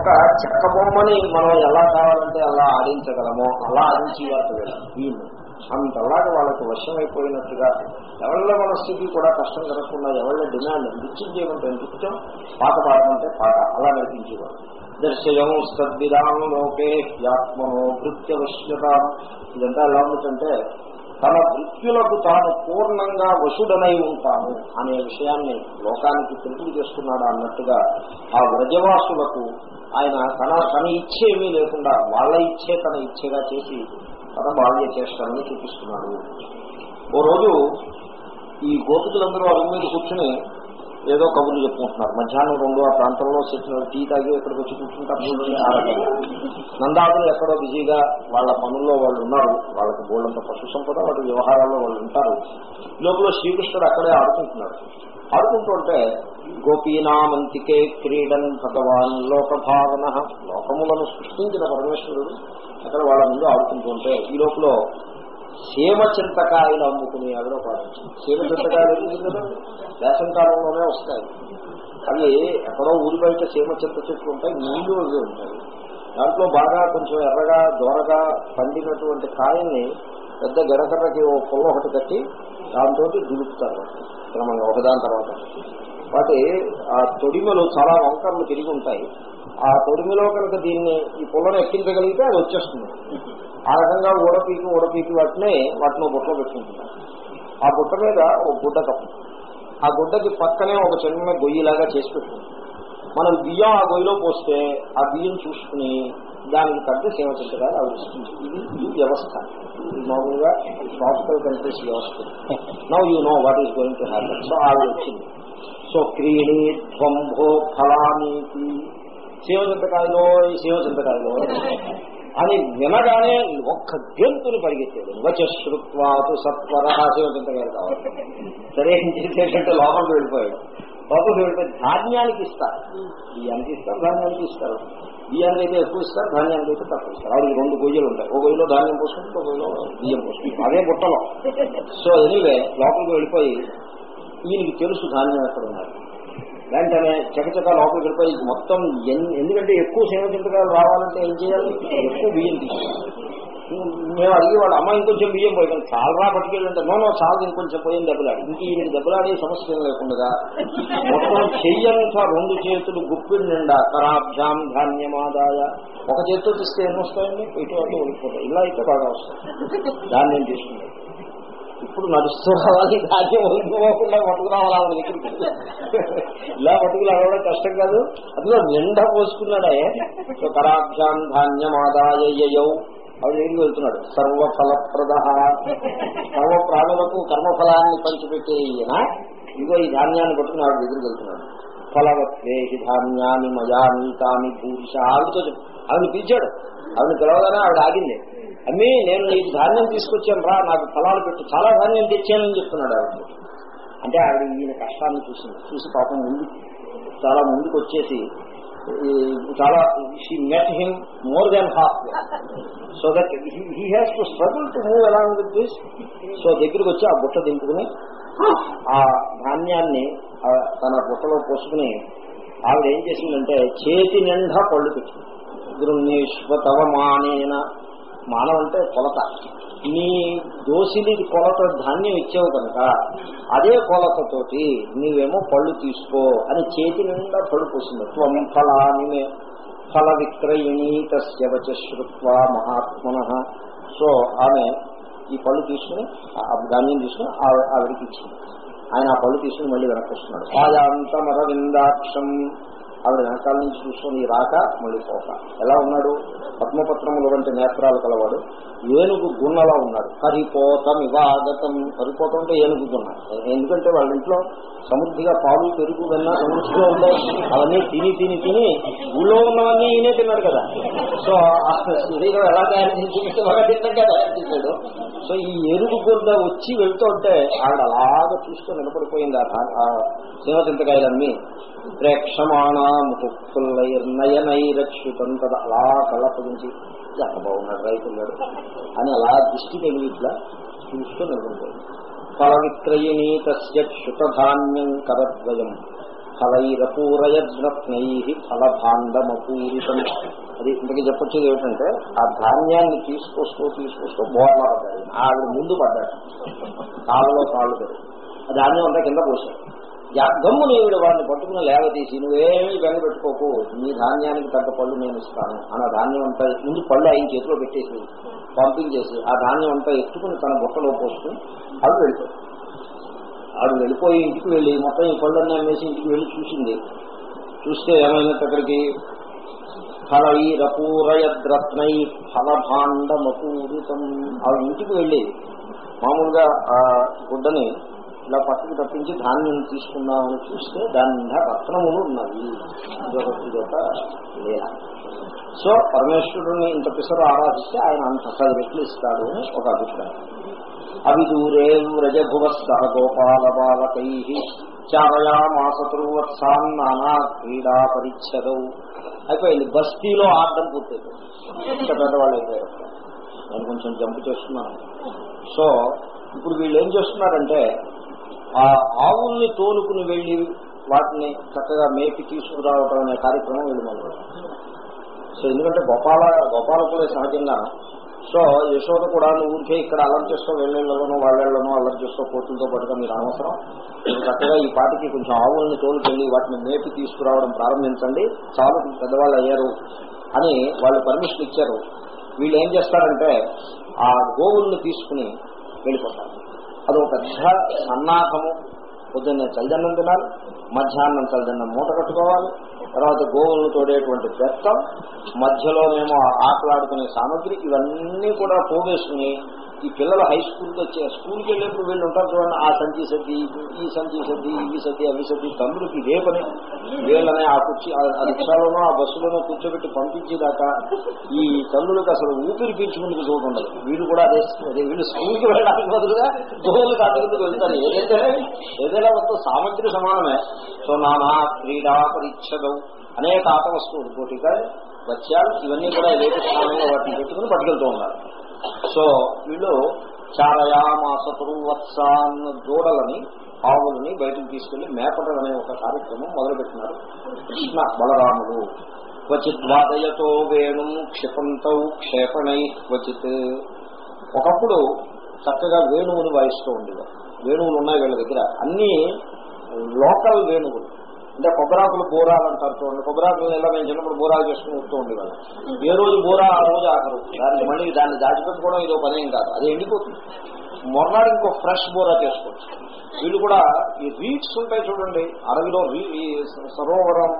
ఒక చెక్క బొమ్మని మనం ఎలా కావాలంటే అలా ఆడించగలమో అలా ఆడించి వీళ్ళు. అంతలాగా వాళ్ళకి అయిపోయినట్టుగా ఎవళ్ళ మనస్థితి కూడా కష్టం కలగకుండా ఎవళ్ళ డిమాండ్ నృత్యం చేయమంటే నృత్యం పాట పాడమంటే పాట. అలా నడిపించేవారు. దర్శయం సద్విధాం లోకే యాత్మనో భృత్యవశ్యత. ఇదంతా ఎలా ఉందంటే తన వృత్తులకు తాను పూర్ణంగా వశుడనై ఉంటాను అనే విషయాన్ని లోకానికి తెలుపు చేస్తున్నాడు అన్నట్టుగా ఆ వ్రజవాసులకు ఆయన తన తన ఇచ్చే ఏమీ లేకుండా వాళ్ళ ఇచ్చే తన ఇచ్చేగా చేసి తన బాల్య చేష్టాలని చూపిస్తున్నాడు. ఓ రోజు ఈ గోపికలందరూ అరుగు మీద కూర్చుని ఏదో కబుర్లు చెప్పుకుంటున్నారు. మధ్యాహ్నం రెండు ఆ ప్రాంతంలో టీ తాగి ఇక్కడికి వచ్చి కూర్చుంటారు నందాదులు ఎక్కడో బిజీగా వాళ్ళ పనుల్లో వాళ్ళు ఉన్నారు. వాళ్ళకి బోళ్ళంత పశు సంపద వాళ్ళ వ్యవహారాల్లో వాళ్ళు ఉంటారు. లోపల శ్రీకృష్ణుడు అక్కడే ఆడుకుంటున్నాడు. ఆడుకుంటుంటే గోపీనామంతికే క్రీడన్ భగవాన్ లోక భావన లోకములను సృష్టించిన పరమేశ్వరుడు. అక్కడ వాళ్ళ ముందు ఆడుకుంటుంటే ఈ లోపల సీమ చింతకాయలు అమ్ముకునే ఆవిడ పాటించింది సీమ చింతకాయలు ఎందుకు కాలంలోనే వస్తాయి. అవి ఎక్కడో ఊరి బయట సీమ చింత చెట్లు ఉంటాయి నీళ్ళు అవి ఉంటాయి. దాంట్లో బాగా కొంచెం ఎర్రగా దూరగా పండినటువంటి కాయల్ని పెద్ద గడకర్రకి ఓ పొల్ల ఒకటి కట్టి దాంతో దులుపుతారు. క్రమంగా ఒకదాని తర్వాత వాటి ఆ తొడిమలు చాలా వంకర్లు తిరిగి ఉంటాయి. ఆ తొడిమిలో కనుక దీన్ని ఈ పుల్లను ఎక్కించగలిగితే అది వచ్చేస్తుంది. ఆ రకంగా ఊడపీకి ఊడపీకి వాటిని వాటిని ఒక బుట్టలో పెట్టుకుంటున్నారు ఆ బుట్ట మీద ఒక గుడ్డ తప్పు ఆ గుడ్డకి పక్కనే ఒక చిన్న గొయ్యిలాగా చేసి పెట్టుకుంటాం మనం బియ్యం ఆ గొయ్యిలో పోస్తే ఆ బియ్యం చూసుకుని దానికి తగ్గ సేవ చింతకాయలు ఆలోచిస్తుంది ఇది ఈ వ్యవస్థ. ఇది మామూలుగా ట్రాపికల్ కంట్రీస్ వ్యవస్థ now you know what is going to happen so ఆవిడ వచ్చింది సో క్రీడి ధ్వంభో ఫలానీతి సేవ చింతకాయలో సేవ చింతకాయలో అని వినగానే ఒక్క గెంతుని పరిగెత్తాడు వచశ్రుత్వాతు సత్వర సేవ చింతకాయలు కావాలి. సరే ఏం చేసేటంటే లోపలికి వెళ్ళిపోయాడు. లోపలికి వెళ్ళిపోయి ధాన్యానికి ఇస్తారు. బియ్యానికి ఇస్తారు ధాన్యానికి ఇస్తారు. బియ్యానికి అయితే ఎక్కువ ఇస్తారు ధాన్యానికి అయితే తక్కువ ఇస్తారు. ఆవిడకి రెండు గొయ్యలు ఉంటాయి. ఒక గొయ్యిలో ధాన్యం పోసుకుంటే ఒక గొయ్యిలో బియ్యం పోసుకుంటాం. అదే బుట్టలో. సో ఎనివే లోపలికి వెళ్ళిపోయి ఈయనకి తెలుసు ధాన్యం ఎక్కడ ఉన్నారు. వెంటనే చకచక లోపలికి వెళ్ళిపోయి మొత్తం ఎందుకంటే ఎక్కువ సేవచింతకాయలు రావాలంటే ఏం చేయాలి? ఎక్కువ బియ్యం తీసుకోవాలి. మేము అడిగి వాళ్ళ అమ్మ ఇంకొంచెం బియ్యం పోయి చాలా పట్టుకెళ్ళంటే నో నో చాలా ఇంకొంచెం పోయింది దెబ్బలాడి. ఇంక ఈయనకి దెబ్బలాడే సమస్య లేకుండా మొత్తం చెయ్యంతా రెండు చేతులు గుప్పిడి నిండా కరాభ్యాం ధాన్యమాదాయ. ఒక చేతితో తీస్తే ఏమొస్తాయండి? ఇటువంటి ఇటు ఇలా అయితే బాగా వస్తాయి. ధాన్యం నేను ఇప్పుడు నడుస్తూ రావాలి ధాన్యం ఒలిపోకుండా పట్టుకురావాలి ఆవిడ దగ్గరికి ఇలా పట్టుకురావడం కష్టం కాదు. అందులో నిండా పోసుకున్నాడే. కరాభ్యాం ధాన్యం ఆదాయయౌ ఆవిడ దగ్గరికి వెళ్తున్నాడు సర్వఫలప్రద. సర్వ ప్రాణులకు కర్మఫలాన్ని పంచిపెట్టే ఈయన. ఇదిగో ఈ ధాన్యాన్ని పట్టుకుని ఆవిడ దగ్గరికి వెళ్తున్నాడు. ఫలవత్వేహి ధాన్యాన్ని మయానీతాని భూష ఆవిడతో ఆవిడ పిలిచాడు. ఆవిడ పిలవగానే ఆవిడ ఆగింది. అమ్మి నేను నీకు ధాన్యం తీసుకొచ్చాను రా నాకు ఫలాలు పెట్టు చాలా ధాన్యం తెచ్చానని చెప్తున్నాడు ఆవిడ. అంటే ఆవిడ ఈయన కష్టాన్ని చూసింది. చూసి పాపం ముందు చాలా ముందుకు వచ్చేసి చాలా she met him more than half so that he has to struggle to move ఎలా విత్ సో దగ్గరికి వచ్చి ఆ బుట్ట దింపుకుని ఆ ధాన్యాన్ని తన బుట్టలో పోసుకుని ఆవిడ ఏం చేసిందంటే చేతి నిండా పళ్ళు పెట్టింది. గృహ్ణీశ్వతవ మానేన మానం అంటే కొలత. నీ దోసిలి కొలత ధాన్యం ఇచ్చావు కనుక అదే కొలతతోటి నీవేమో పళ్ళు తీసుకో అని చేతి నిండా పళ్ళు పోసింది. త్వం ఫలాని ఫల విక్రయిణీ తస్య మహాత్మన. సో ఆమె ఈ పళ్ళు తీసుకుని ఆ ధాన్యం తీసుకుని ఆవి- ఆవిడకి ఇచ్చింది. ఆయన ఆ పళ్ళు తీసుకుని మళ్ళీ వెనక్కి వస్తున్నాడు. ఆయాంతమరవిందాక్షం. ఆవిడ వెనకాల నుంచి చూసుకొని రాక మళ్ళీ పోక. ఎలా ఉన్నాడు? పద్మపత్రముల వంటి నేత్రాలు కలవాడు. ఏనుగు గున్నలా ఉన్నాడు. హరిపోతం ఇవాగతం హరిపోతం అంటే ఏనుగు గున్న. ఎందుకంటే వాళ్ళ ఇంట్లో సమృద్ధిగా పాలు పెరుగు వెన్న సమృద్ధిగా ఉండే అవన్నీ తిని తిని తిని ఊళ్ళో ఉన్నవన్నీ ఈయనే తిన్నాడు కదా. సో శరీరం ఎలా తయారు చేసి బాగా తయారు చేశాడు సో ఈ ఎరుగు గుడ్డ వచ్చి వెళ్తుంటే ఆవిడ అలాగా చూసుకొని నిలబడిపోయింది ఆ ధా- ఆ సింహచింతకాయలన్నీ. ప్రేక్షమాణ నయనైరక్షితం కదా. అలా కళ్ళప్పగించి ఎంత బాగున్నాడు రైతున్నాడు అని అలా దృష్టి తెలివి ఇట్లా చూస్తూ నిలబడిపోయింది ఫల విక్రయిణీ తస్య క్షుతధాన్యం కరద్వయం ఫలైరపూరయద్రత్నై ఫలభాండమపూరితం. అది ఇంతకీ చెప్పొచ్చేది ఏమిటంటే ఆ ధాన్యాన్ని తీసుకొస్తూ తీసుకొస్తూ బోర్లా పడ్డాడు ఆవిడ ముందు పడ్డాడు. కాళ్ళలో కాళ్ళు పెరిగి ఆ ధాన్యం అంతా కింద పోసాడు గమ్ము నీవిడ వాడిని పట్టుకుని లేవతీసి నువ్వేమీ బెంగ పెట్టుకోకు నీ ధాన్యానికి తగ్గ పళ్ళు నేను ఇస్తాను అని ఆ ధాన్యం అంతా ముందు పళ్ళు ఆయన చేతిలో పెట్టేసి పంపించేసి ఆ ధాన్యం అంతా ఎత్తుకుని తన బుట్టలో పోసుకుని అవి వెళ్ళిపోయి ఆవిడ వెళ్ళిపోయి ఇంటికి వెళ్ళి మొత్తం ఈ పళ్ళన్నీ అమ్మేసి ఇంటికి వెళ్ళి చూసింది. చూస్తే ఏమైనట్టు అక్కడికి ఫలైరపూరయద్రత్నై ఫలభాండమపూరితం ఆవిడ ఇంటికి వెళ్ళి మామూలుగా ఆ గుడ్డని ఇలా పట్టుకు తప్పించి ధాన్యం తీసుకుందామని చూస్తే దాని నిండా రత్నములు ఉన్నవి ఇదొక ఇదొక సో పరమేశ్వరుడిని ఇంత పిసరు ఆరాధిస్తే ఆయన అంత పది రెట్లు ఇస్తాడు అని ఒక అభిప్రాయం. అవి అవిదూరే వ్రజభువస్సహ గోపాల బాలకై చారయామాసతుర్వత్సాన్ నానా క్రీడా పరిచ్ఛదవు అయిపోయింది. బస్తీలో ఆడడం పూర్తయిపోయింది ఇంత పెద్దవాళ్ళు అయిపోయారు. నేను కొంచెం జంప్ చేస్తున్నాను. సో ఇప్పుడు వీళ్ళు ఏం చేస్తున్నారంటే ఆ ఆవుల్ని తోలుకుని వెళ్ళి వాటిని చక్కగా మేపి తీసుకురావటం అనే కార్యక్రమం వీళ్ళు మొదలు సో ఎందుకంటే గోపాల గోపాలకులే సహజంగా. సో యశోద కూడా నువ్వు ఊరికే ఇక్కడ అల్లరి చేస్తూ వెళ్ళేళ్ళను వాళ్ళను అల్లరి చేస్తూ కోతులతో పాటుగా మీరు అనవసరం. చక్కగా ఈ పాటికి కొంచెం ఆవుల్ని తోలుకెళ్ళి వాటిని మేపి తీసుకురావడం ప్రారంభించండి. చాలు పెద్దవాళ్ళు అయ్యారు అని వాళ్ళు పర్మిషన్ ఇచ్చారు. వీళ్ళు ఏం చేస్తారంటే ఆ గోవుల్ని తీసుకుని వెళ్ళిపోతారు. అదొక పెద్ద సన్నాహము పొద్దున్నే చలిదన్నం తినాలి మధ్యాహ్నం చలిదన్నం మూట కట్టుకోవాలి తర్వాత గోవులను తోడేటువంటి బెత్తం మధ్యలోనేమో ఆటలాడుకునే సామగ్రి ఇవన్నీ కూడా పోగేసుకుని ఈ పిల్లలు హై స్కూల్కి వచ్చే స్కూల్కి వెళ్ళినప్పుడు వీళ్ళు ఉంటారు చూడండి ఆ సంచి సర్ది ఈ సంచి సర్ది ఇవి సర్ది అవి సర్ది తమ్ముడికి ఇదే పని వీళ్ళని ఆ కుర్చీ ఆ రిక్షాలోనో ఆ బస్సులోనో కూర్చోబెట్టి పంపించేదాకా ఈ తమ్ముడికి అసలు ఊపిరి పీల్చుకుంటూ చూడండి వీళ్ళు కూడా అదే అదే వీళ్ళు స్కూల్కి వెళ్ళడానికి బదులుగా గోలు కాటకు వెళ్తారు. ఏదైతే ఏదైనా మొత్తం సామగ్రి సమానమే. సో నానా క్రీడా పరీక్షలు అనేక ఆట వస్తువులు. పోటీగా బత్యాలు ఇవన్నీ కూడా ఏదైతే స్థానంలో వాటిని పెట్టుకుని పట్టుకెళ్తూ ఉన్నారు. సో వీళ్ళు చారయామాసతురు వత్సాన్ దూడలని ఆవులని బయటకు తీసుకెళ్ళి మేపటం అనే ఒక కార్యక్రమం మొదలుపెట్టినారు. కృష్ణ బలరాముడు. క్వచిద్వాదయతో వేణు క్షిపంతౌ క్షేపణై క్వచిత్. ఒకప్పుడు చక్కగా వేణువుని వాయిస్తూ ఉండేవారు. వేణువులు ఉన్నాయి వీళ్ళ దగ్గర. అన్ని లోకల్ వేణువులు. అంటే కొబ్బరాకులు బోరాలు అంటారు చూడండి. కొబ్బరాకులు ఎలా మేము చిన్నప్పుడు బోరాలు చేసుకుని వస్తూ ఉండేవాళ్ళం. ఏ రోజు బోరా ఆ రోజు ఆఖరు దాన్ని మళ్ళీ దాన్ని దాచిపెట్టుకోవడం ఇదో పనేం కాదు. అది ఎండిపోతుంది. మొన్నాడు ఇంకో ఫ్రెష్ బోరా చేసుకోవచ్చు. వీళ్ళు కూడా ఈ రీట్స్ ఉంటాయి చూడండి. అడవిలో ఈ సరోవరం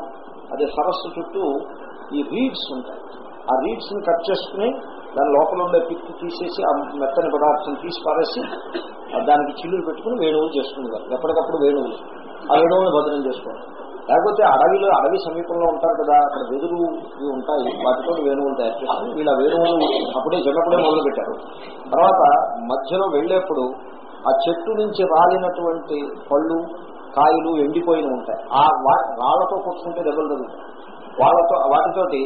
అదే సరస్సు చుట్టూ ఈ రీడ్స్ ఉంటాయి. ఆ రీడ్స్ని కట్ చేసుకుని దాని లోపల ఉండే పిక్కు తీసేసి ఆ మెత్తని పదార్థం తీసి పారేసి దానికి చిల్లులు పెట్టుకుని వేణువులు చేసుకునేవారు ఎప్పటికప్పుడు వేణువులు ఆ వేణువుని భద్రం చేసుకోవాలి లేకపోతే అడవిలో అడవి సమీపంలో ఉంటారు కదా అక్కడ వెదురు ఇవి ఉంటాయి వాటితో వేణువులు తయారు చేస్తారు. వీళ్ళ వేణువులు అప్పుడే చిన్నప్పుడే మొదలు పెట్టారు తర్వాత మధ్యలో వెళ్ళేప్పుడు ఆ చెట్టు నుంచి రాలినటువంటి పళ్ళు కాయలు ఎండిపోయిన ఉంటాయి. ఆ రాళ్ళతో కూర్చుంటే దెబ్బలు తగ్గుతాయి వాళ్ళతో వాటితోటి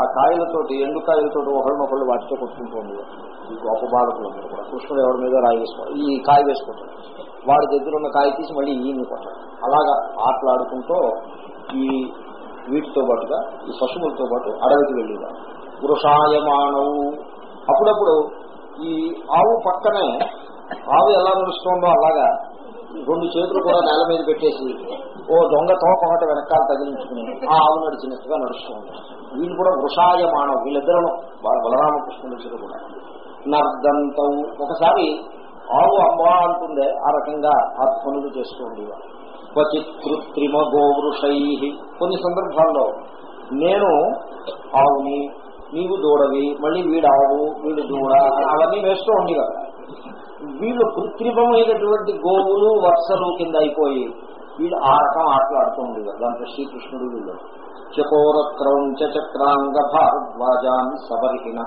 ఆ కాయలతోటి ఎండు కాయలతోటి ఒకళ్ళనొకళ్ళు వాటితో కొట్టుకుంటూ ఉండేవారు. ఈ గొప్ప బాధకులు కృష్ణుడు ఎవరి మీద రాయి వేసుకోవాలి ఈ కాయ వేసుకుంటారు. వాడి దగ్గర ఉన్న కాయ తీసి మళ్ళీ ఈయన కొట్టాడు అలాగా ఆటలాడుకుంటూ ఈ వీటితో పాటుగా ఈ పశువులతో పాటు అడవికి వెళ్ళేవాడు వృషాయమానవు అప్పుడప్పుడు ఈ ఆవు పక్కనే ఆవు ఎలా నడుస్తుందో అలాగా రెండు చేతులు కూడా నేల మీద పెట్టేసి ఓ దొంగ తోక ఒకటి వెనకాల తగిలించుకుని ఆ ఆవు నడిచినట్టుగా నడుస్తుంది వీళ్ళు కూడా వృషాయమానం వీళ్ళిద్దరూ బలరామకృష్ణుడు కూడా. నర్దంతం ఒకసారి ఆవు అమ్మా అంటుందే ఆ రకంగా ఆత్మనులు చేసుకోండి చేస్తూ ఉండేవారు క్వచిత్ కృత్రిమ గోవృషై. కొన్ని సందర్భాల్లో నేను ఆవుని నీవు దూడవి మళ్ళీ వీడు ఆవు వీడు దూడ అవన్నీ వేస్తూ ఉండేవారు వీళ్ళు కృత్రిమమైనటువంటి గోవులు వర్షలు కింద అయిపోయి వీళ్ళు ఆ రకం ఆటలాడుతూ ఉండేవారు. దాంట్లో శ్రీకృష్ణుడు వీళ్ళు. చకోర క్రౌంచ చక్రాంగ భారద్వాజాన్ సబర్హిణ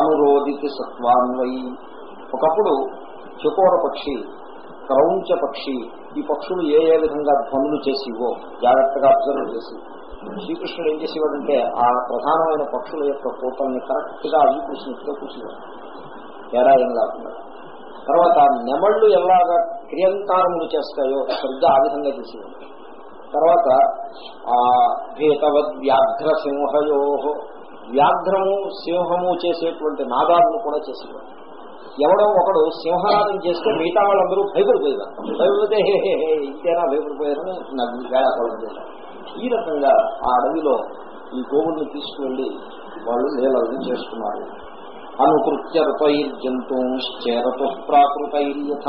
అనురోధితి సత్వాన్వయి. ఒకప్పుడు చకోర పక్షి క్రౌంచ పక్షి ఈ పక్షులు ఏ ఏ విధంగా ధ్వనులు చేసివో జాగ్రత్తగా అబ్జర్వ్ చేసి. శ్రీకృష్ణుడు ఏం చేసేవాడంటే ఆ ప్రధానమైన పక్షుల యొక్క కోపల్ని కరెక్ట్గా అవి కూర్చున్నట్టుగా కూర్చున్నాడు తేడా ఏం కాకుండా. తర్వాత నెమళ్ళు ఎలాగా క్రియంకారములు చేస్తాయో సరిగ్గా ఆ విధంగా చేసేవాడు. తర్వాత ఆ భేతవద్ వ్యాఘ్ర సింహయో వ్యాఘ్రము సింహము చేసేటువంటి నాదాలను కూడా చేసేవాడు. ఎవడో ఒకడు సింహనాదం చేస్తే మిగతా వాళ్ళందరూ భయపడిపోయారు భయపడితే హే హే హే ఇంతేనా భయపడిపోయారని నాకు వేళాకోళం చేశారు. ఈ రకంగా ఆ అడవిలో ఈ గోవుల్ని తీసుకువెళ్ళి వాళ్ళు లీలలను చేసుకున్నారు. అనుకృత్య ఋతైర్జంతూశ్చేరత ప్రాకృతైర్యథ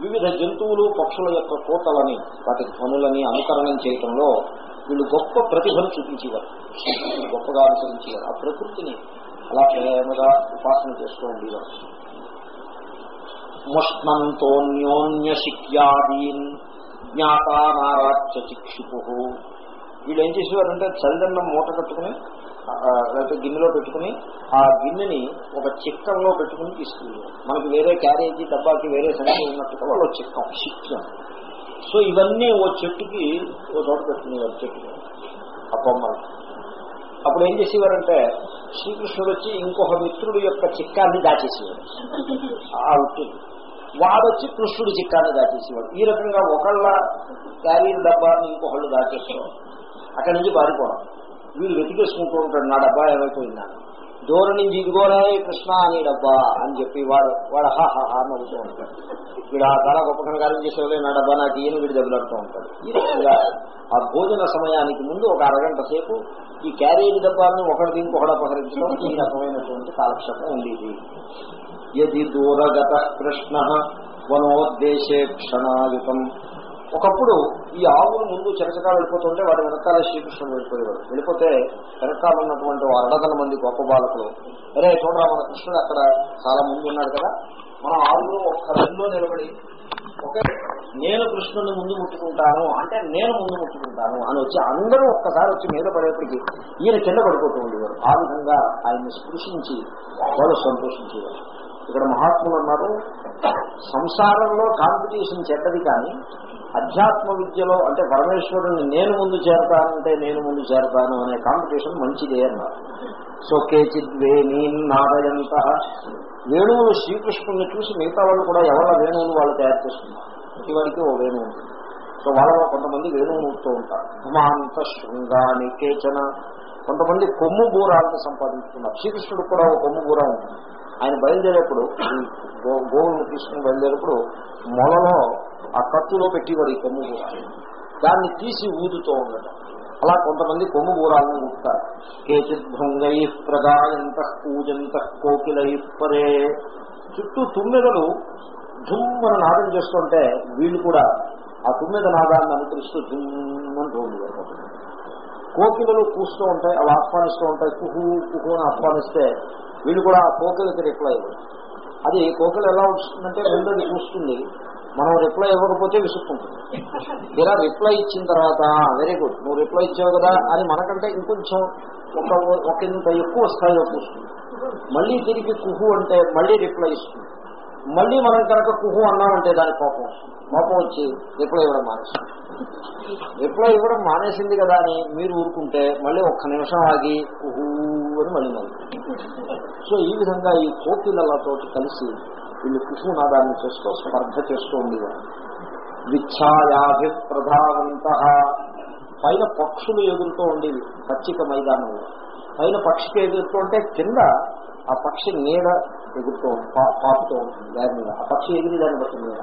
వివిధ జంతువులు పక్షుల యొక్క కోతలని వాటి ధ్వనులని అనుకరణం చేయటంలో వీళ్ళు గొప్ప ప్రతిభను చూపించేవారు. గొప్పగా అనుసరించేవారు. ఆ ప్రకృతిని అలా ప్రేమగా ఉపాసన చేస్తూ ఉండేవారు ముష్ణంతోన్యోన్య చిక్షిపు వీళ్ళు ఏం చేసేవారంటే చలిదన్నం మూట కట్టుకుని లేకపోతే గిన్నెలో పెట్టుకుని ఆ గిన్నెని ఒక చిక్కంలో పెట్టుకుని తీసుకెళ్ళారు మనకి వేరే క్యారేజీ డబ్బాకి వేరే సంఖ్య ఉన్నట్టుగా వాళ్ళు ఒక చిక్కం. శిక్షం సో ఇవన్నీ ఓ చెట్టుకి ఓ చోట పెట్టుకునేవారు చెట్టుకి. ఆ బొమ్మలు అప్పుడు ఏం చేసేవారంటే శ్రీకృష్ణుడు వచ్చి ఇంకొక మిత్రుడు యొక్క చిక్కాన్ని దాచేసేవారు ఆ ఉంటుంది వాడొచ్చి కృష్ణుడి చిక్కాన్ని దాచేసేవాడు. ఈ రకంగా ఒకళ్ళ క్యారీ డబ్బాని ఇంకొకళ్ళు దాచేసేవాడు అక్కడి నుంచి పారిపోవడం. వీళ్ళు వెతికేసుకుంటూ ఉంటాడు నా డబ్బా ఏమైపోయిందా? దూరం నుంచి ఇదిగోరా కృష్ణ అని డబ్బా అని చెప్పి వాడు వాడు హా హా హా నవ్వుతూ ఉంటాడు. వీడు ఆ చాలా గొప్ప కనకారం చేసేవాళ్ళే నా డబ్బా నాకు ఈయన వీడు దెబ్బలాడుతూ ఉంటాడు. ఈ రకంగా ఆ భోజన సమయానికి ముందు ఒక అరగంట సేపు ఈ క్యారేజ్ డబ్బాలను ఒకటి ఇంకొకటి అపహరించడం ఈ రకమైనటువంటి కాలక్షేపం ఉండేది. యది దూరగత కృష్ణ వనోద్దేశే క్షణాయుతం. ఒకప్పుడు ఈ ఆవులు ముందు చిరచగా వెళ్ళిపోతుంటే వాటి వెనకాల శ్రీకృష్ణుడు వెళ్ళిపోయేవాడు. వెళ్ళిపోతే వెనకాల ఉన్నటువంటి ఓ మంది గొప్ప బాలకులు అరే చూడరా మన కృష్ణుడు అక్కడ చాలా ముందు ఉన్నాడు కదా మన ఆవులు ఒక్క రెండులో నిలబడి ఒకే నేను కృష్ణుని ముందు ముట్టుకుంటాను అంటే నేను ముందు ముట్టుకుంటాను అని వచ్చి అందరూ ఒక్కసారి వచ్చి మీద పడేప్పటికీ ఈయన కింద పడిపోతూ ఉండేవారు. ఆ విధంగా ఆయన్ని స్పృశించి వాళ్ళు సంతోషించేవారు. ఇక్కడ మహాత్ములు అన్నారు సంసారంలో కాంపిటీషన్ చెడ్డది కానీ అధ్యాత్మ విద్యలో అంటే పరమేశ్వరుని నేను ముందు చేరతానంటే నేను ముందు చేరతాను అనే కాంపిటీషన్ మంచిదే అన్నారు. సో కేచిద్వేణీ నాదయంత వేణువులు శ్రీకృష్ణుని చూసి మిగతా వాళ్ళు కూడా ఎవరి వేణువులు వాళ్ళు తయారు చేస్తున్నారు ప్రతి ఓ వేణువు సో వాళ్ళలో కొంతమంది వేణువు ఊపుతూ ఉంటారు. హిమాంత శృంగాని కేచన. కొంతమంది కొమ్ము బూరాలను సంపాదించుకున్నారు. శ్రీకృష్ణుడు కూడా ఒక కొమ్ము బూర ఉంటుంది ఆయన బయలుదేరేప్పుడు గోవులు గో- గోవులను తీసుకుని బయలుదేరేప్పుడు మొలలో ఆ కత్తులో పెట్టేవాడు ఈ కొమ్ము దాన్ని తీసి ఊదుతూ ఉండటం. అలా కొంతమంది కొమ్ము బూరాలను ఊపుతారు కేచిత్ భృంగై ప్రగాయంత పూజంత కోకిలై పరే. చుట్టూ తుమ్మెదలు ధుమ్మన నాదం చేస్తుంటే వీళ్ళు కూడా ఆ తుమ్మెద నాదాన్ని అనుకరిస్తూ ధుమ్మని రోడ్డు కోకిలలు కూస్తూ ఉంటాయి అవి ఆహ్వానిస్తూ ఉంటాయి. కుహు కుహు అని ఆహ్వానిస్తే వీళ్ళు కూడా ఆ కోకిలకి రిప్లై ఇవ్వరు. అది కోకిల ఎలా వస్తుందంటే రెండోది చూస్తుంది మనం రిప్లై ఇవ్వకపోతే విసుక్కుంటుంది ఇలా రిప్లై ఇచ్చిన తర్వాత వెరీ గుడ్ నువ్వు రిప్లై ఇచ్చావు కదా అని మనకంటే ఇంకొంచెం ఒక ఒక ఇంత ఎక్కువ స్థాయిలో చూస్తుంది మళ్ళీ తిరిగి కుహు అంటే మళ్ళీ రిప్లై ఇస్తుంది. మళ్ళీ మనం కనుక కుహు అన్నామంటే దాని కోపం వస్తుంది. కోపం వచ్చి రిప్లై ఇవ్వడం మానేస్తుంది. రిప్లై ఇవ్వడం మానేసింది కదా అని మీరు ఊరుకుంటే మళ్ళీ ఒక్క నిమిషం ఆగి అని మళ్ళీ మళ్ళీ. సో ఈ విధంగా ఈ కోకిలతో కలిసి వీళ్ళు కుసునాదాన్ని చేస్తూ స్పర్ధ చేస్తూ ఉండేవారు. విచ్ఛాయాభిప్రధావంత పైన పక్షులు ఎదురుతూ ఉండేవి పచ్చిక మైదానంలో. పైన పక్షికి ఎదురుతూ ఉంటే కింద ఆ పక్షి నీడ ఎగురుతూ పాపుతూ పా- ఉంటుంది దాని మీద. ఆ పక్షి ఎగిరి దాన్ని బట్టి నీడ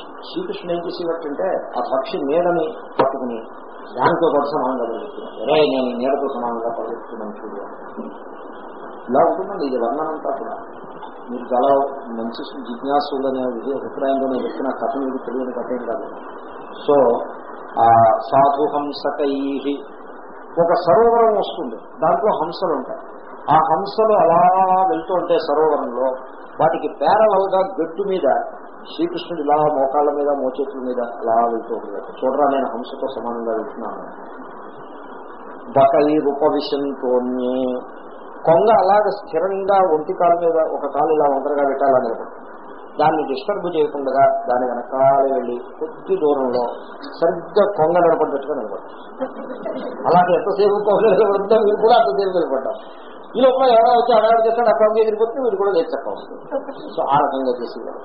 శ్రీకృష్ణుడు ఏం చేసేటంటే ఆ పక్షి నీడని పట్టుకుని దానితో కూడా సమానంగా పడుతున్నాను అరే నేను నీడతో సమానంగా పరిగెత్తున్నాను చూడు. ఇలా ఉంటుందండి ఇది వర్ణనంతా కూడా. మీరు చాలా మంచి జిజ్ఞాసులు అభిప్రాయంలో నేను చెప్పిన కథ మీకు తెలియని కథ ఏం కాదు. సో ఆ సాధు హంసకై ఒక సరోవరం వస్తుంది. దాంట్లో హంసలు ఉంటాయి. ఆ హంసలు అలా వెళ్తూ ఉంటే సరోవరంలో వాటికి పేరలవుగా గట్టు మీద శ్రీకృష్ణుడు ఇలా మోకాళ్ళ మీద మోచేతుల మీద అలా వెళ్తూ చూడరా నేను హంసతో సమానంగా వెళ్తున్నాను. బకలి రూపవిశంతోన్యే. కొంగ అలాగ స్థిరంగా ఒంటి కాళ్ళ మీద ఒక కాలు ఇలా ఒంటరిగా పెట్టాలని దాన్ని డిస్టర్బ్ చేయకుండా దాని వెనకాల వెళ్ళి కొద్ది దూరంలో సరిగ్గా కొంగ నిలబడ్డట్టుగా నిలబడ్డారు అలాగే ఎంతసేపు కొంగ నిలబడుతుందో మీరు కూడా అంతసేపు నిలబడ్డారు. ఈ లోపల ఎవరో వచ్చి అడగాడు చేస్తాడు అక్కడ కొంగ ఎదిరిపోతే మీరు కూడా లేచక్క సో ఆ రకంగా చేసేవారు.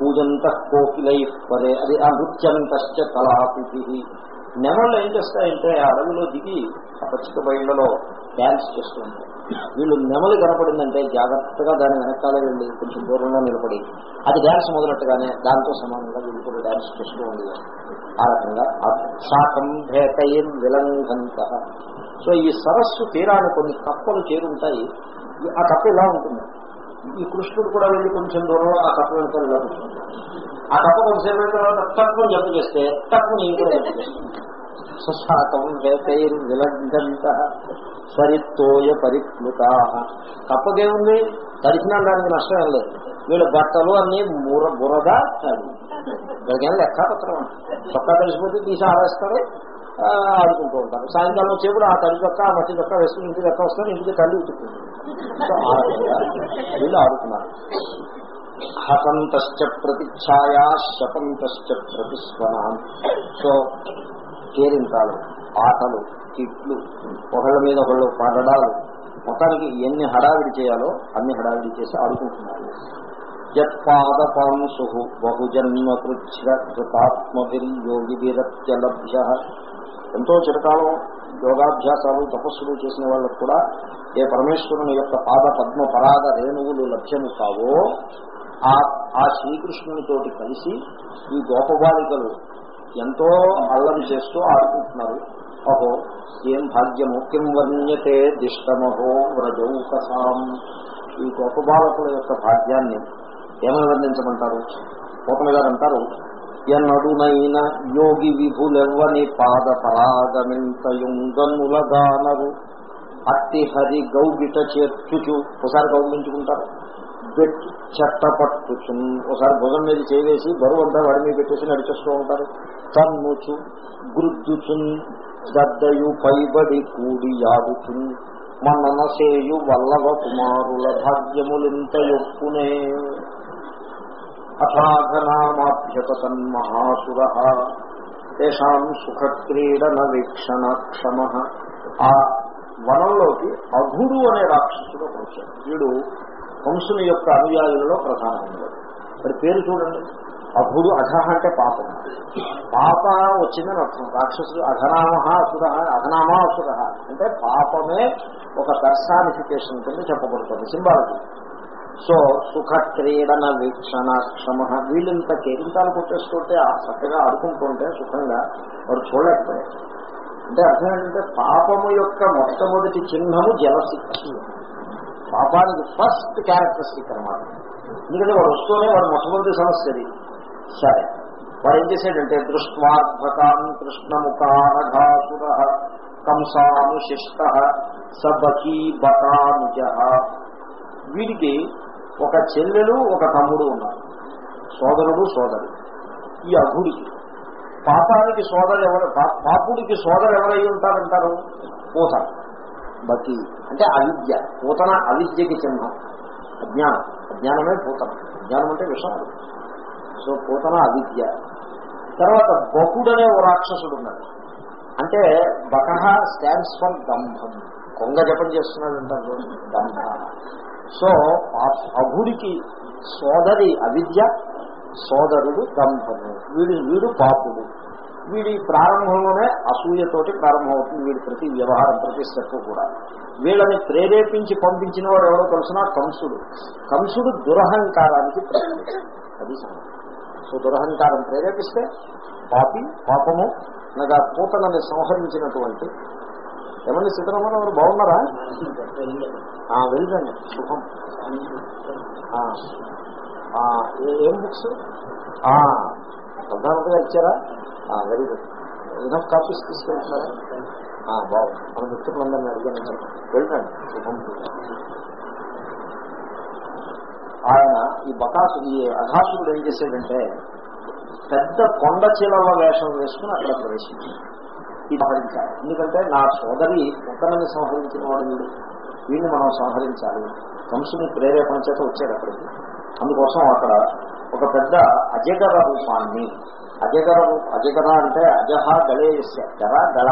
పూజంత కోకిలై పరే. అది ఆ నృత్యంత కళాపితి. నెమళ్ళు ఏం చేస్తాయంటే ఆ అడవిలో దిగి ఆ పచ్చిక బయళ్ళలో డ్యాన్స్ చేస్తూ ఉంటాయి వీళ్ళు నెమలి కనపడిందంటే జాగ్రత్తగా దాని వెనకాలే వెళ్ళి కొంచెం దూరంలో నిలబడి అది డ్యాన్స్ మొదలట్టుగానే దాంతో సమానంగా వీళ్ళు కూడా డ్యాన్స్ చేస్తూ ఉండేవారు. ఆ రకంగా శాకం భేకయిన్ విలంఘంత. సో ఈ సరస్సు తీరాన్ని కొన్ని కప్పలు చేరుంటాయి. ఆ కప్ప ఇలా ఉంటుంది. ఈ కృష్ణుడు కూడా వెళ్ళి కొంచెం దూరంలో ఆ కప్ప వెళ్తారు ఇలా ఆ కప్ప కొంచెం తర్వాత తక్కువ జంప చేస్తే తక్కువ నేను కూడా జంప చేస్తాను సుశాకం వేతైర్ విలంఘంత సరిత్తోయ పరిప్లుత. కప్పకేముంది తడిసిన దానికి నష్టం లేదు. వీళ్ళ బట్టలు అన్ని బుర బురద దానికేం లెక్క పత్రం చొక్కా కలిసిపోతే తీసి ఆరేస్తారు ఆడుకుంటూ ఉంటారు. సాయంకాలం వచ్చేప్పుడు ఆ తల్లి చొక్క ఆ మట్టి చొక్క వేసుకుని ఇంటి లెక్క వస్తారు ఇంటికి తల్లి ఉతుకుంటుంది వీళ్ళు ఆడుతున్నారు హసంతశ్చ ప్రతిఛాయా శపంతశ్చ ప్రతిస్వనాం సో కేరింతాలు ఆటలు కిట్లు ఒకళ్ళ మీద ఒకళ్ళు పడడాలు మొత్తానికి ఎన్ని హడావిడి చేయాలో అన్ని హడావిడి చేసి ఆడుకుంటున్నారు. యత్పాదపాంశు బహుజన్మ కృతాత్మవిర్యోగిరత్యలభ్య ఎంతో చిరకాలం యోగాభ్యాసాలు తపస్సులు చేసిన వాళ్ళకు కూడా ఏ పరమేశ్వరుని యొక్క పాద పద్మ పరాగ రేణువులు లభ్యము కావో ఆ ఆ శ్రీకృష్ణునితోటి కలిసి ఈ గోపబాలికలు ఎంతో అల్లరి చేస్తూ ఆడుకుంటున్నారు. అహో ఏం భాగ్యము? కిం వర్ణ్యతే దిష్టమహో వ్రజౌకసాం ఈ గోపబాలకుల యొక్క భాగ్యాన్ని ఏమని వర్ణించమంటారు? పోతన గారు అంటారు ఎన్నడునైన యోగి విభులెవ్వని పాద పరాగమింతయుంగనులగానరు. అట్టి హరి గౌగిట చేర్చుచు. ఒకసారి గౌగించుకుంటారు బెట్ చెట్ట పట్టుచున్ ఒకసారి భుజం మీద చేవేసి బరువు అంతా వాడి మీద పెట్టేసి నడిచేస్తూ ఉంటారు. తన్నుచు గుర్దుచున్ దద్దయు పైబడి కూడి యాడుచున్ మన్ననసేయు వల్లవ కుమారుల భాగ్యములింత ఎప్పునే యొప్పునే. అథాఘనామాభ్యతన్మహాసుర. తేషాం సుఖక్రీడన వీక్షణ క్షమ. ఆ వనంలోకి అఘుడు అనే రాక్షసుడు వచ్చాడు. వీడు కంసుని యొక్క అనుయాయులలో ప్రధానమైనవాడు మరి పేరు చూడండి. అఘుడు అఘ అంటే పాపం. పాప వచ్చిందని అర్థం. రాక్షసుడు అఘనామహ అసుర అఘనామా అసుర అంటే పాపమే ఒక పర్సానిఫికేషన్ కింద చెప్పబడుతుంది సింబాలజీ. సో సుఖ క్రీడన వీక్షణ క్షమ వీళ్ళంత కేరింతాలు కొట్టేసుకుంటే ఆ చక్కగా ఆడుకుంటుంటే సుఖంగా వాడు చూడలేకపోయారు అంటే అర్థం ఏంటంటే పాపము యొక్క మొట్టమొదటి చిహ్నము జలసి. పాపానికి ఫస్ట్ క్యారెక్టరిస్టిక్ అనమాట ఎందుకంటే వాడు వస్తూనే వాడు మొట్టమొదటి సమస్య అది. సరే. వాడు ఏం చేశాడంటే దృష్ట్వాత్మకాన్ కృష్ణముఖానఘాసుర కంసానుశిష్ట సబకీ బకానుజ వీడికి ఒక చెల్లెలు ఒక తమ్ముడు ఉన్నారు. సోదరుడు సోదరుడు ఈ అఘుడికి పాపానికి సోదరు ఎవరు? పాపుడికి సోదరు ఎవరై ఉంటారంటారు? పూత. బతి. అంటే అవిద్య. పూతన అవిద్యకి చిహ్నం. అజ్ఞానం. అజ్ఞానమే పూతన. అజ్ఞానం అంటే విషం సో పూతన అవిద్య. తర్వాత బకుడనే ఓ రాక్షసుడు ఉన్నాడు. అంటే బకహ స్టాండ్స్ ఫర్ దంభం కొంగ జపం చేస్తున్నాడు అంటారు దంభ సో అభుడికి సోదరి అవిద్య సోదరుడు దంభము వీడు వీడు పాపుడు. వీడి ప్రారంభంలోనే అసూయతోటి ప్రారంభమవుతుంది. వీడి ప్రతి వ్యవహారం ప్రతి స్టెప్ కూడా. వీళ్ళని ప్రేరేపించి పంపించిన వాడు ఎవరో తెలిసినా? కంసుడు. కంసుడు దురహంకారానికి అది సో దురహంకారం ప్రేరేపిస్తే పాపి పాపము అనగా పూతనని సంహరించినటువంటి. ఏమన్నా సిద్ధరమణ ఎవరు బాగున్నారా? వెళ్ళండి శుభం ఏం బుక్స్ ప్రధానంగా ఇచ్చారా? వెరీ గుడ్ ఇనఫ్ కాపీస్ తీసుకెళ్తున్నారా? బాగు మన మిత్రులందరినీ అడిగాను. వెళ్ళండి. ఆయన ఈ బకాసు ఈ అఘాసుడు ఏం చేశాడంటే పెద్ద కొండ చిలవ వేషం వేసుకుని అక్కడ ప్రవేశించాడు. సంహరించాలి ఎందుకంటే నా సోదరి పుట్టనని సంహరించిన వాడు వీడు. వీడిని మనం సంహరించాలి. కంసుని ప్రేరేపణ చేత వచ్చాడు అక్కడికి. అందుకోసం అక్కడ ఒక పెద్ద అజగర రూపాన్ని అజగర అజగర అంటే అజహ గళేయస్య గర గళ.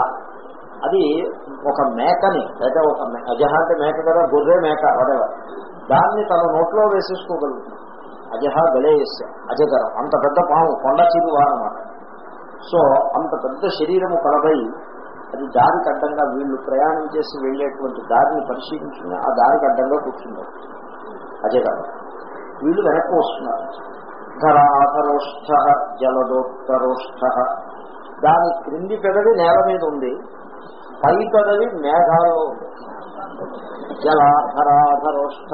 అది ఒక మేకని లేదా ఒక మే- అజహ అంటే మేక కదా గొర్రె మేక వడేవర్ దాన్ని తన నోట్లో వేసేసుకోగలుగుతుంది అజహ గళేయస్య అజగరం. అంత పెద్ద పాము కొండ చిరువా సో అంత పెద్ద శరీరము కలబై అది దారికి అడ్డంగా వీళ్ళు ప్రయాణం చేసి వెళ్ళేటువంటి దారిని పరిశీలించుకుని ఆ దారికి అడ్డంగా కూర్చున్నారు అజగరం. వీళ్ళు వెనక్కి వస్తున్నారు. ధరాధరోష్ఠ జలదోత్తరోష్ఠ. దాని క్రింది పెదవి నేల మీద ఉంది. పై పెదవి మేఘాలో ఉంది. జలాధరాధరోష్ఠ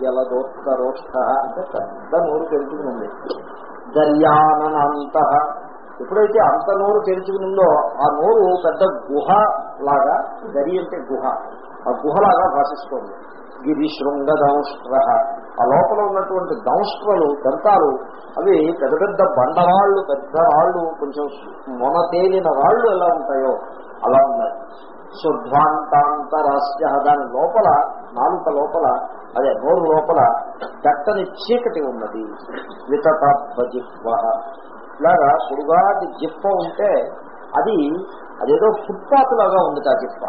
జలదోత్తరోష్ఠ అంటే పెద్ద నోరు తెరుచుకుని ఉంది దర్యానంత ఎప్పుడైతే అంత నోరు తెరుచుకునిందో ఆ నోరు పెద్ద గుహ లాగా దరి అంటే గుహ. ఆ గుహలాగా భాషిస్తోంది. గిరిశృంగ దంష్ట్ర ఆ లోపల ఉన్నటువంటి దంష్ట్రలు దంతాలు అవి పెద్ద పెద్ద బండరాళ్ళు పెద్ద రాళ్ళు కొంచెం మొన తేలిన రాళ్ళు ఎలా ఉంటాయో అలా ఉన్నాయి. శుద్ధాంతాంతరాస్య దాని లోపల నాలుక లోపల అదే నోరు లోపల దట్టని చీకటి ఉన్నది. వితతాత్మజిహ్వ ఇలాగా పొడుగాటి జిప్ప ఉంటే అది అదేదో ఫుట్పాత్ లాగా ఉంది ఆ జిప్ప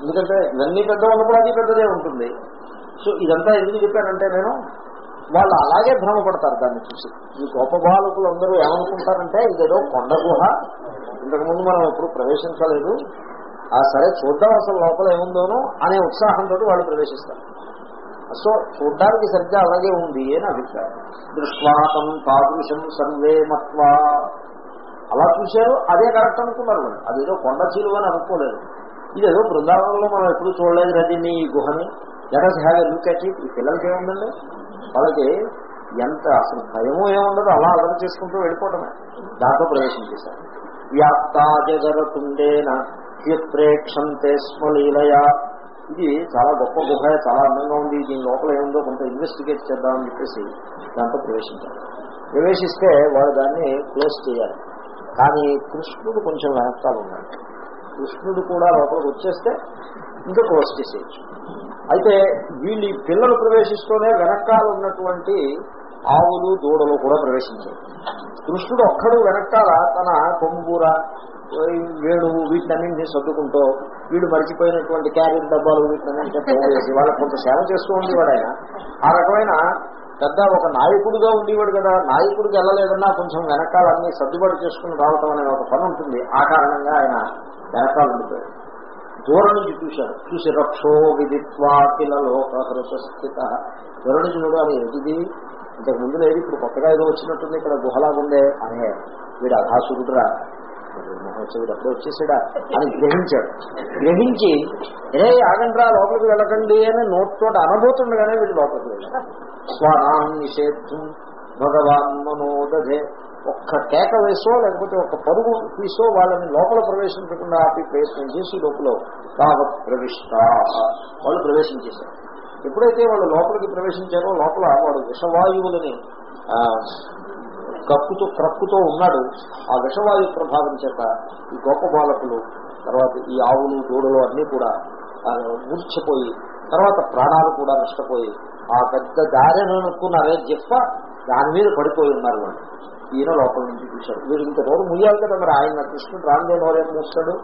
ఎందుకంటే ఇవన్నీ పెద్ద ఉన్నప్పుడు అది పెద్దదే ఉంటుంది. సో ఇదంతా ఎందుకు చెప్పానంటే నేను వాళ్ళు అలాగే భ్రమపడతారు దాన్ని చూసి. ఈ గొప్ప బాలకులు అందరూ ఏమనుకుంటారంటే ఇదేదో కొండ గుహ. ఇంతకుముందు మనం ఎప్పుడు ప్రవేశించలేదు. ఆ సరే చూద్దాం అసలు లోపల ఏముందోనో అనే ఉత్సాహంతో వాళ్ళు ప్రవేశిస్తారు. సో చూడ్డానికి సరిగ్గా అలాగే ఉంది అని అభిప్రాయం. దృష్వాతం తాదృశం సర్వే మత్వా. అలా చూశారు అదే కరెక్ట్ అనుకున్నారు వాళ్ళు. అదేదో కొండ చీలు అని అనుకోలేదు. ఇదేదో బృందావనంలో మనం ఎప్పుడు చూడలేదు రజని ఈ గుహని. Let's have a look at ఈ పిల్లలకి ఏముందండి? వాళ్ళకి ఎంత అసలు భయమో ఏముండదు అలా అర్థం చేసుకుంటూ వెళ్ళిపోవటమే దాంట్లో ప్రవేశం చేశారు. వ్యాప్తాజగరతుండేన ప్రేక్షంతే స్మలీలయ ఇది చాలా గొప్ప గుహ చాలా అందంగా ఉంది. దీని లోపల ఏముందో కొంత ఇన్వెస్టిగేట్ చేద్దామని చెప్పేసి దాంట్లో ప్రవేశించారు. ప్రవేశిస్తే వాడు దాన్ని క్లోజ్ చేయాలి. కానీ కృష్ణుడు కొంచెం వెనకాల ఉన్నాడు. కృష్ణుడు కూడా లోపలికి వచ్చేస్తే ఇంకా క్లోజ్ చేసేయచ్చు అయితే వీళ్ళు ఈ పిల్లలు ప్రవేశిస్తూనే వెనకాల ఉన్నటువంటి ఆవులు దూడలు కూడా ప్రవేశించాయి కృష్ణుడు ఒక్కడు వెనకాల తన కొంబూర వేణువు వీటన్నింటినీ సర్దుకుంటూ వీడు మర్చిపోయినటువంటి క్యారెట్ డబ్బాలు వీటన్నింటినీ పోగేసి వాళ్ళకి కొంత సేవ చేస్తూ ఉండేవాడు ఆయన. ఆ రకమైన పెద్ద ఒక నాయకుడిగా ఉండేవాడు కదా. నాయకుడికి వెళ్ళలేదన్నా కొంచెం వెనకాలన్నీ సర్దుబాటు చేసుకుని రావటం అనే ఒక పని ఉంటుంది. ఆ కారణంగా ఆయన వెనకాల ఉండిపోయాడు. దూరం నుంచి చూశాడు చూసి రక్షో విదిత్వా కిల లోకహృతస్థిత. దూరం నుంచి అది ఏంటిది ఇంతకు ముందు లేదు ఇప్పుడు కొత్తగా ఏదో వచ్చినట్టుంది ఇక్కడ గుహలాగుందే అనే వీడు అఘాసురుడురా. మహోత్సవుడు అప్పుడే వచ్చేసాడా అని గ్రహించాడు. గ్రహించి ఏ ఆగండ్రా లోపలికి వెళ్ళకండి అని నోట్తో అనబోతుండగానే వీడు లోపలికి వెళ్ళాడు. స్వరాన్ని నిషేధం భగవాన్ మనోదే ఒక్క కేక వేసో లేకపోతే ఒక పరుగు తీసో వాళ్ళని లోపల ప్రవేశించకుండా ఆపి ప్రయత్నం చేసి లోపల తావత్ ప్రవిష్ట. వాళ్ళు ప్రవేశించేశారు ఎప్పుడైతే వాళ్ళు లోపలికి ప్రవేశించారో లోపల వాడు విషవాయువులని కప్పుతో క్రక్కుతో ఉన్నాడు. ఆ విషవాయు ప్రభావం చేత ఈ గొప్ప బాలకులు తర్వాత ఈ ఆవులు దూడలు అన్నీ కూడా మూర్చిపోయి తర్వాత ప్రాణాలు కూడా నష్టపోయి ఆ పెద్ద దారిని అనుకున్నారే జిప్ప దాని మీద పడిపోయి ఉన్నారు వాళ్ళు. ఈయన లోపల నుంచి చూశాడు. వీడు ఇంత రోజు ముయ్యాలి కదా మరి ఆయన కృష్ణుడు రాందే నోరేం మూస్తాడు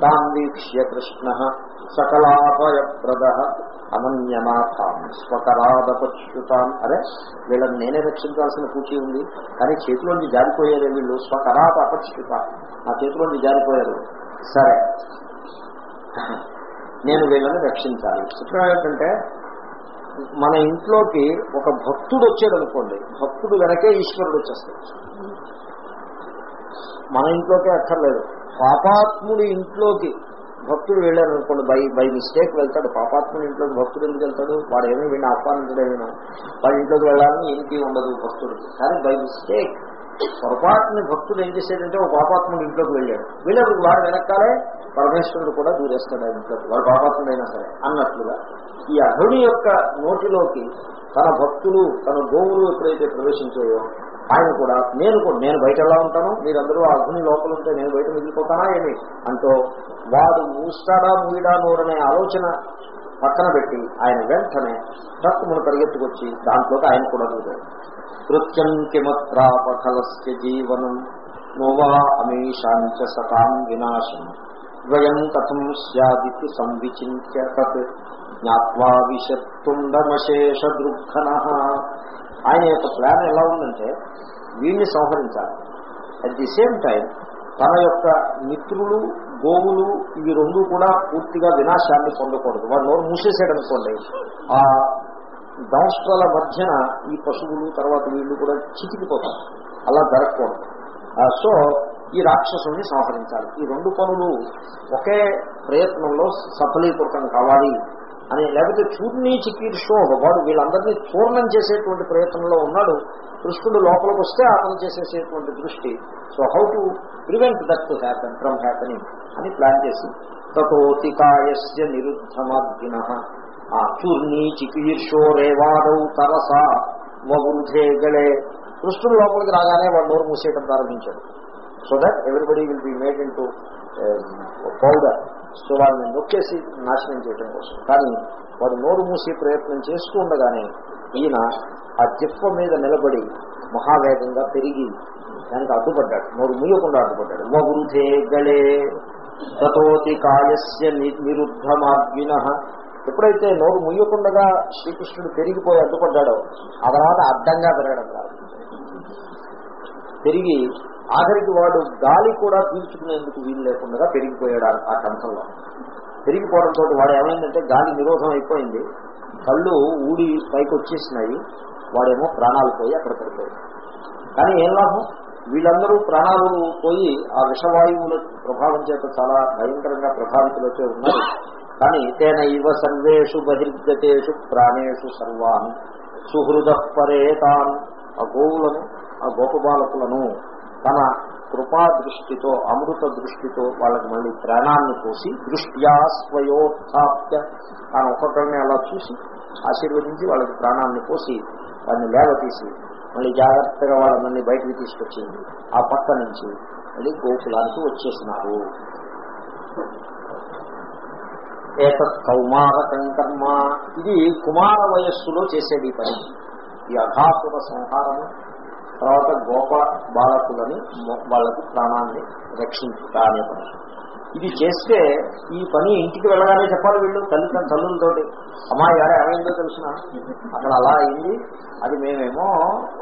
తాం కృష్ణ సకలాభయప్రద అనన్యనాథాం స్వకరాదపచ్యుతాం అరే వీళ్ళని నేనే రక్షించాల్సిన పూచి ఉంది. కానీ చేతిలోంచి జారిపోయారు వీళ్ళు. స్వకరాత అపచ్యుత నా చేతిలోంచి జారిపోయారు సరే. నేను వీళ్ళని రక్షించాలి. చిత్రం ఏంటంటే మన ఇంట్లోకి ఒక భక్తుడు వచ్చాడు అనుకోండి భక్తుడు వెనకే ఈశ్వరుడు వచ్చేస్తాడు. మన ఇంట్లోకే అక్కర్లేదు. పాపాత్ముడి ఇంట్లోకి భక్తుడు వెళ్ళాడు అనుకోండి బై బై మిస్టేక్ వెళ్తాడు. పాపాత్ముడి ఇంట్లోకి భక్తుడు ఎందుకు వెళ్తాడు? వాడు ఏమీ వీడిని ఆహ్వానించడమేనా? వాడి ఇంట్లోకి వెళ్ళాలని ఏంటి ఉండదు భక్తుడికి. కానీ బై మిస్టేక్ పొరపాటుని భక్తుడు ఏం చేసేటంటే ఒక పాపాత్ముడు ఇంట్లోకి వెళ్ళాడు. వెళ్ళేప్పుడు వాడు వెనకాలే పరమేశ్వరుడు కూడా దూరేస్తాడు ఆయన ఇంట్లోకి. వాడు పాపాత్ముడైనా సరే అన్నట్లుగా ఈ అధుడి యొక్క నోటిలోకి తన భక్తులు తన గోవులు ఎప్పుడైతే ప్రవేశించాయో ఆయన కూడా నేను కూడా నేను బయట ఎలా ఉంటాను? మీరందరూ అగ్ని లోపల ఉంటే నేను బయట మిగిలిపోతానా ఏమి? అంటూ వాడు మూస్తాడా మూయడా నోరనే ఆలోచన పక్కన పెట్టి ఆయన వెంటనే తక్కువ పరిగెత్తుకొచ్చి దాంట్లోకి ఆయన కూడా దూరాడు. కృత్యం కిమత్రాపఖలస్య జీవనం నోవా అమీషాంచ సతాం వినాశం. ద్వయం కథం సదితి సంవిచింత్య తత్. జ్ఞాత్వా విషత్తుండమశేష దృగ్ఘన ఆయన యొక్క ప్లాన్ ఎలా ఉందంటే వీడిని సంహరించాలి. అట్ ది సేమ్ టైం తన యొక్క మిత్రులు గోవులు ఇవి రెండు కూడా పూర్తిగా వినాశాన్ని పొందకూడదు. వాళ్ళు నోరు మూసేసాడు అనుకోండి ఆ దంష్ట్రల మధ్యన ఈ పశువులు తర్వాత వీళ్ళు కూడా చితికిపోతారు. అలా జరగకూడదు. సో ఈ రాక్షసుని సంహరించాలి. ఈ రెండు పనులు ఒకే ప్రయత్నంలో సఫలీకృతం కావాలి అని లేకపోతే చూర్ణీ చికీర్షో వాడు వీళ్ళందరినీ చూర్ణం చేసేటువంటి ప్రయత్నంలో ఉన్నాడు. కృష్ణుడు లోపలికి వస్తే అతను చేసేసేటువంటి దృష్టి. So how to prevent that to happen from happening అని ప్లాన్ చేసి తోతికాయస్య నిరుద్ధమార్గిన ఆ చూర్ణీ చికీర్షో రేవాడౌ తరస వృధే గళే. కృష్ణుడు లోపలికి రాగానే వాడు నోరు మూసేయడం ప్రారంభించాడు. So that everybody will be made in to powder so వాళ్ళని నొక్కేసి నాశనం చేయడం కోసం. కానీ వాడు నోరు మూసే ప్రయత్నం చేస్తూ ఉండగానే ఈయన ఆ జిప్ప మీద నిలబడి మహావేగంగా పెరిగి దానికి అడ్డుపడ్డాడు. నోరు మూయకుండా అడ్డుపడ్డాడు. వృధే గళే. తతోతి కాయస్య ని- నిరుద్ధ ఎప్పుడైతే నోరు ముయ్యకుండగా శ్రీకృష్ణుడు పెరిగిపోయి అడ్డుపడ్డాడో ఆ తర్వాత అడ్డంగా పెరగడం కాదు. పెరిగి ఆఖరికి వాడు గాలి కూడా పీల్చుకునేందుకు వీలు లేకుండా పెరిగిపోయాడు ఆ- ఆ కంఠంలో. పెరిగిపోవడంతో వాడు ఏమైందంటే గాలి నిరోధం అయిపోయింది. కళ్ళు ఊడి పైకి వచ్చేసినాయి. వాడేమో ప్రాణాలు పోయి అక్కడ పడిపోయాడు. కానీ ఏం లాభం? వీళ్ళందరూ ప్రాణాలు పోయి ఆ విషవాయువుల ప్రభావం చేత చాలా భయంకరంగా ప్రభావితులైతే ఉన్నారు. కానీ తేన ఇవ సర్వేషు బహిర్గతేషు ప్రాణేషు సర్వాన్ సుహృద పరేతాన్. ఆ గోవులను ఆ గోపబాలకులను తన కృపా దృష్టితో అమృత దృష్టితో వాళ్ళకి మళ్ళీ ప్రాణాన్ని పోసి దృష్ట్యా స్వయోత్థాప్య తాను ఒక్కొక్కరిని అలా చూసి ఆశీర్వదించి వాళ్ళకి ప్రాణాన్ని పోసి వాళ్ళని లేవతీసి మళ్ళీ జాగ్రత్తగా వాళ్ళందరినీ బయటికి తీసుకొచ్చింది. ఆ పక్క నుంచి మళ్ళీ గోకులానికి వచ్చేసినారు. ఏతత్ కౌమారకం కర్మ ఇది కుమార వయస్సులో చేసేది ఈ పని. ఈ అఘాసుర సంహారము తర్వాత గోప బాలకులని వాళ్ళకి ప్రాణాన్ని రక్షించుట అనే పని. ఇది చేస్తే ఈ పని ఇంటికి వెళ్ళగానే చెప్పాలి వీళ్ళు తల్లి తల్లులతోటి. అమ్మాయి గారు ఏమైందో తెలిసిన? అక్కడ అలా అయింది. అది మేమేమో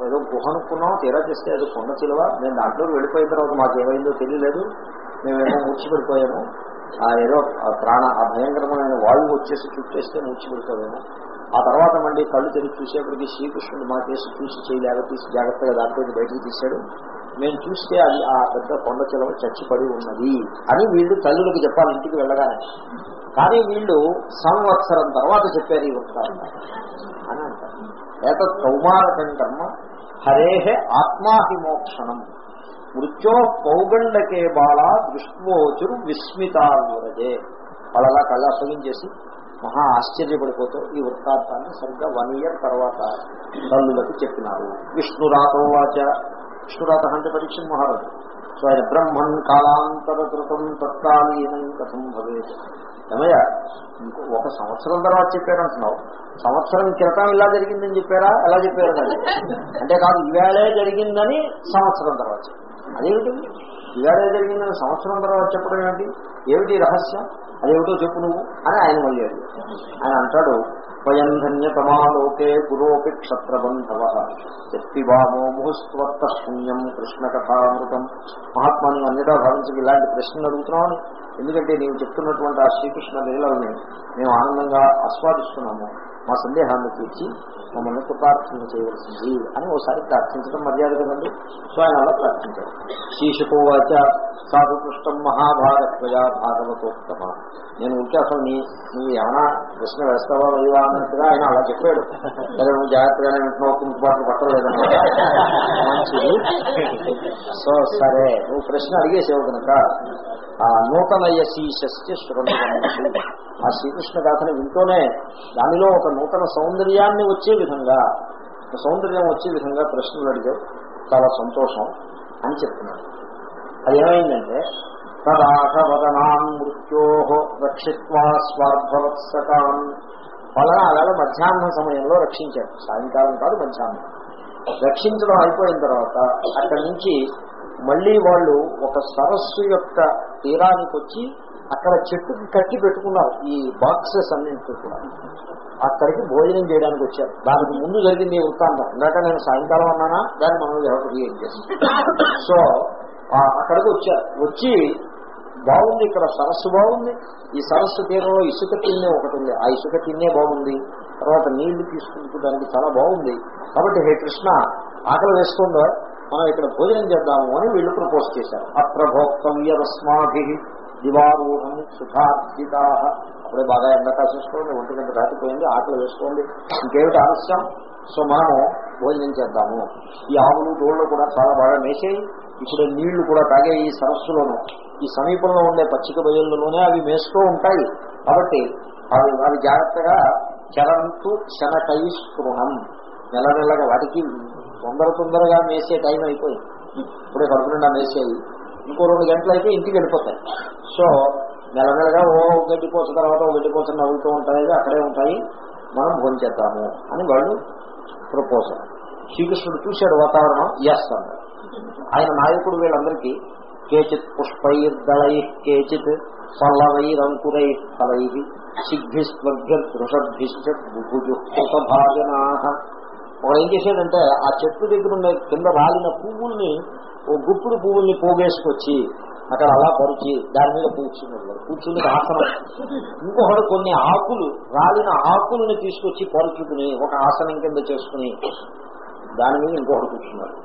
ఏదో గుహ అనుకున్నాం తీరా చేస్తే అది కొండ చిలువ. మేము దాంట్లో వెళ్ళిపోయిన తర్వాత మాకు ఏమైందో తెలియలేదు. మేమేమో ముచ్చిపెడిపోయాము ఆ ఏదో ఆ ప్రాణ ఆ భయంకరమైన వాయువు వచ్చేసి చుట్టేస్తే మూర్చిపడిపోయాము ఆ తర్వాత మళ్ళీ కళ్ళు తెరిచి చూసేప్పటికి శ్రీకృష్ణుడు మా కేసు చూసి చేయలేక తీసి జాగ్రత్తగా దాంట్లో బయటకు తీశాడు. మేము చూస్తే అది ఆ పెద్ద కొండ చెలవ చచ్చిపడి ఉన్నది అని వీళ్ళు తల్లులకు చెప్పాలి ఇంటికి వెళ్ళగానే. కానీ వీళ్ళు సంవత్సరం తర్వాత చెప్పారు ఈ వస్తారు అని అంటారు. ఏతత్ కౌమారకం కర్మ హరేహే ఆత్మాహిమోక్షణం మృత్యో పౌగండకే బాల దృష్మోచురు విస్మితావరజే వాళ్ళలా కళ్ళ చేసి మహా ఆశ్చర్యపడిపోతూ ఈ వృత్తార్థాన్ని సరిగ్గా వన్ ఇయర్ తర్వాత తల్లులకు చెప్పినారు. విష్ణురాతోవాచ విష్ణురాత అంటే పరీక్ష మహారాజు. సో ఆయన బ్రహ్మన్ కాలాంతర కృతం తత్కాలీనం కథం భవేత్. ఏమయ్య ఇంకో ఒక సంవత్సరం తర్వాత చెప్పారంటున్నావు. సంవత్సరం క్రితం ఇలా జరిగిందని చెప్పారా? ఎలా చెప్పారు అంటే కాదు ఈవేళే జరిగిందని సంవత్సరం తర్వాత చెప్పారు. అదేమిటి? ఈవేళే జరిగిందని సంవత్సరం తర్వాత చెప్పడం ఏమిటి? ఏమిటి రహస్యం? అదేమిటో చెప్పు నువ్వు అని ఆయన మళ్ళీ ఆయన అంటాడు స్వయం ధన్యతమాలోకే గురోపి క్షత్రబంధవ ఎత్తివామో ముహుస్వత్త శూన్యం కృష్ణ కథామృతం మహాత్మాని నువ్వు అన్నిటా భావించి ఇలాంటి ప్రశ్నలు అడుగుతున్నావు ఎందుకంటే నేను చెప్తున్నటువంటి ఆ శ్రీకృష్ణ లీలల్ని మేము ఆనందంగా ఆస్వాదిస్తున్నాము. మా సందేహాన్ని తీర్చి మమ్మల్ని ప్రార్థన చేయవలసింది అని ఒకసారి ప్రార్థించడం మర్యాద కదండి. సో ఆయన అలా ప్రార్థించారు. శీర్షకోవాచ సాధు పృష్టం మహాభారత్వయా భాగవతోత్తమ. నేను ఉంటే అసలు నీ నువ్వు ఏమైనా ప్రశ్న వేస్తావా లేదా అన్నట్టుగా ఆయన అలా చెప్పాడు. సరే నువ్వు జాగ్రత్తగానే వింటున్నావు కుంకుపాట్లు పట్టలేదన్నమాట. మంచిది. సో సరే నువ్వు ప్రశ్న అడిగేసేవు కనుక ఆ నూతనయ శీశస్య శృంగమసి ఆ శ్రీకృష్ణ గాథను వింటూనే దానిలో ఒక నూతన సౌందర్యాన్ని వచ్చే విధంగా సౌందర్యం వచ్చే విధంగా ప్రశ్నలు అడిగావు. చాలా సంతోషం అని చెప్తున్నాడు అది ఏమైందంటే తదాహవదనాం మృత్యో రక్షిత్వా స్వార్భవత్సకాన్ వాళ్ళని అలాగే మధ్యాహ్నం సమయంలో రక్షించారు. సాయంకాలం కాదు మధ్యాహ్నం. రక్షించడం అయిపోయిన తర్వాత అక్కడి నుంచి మళ్ళీ వాళ్ళు ఒక సరస్సు యొక్క తీరానికి వచ్చి అక్కడ చెట్టుకి కట్టి పెట్టుకున్నారు. ఈ బాక్సెస్ అన్నింటినీ కూడా. అక్కడికి భోజనం చేయడానికి వచ్చారు. దానికి ముందు జరిగింది వృత్తాంతం. ఇందాక నేను సాయంకాలం అన్నానా? దాన్ని మనం ఎవరికి ఏం చేస్తాం? సో అక్కడికి వచ్చారు. వచ్చి బాగుంది ఇక్కడ సరస్సు బాగుంది. ఈ సరస్సు తీరంలో ఇసుక తిన్నే ఒకటి ఉంది. ఆ ఇసుక తిన్నే బాగుంది. తర్వాత నీళ్ళు తీసుకుంటుకోవడానికి చాలా బాగుంది. కాబట్టి హే కృష్ణ ఆకలి వేస్తుందో? మనం ఇక్కడ భోజనం చేద్దాము అని వీళ్ళు ప్రపోజ్ చేశారు. అప్రభోక్తవ్యస్మాభి దివారూఢం సుఖార్జితా. అప్పుడే బాగా ఎండ కాసేసుకోండి ఒంటి గంట దాటిపోయింది ఆకలి వేసుకోండి. ఇంకేమిటి ఆలస్యం? సో మనము భోజనం చేద్దాము. ఈ ఆవులు దోళ్ళు కూడా చాలా బాగా మేసేయి. ఇప్పుడు నీళ్ళు కూడా తాగే ఈ సరస్సులోనూ ఈ సమీపంలో ఉండే పచ్చిక బయళ్ళలోనే అవి మేస్తూ ఉంటాయి. కాబట్టి అవి అవి జాగ్రత్తగా చరంతు శనకై స్పృహం నెల నెలగా వాటికి తొందర తొందరగా మేసే టైం అయిపోయింది. ఇప్పుడే కడుపు నిండా మేసేయి. ఇంకో రెండు గంటలు అయితే ఇంటికి వెళ్ళిపోతాయి. సో నెల నెలగా ఓ గడ్డిపోత తర్వాత ఓ గడ్డిపోత నవ్వుతూ ఉంటాయి అక్కడే ఉంటాయి. మనం భోంచేద్దాము అని వాళ్ళు ప్రపోజల్ శ్రీకృష్ణుడు చూశాడు వాతావరణం ఎస్ అన్నాడు. ఆయన నాయకుడు వీళ్ళందరికీ కేచిత్ పుష్పైర్దళై కేచిత్ సల్లవైరంకురై ఫలై సిద్ధిస్వర్గృషద్భిశ్చ భాజనా ఒకడు ఏం చేశాడంటే ఆ చెట్టు దగ్గర ఉండే కింద రాలిన పువ్వుల్ని ఓ గుప్పుడు పువ్వుల్ని పోగేసుకొచ్చి అక్కడ అలా పరిచి దాని మీద కూర్చున్నాడు కూర్చుని ఆసనం ఇంకొకడు కొన్ని ఆకులు రాలిన ఆకులను తీసుకొచ్చి పరుచుకుని ఒక ఆసనం కింద చేసుకుని దాని మీద ఇంకొకటి కూర్చున్నాడు.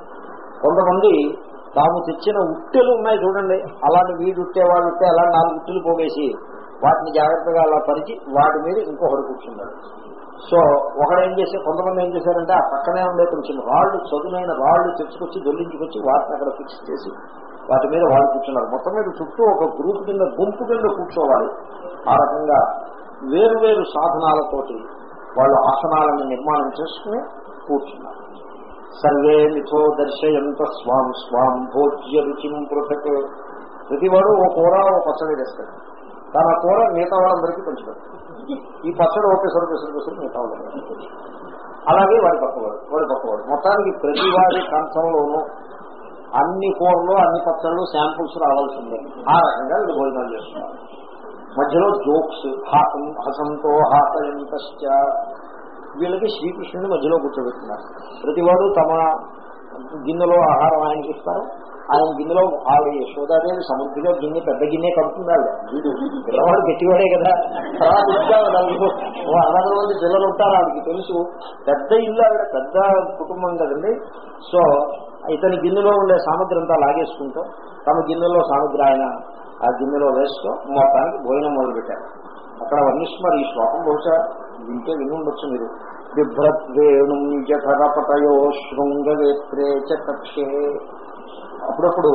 కొంతమంది తాము తెచ్చిన ఉట్టెలు ఉన్నాయి చూడండి. అలాంటి వీడు ఉట్టే వాళ్ళు ఉంటే అలా నాలుగు ఉట్టెలు పోగేసి వాటిని జాగ్రత్తగా అలా పరిచి వాటి మీద ఇంకొకడు కూర్చున్నాడు. సో ఒకడు ఏం చేసి కొంతమంది ఏం చేశారంటే ఆ పక్కనే ఉండే కొంచెం రాళ్ళు చదునైన రాళ్ళు తెచ్చుకొచ్చి దొల్లించుకొచ్చి వాటిని అక్కడ ఫిక్స్ చేసి వాటి మీద వాళ్ళు కూర్చున్నారు. మొత్తం మీద చుట్టూ ఒక గ్రూప్ కింద గుంపు కింద కూర్చోవాలి. ఆ రకంగా వేరు వేరు సాధనాలతోటి వాళ్ళు ఆసనాలను నిర్మాణం చేసుకుని కూర్చున్నారు. సర్వే మిథో దర్శయంత స్వాం స్వాం భోజ్య రుచిం పృథక్. ప్రతివాడు ఓ కూర ఓ పచ్చడి వేస్తాడు తన కూర మిగతా వాళ్ళందరికీ పంచిపెడతాడు ఈ పచ్చడి ఓ పెసరు పెసరు మిగతా వాళ్ళందరికీ అలాగే వాడి పక్కవాడు వాడి పక్కవాడు. మొత్తానికి ప్రతి వాడి కంచంలోనూ అన్ని కూరలు అన్ని పచ్చళ్ళు శాంపుల్స్ రావాల్సిందే. ఆ రకంగా వీళ్ళు భోజనాలు చేస్తున్నారు. మధ్యలో జోక్స్ హాసం హసంతో హాసయంత వీళ్ళకి శ్రీకృష్ణుని మధ్యలో కూర్చోబెట్టున్నారు ప్రతివాడు తమ గిన్నెలో ఆహారం ఆయనకి ఇస్తారు ఆయన గిన్నెలో ఆవిడ యశోదాదేవి సముద్రంలో గిన్నె పెద్ద గిన్నె కడుతుంది ఆవిడ వీడు పిల్లవాడు గట్టివాడే కదా. తర్వాత ఇంకా అరవై మంది పిల్లలు ఉంటారు ఆవిడకి తెలుసు. పెద్ద ఇల్లు ఆవిడ పెద్ద కుటుంబం కదండి. సో ఇతని గిన్నెలో ఉండే సామగ్రి అంతా లాగేసుకుంటూ తమ గిన్నెలో సామగ్రి ఆయన ఆ గిన్నెలో వేస్తూ మొత్తానికి భోజనం మొదలుపెట్టారు. అక్కడ వర్ణిష్మర్ ఈ శ్లోకం బహుశా వింటే విని ఉండొచ్చు మీరు. బిభ్రద్వేణు జఠరపటయో శృంగవేత్రే చక్షే అప్పుడప్పుడు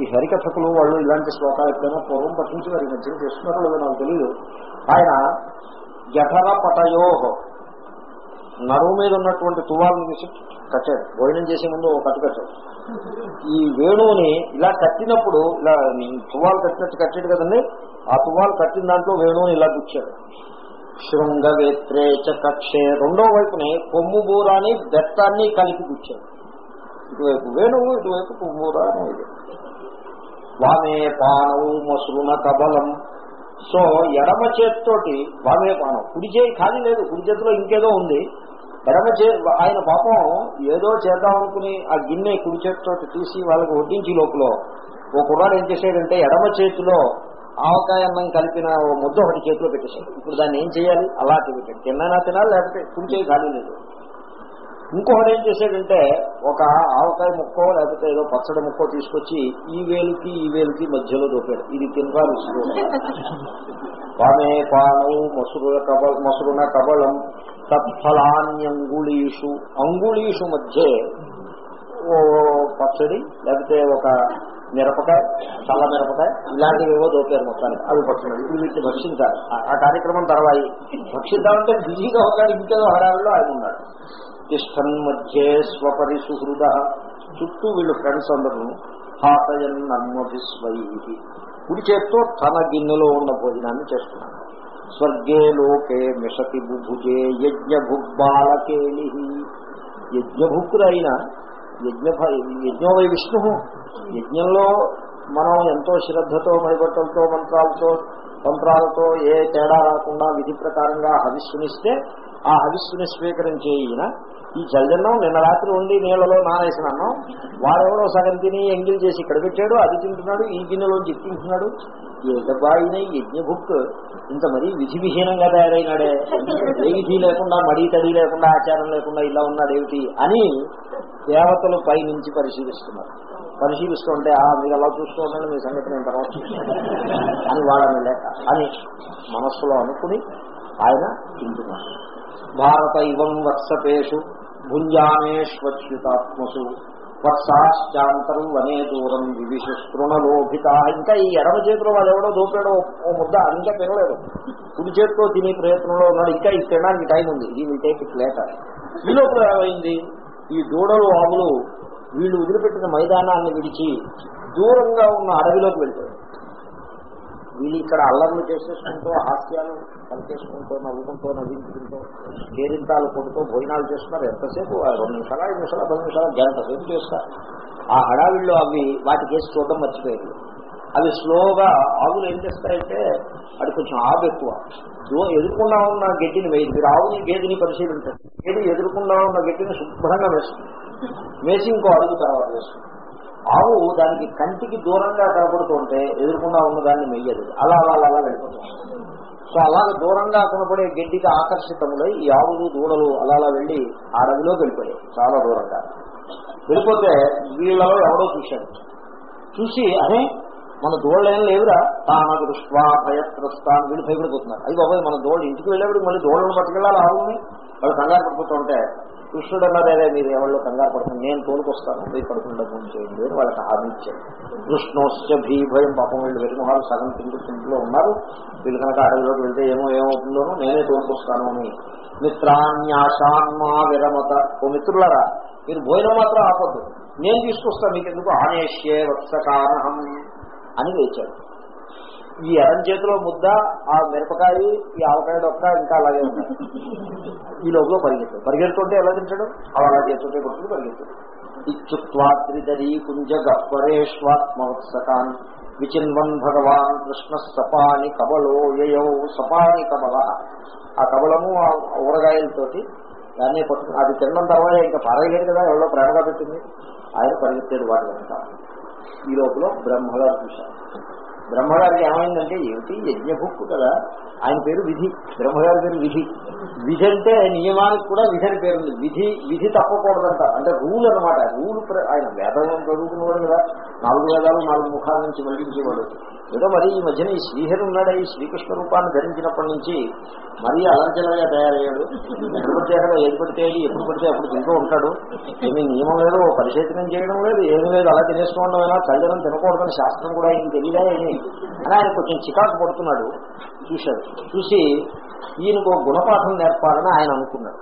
ఈ హరికథకులు వాళ్ళు ఇలాంటి శ్లోకాలు ఎప్పుడైనా పూర్వం పట్టించి వారి మధ్యన చేస్తున్నారో నాకు తెలియదు ఆయన జఠర పటయోహో నరువు మీద ఉన్నటువంటి తువాలను తీసి కట్టాడు భోజనం చేసే ముందు ఒక కట్టు కట్టాడు ఈ వేణువుని ఇలా కట్టినప్పుడు ఇలా తువాలు కట్టినట్టు కట్టాడు కదండి? ఆ తువాలు కట్టిన దాంట్లో వేణువుని ఇలా గుచ్చాడు శృంగవేత్రే చ కక్షే రెండో వైపుని కొమ్ము బూరాని బెత్తాన్ని కలిపి గుచ్చాడు ఇటువైపు వేణువు ఇటువైపు కొమ్మూర అనేది. వామే పానవు మసురున కబలం. సో ఎడమ చేతితోటి వామే పానం. కుడి చేయి ఖాళీ లేదు కుడి చేతిలో ఇంకేదో ఉంది. ఎడమ చే ఆయన పాపం ఏదో చేద్దాం అనుకుని ఆ గిన్నె కుడి చేతితోటి తీసి వాళ్ళకి వడ్డించి లోపల ఓ కుర్రాడు ఏం చేశాడంటే ఎడమ చేతిలో ఆవకాయ అన్నం కలిపిన ఓ ముద్ద ఒకటి చేతిలో పెట్టేశాడు. ఇప్పుడు దాన్ని ఏం చేయాలి? అలా తింటాడు తిన్నా తినాలి? లేకపోతే కుడి చేయి ఖాళీ లేదు. ఇంకొకటి ఏం చేశాడంటే ఒక ఆవకాయ ముక్కో లేకపోతే ఏదో పచ్చడి ముక్కో తీసుకొచ్చి ఈ వేలుకి ఈ వేలుకి మధ్యలో దొరికాడు ఇది తినరా రుచులు పామే పానవు మసురుల కబల్ మసురున కబలం తత్ఫలాన్యంగుళీషు. అంగుళీషు మధ్య ఓ పచ్చడి లేకపోతే ఒక మిరపకాయ చల్ల మిరపకాయ ఇలాంటివి ఏవో దోపారు మొత్తానికి. అవి పట్టుకున్నాడు ఇప్పుడు వీటిని భక్షించాలి. ఆ కార్యక్రమం తర్వాయి. భక్షిద్దామంటే బిజీగా ఉన్నాడు ఇంకేదో హడావిలో ఆయన ఉన్నాడు. తిష్టన్ మధ్యే స్వపరి సుహృద చుట్టూ వీళ్ళు ఫ్రెండ్స్ అందరూ హాతయన్ నర్మభిస్వై కుడి చేత్తో తన గిన్నెలో ఉన్న భోజనాన్ని చేస్తున్నాడు స్వర్గే లోకే మిషతి బుభుజే యజ్ఞ భుగ్బాలకేళి యజ్ఞ యజ్ఞోవై విష్ణు. యజ్ఞంలో మనం ఎంతో శ్రద్ధతో మైబట్టలతో మంత్రాలతో తంత్రాలతో ఏ తేడా రాకుండా విధి ప్రకారంగా హవిస్సునిస్తే ఆ హవిస్సుని స్వీకరించే ఈయన. ఈ చల్లన్నం నిన్న రాత్రి ఉండి నీళ్ళలో నానేసిన అన్నం వాడెవడో సగం తిని ఎంగిల్ చేసి ఇక్కడ పెట్టాడు అది తింటున్నాడు ఈ గిన్నెలోంచి తింటున్నాడు ఏదబ్బా ఆయన యజ్ఞ బుక్ ఇంత మరీ విధి విహీనంగా తయారైనాడే. ఏ విధి లేకుండా మడి తడి లేకుండా ఆచారం లేకుండా ఇలా ఉన్నాడేమిటి అని దేవతలు పై నుంచి పరిశీలిస్తున్నారు. పరిశీలిస్తుంటే ఆ మీరు అలా చూస్తూ ఉండండి మీ సంగతి నేను తర్వాత అని వాళ్ళని లేక అని మనస్సులో అనుకుని ఆయన తింటున్నారు భారత ఇవం వత్సపేషు భుంజామేష్వచ్యుతాత్మసు వత్సాశ్చాంతరం వనే దూరం వివిషు తృణలోభిత ఇంకా ఈ ఎడమ చేతిలో వాళ్ళు ఎవడో దోపాడో ఓ ముద్ద ఇంకా తినలేదు. కుడి చేతితో తినే ప్రయత్నంలో ఉన్నాడు. ఇంకా ఇది తినడానికి టైం ఉంది. ఇది విల్ టేక్ ఇట్ లేటర్ ఈ లోపల ఏమైంది? ఈ దూడలు ఆవులు వీళ్ళు వదిలిపెట్టిన మైదానాన్ని విడిచి దూరంగా ఉన్న అడవిలోకి వెళ్తారు వీళ్ళు ఇక్కడ అల్లర్లు చేసేసుకుంటూ హాస్యాలు కలిపేసుకుంటూ నవ్వుకుంటూ నవ్వించుకుంటూ కేరింతాలు కొడుతూ భోజనాలు చేస్తున్నారు. ఎంతసేపు? ఆ రెండు నిమిషాలు ఐదు నిమిషాలు పది నిమిషాలు? గంట సేపు చేస్తారు ఆ హడావిల్లో అవి వాటి కేసు చూడడం మర్చిపోయారు. అవి స్లోగా ఆవులు ఏం చేస్తాయంటే అది కొంచెం ఆవు ఎక్కువ. ఎదుర్కొండా ఉన్న గడ్డిని వేయదు మీరు ఆవుని గేదెని పరిశీలించండి. గేది ఎదుర్కొండా ఉన్న గడ్డిని శుభ్రంగా వేస్తుంది. వేసి ఇంకో అడుగు తర్వాత వేస్తుంది. ఆవు దానికి కంటికి దూరంగా కనబడుతుంటే ఎదురుకుండా ఉన్న దాన్ని మెయ్యదు. అలా అలా అలా అలా వెళ్ళిపోతుంది. సో అలాగే దూరంగా కనపడే గడ్డికి ఆకర్షితములై ఈ ఆవులు దూడలు అలా అలా వెళ్ళి ఆ రవిలో వెళ్ళిపోయాయి. చాలా దూరంగా. వెళ్ళిపోతే వీళ్ళలో ఎవడో చూశాడు. చూసి అరే మన దోళ్ళు ఏం లేవురా? తాన దృష్వా భయత్రస్తాన్ వీళ్ళు భయపడిపోతున్నారు. అయ్యి బాబాయ్ మన దోళ్ళు ఇంటికి వెళ్ళేప్పుడు మళ్ళీ దోళ్ళను పట్టుకెళ్ళాలి ఆవుని వాళ్ళు కంగారు పడిపోతుంటే కృష్ణుడు అన్నారే మీరు ఎవరిలో కంగారు పడుతుంది నేను తోలుకొస్తాను. మీరు పడుకుండా ఫోన్ చేయండి అని వాళ్ళకి హామీ ఇచ్చాడు కృష్ణోశ్చ భీభయం పాపం వీళ్ళు వెళ్ళిన వాళ్ళు సగం తింటూ తింటూ ఉన్నారు. వీళ్ళు కనుక అడవిలోకి వెళ్తే ఏమో ఏమవుతుందోనో నేనే తోలుకొస్తాను అని మిత్రాన్యాసాన్మా విరమత ఓ మిత్రులరా మీరు భోజనం మాత్రం ఆపద్దు. నేను తీసుకొస్తాను మీకు ఎందుకు ఆనేష్యే వత్సకారహం అని వేచాడు ఈ ఎడం చేతిలో ముద్ద ఆ మిరపకాయ ఈ ఆవకాయ డొక్క ఇంకా అలాగే ఉన్నాయి. ఈ లోపల పరిగెత్తాడు పరిగెడుతుంటే ఎలా తింటాడు? అలా చేస్తుంటే కొట్టుకుని పరిగెత్తాడు ఇచ్చుత్వాద్రిదరీ కుంజ గహ్వరేష్వాత్మవత్సకాన్ విచిన్వన్ భగవాన్ కృష్ణ సపాని కబలో యయౌ సపాని కబల. ఆ కబలము ఆ ఊరగాయలతోటి దాన్ని పట్టుకుని అది తినడం తర్వాత ఇంకా పారగలేదు కదా ఎవరో ప్రేమగా పెట్టింది. ఆయన పరిగెత్తాడు వాటి వెంట ఈ లోపల బ్రహ్మగారు చూశారు. బ్రహ్మగారికి ఏమైందంటే ఏమిటి? యజ్ఞభుక్కు కదా. ఆయన పేరు విధి. బ్రహ్మగారి పేరు విధి. విధి అంటే నియమానికి కూడా విధి అని పేరు ఉంది. విధి విధి తప్పకూడదంట. అంటే రూల్ అనమాట రూల్ ఆయన వేదం చదువుకున్నవాడు కదా. నాలుగు వేదాలు నాలుగు ముఖాల నుంచి మళ్ళించేవాడు ఏదో మరి ఈ మధ్యన ఈ శ్రీహరి ఉన్నాడే ఈ శ్రీకృష్ణ రూపాన్ని ధరించినప్పటి నుంచి మరీ అలంచనగా తయారయ్యాడు. ఎక్కడ పడితే అక్కడ ఏది పడితే ఎప్పుడు పడితే అప్పుడు తింటూ ఉంటాడు. ఏమీ నియమం లేదు పరిచేతనం పరిశీలనం చేయడం లేదు ఏమి లేదు అలా తినేసుకోవడం అయినా చల్లడం తినకూడదని శాస్త్రం కూడా ఆయనకి తెలియదా ఏమి? అని ఆయన కొంచెం చికాకు పడుతున్నాడు చూశాడు చూసి ఈయనకు గుణపాఠం నేర్పాలని ఆయన అనుకున్నాడు.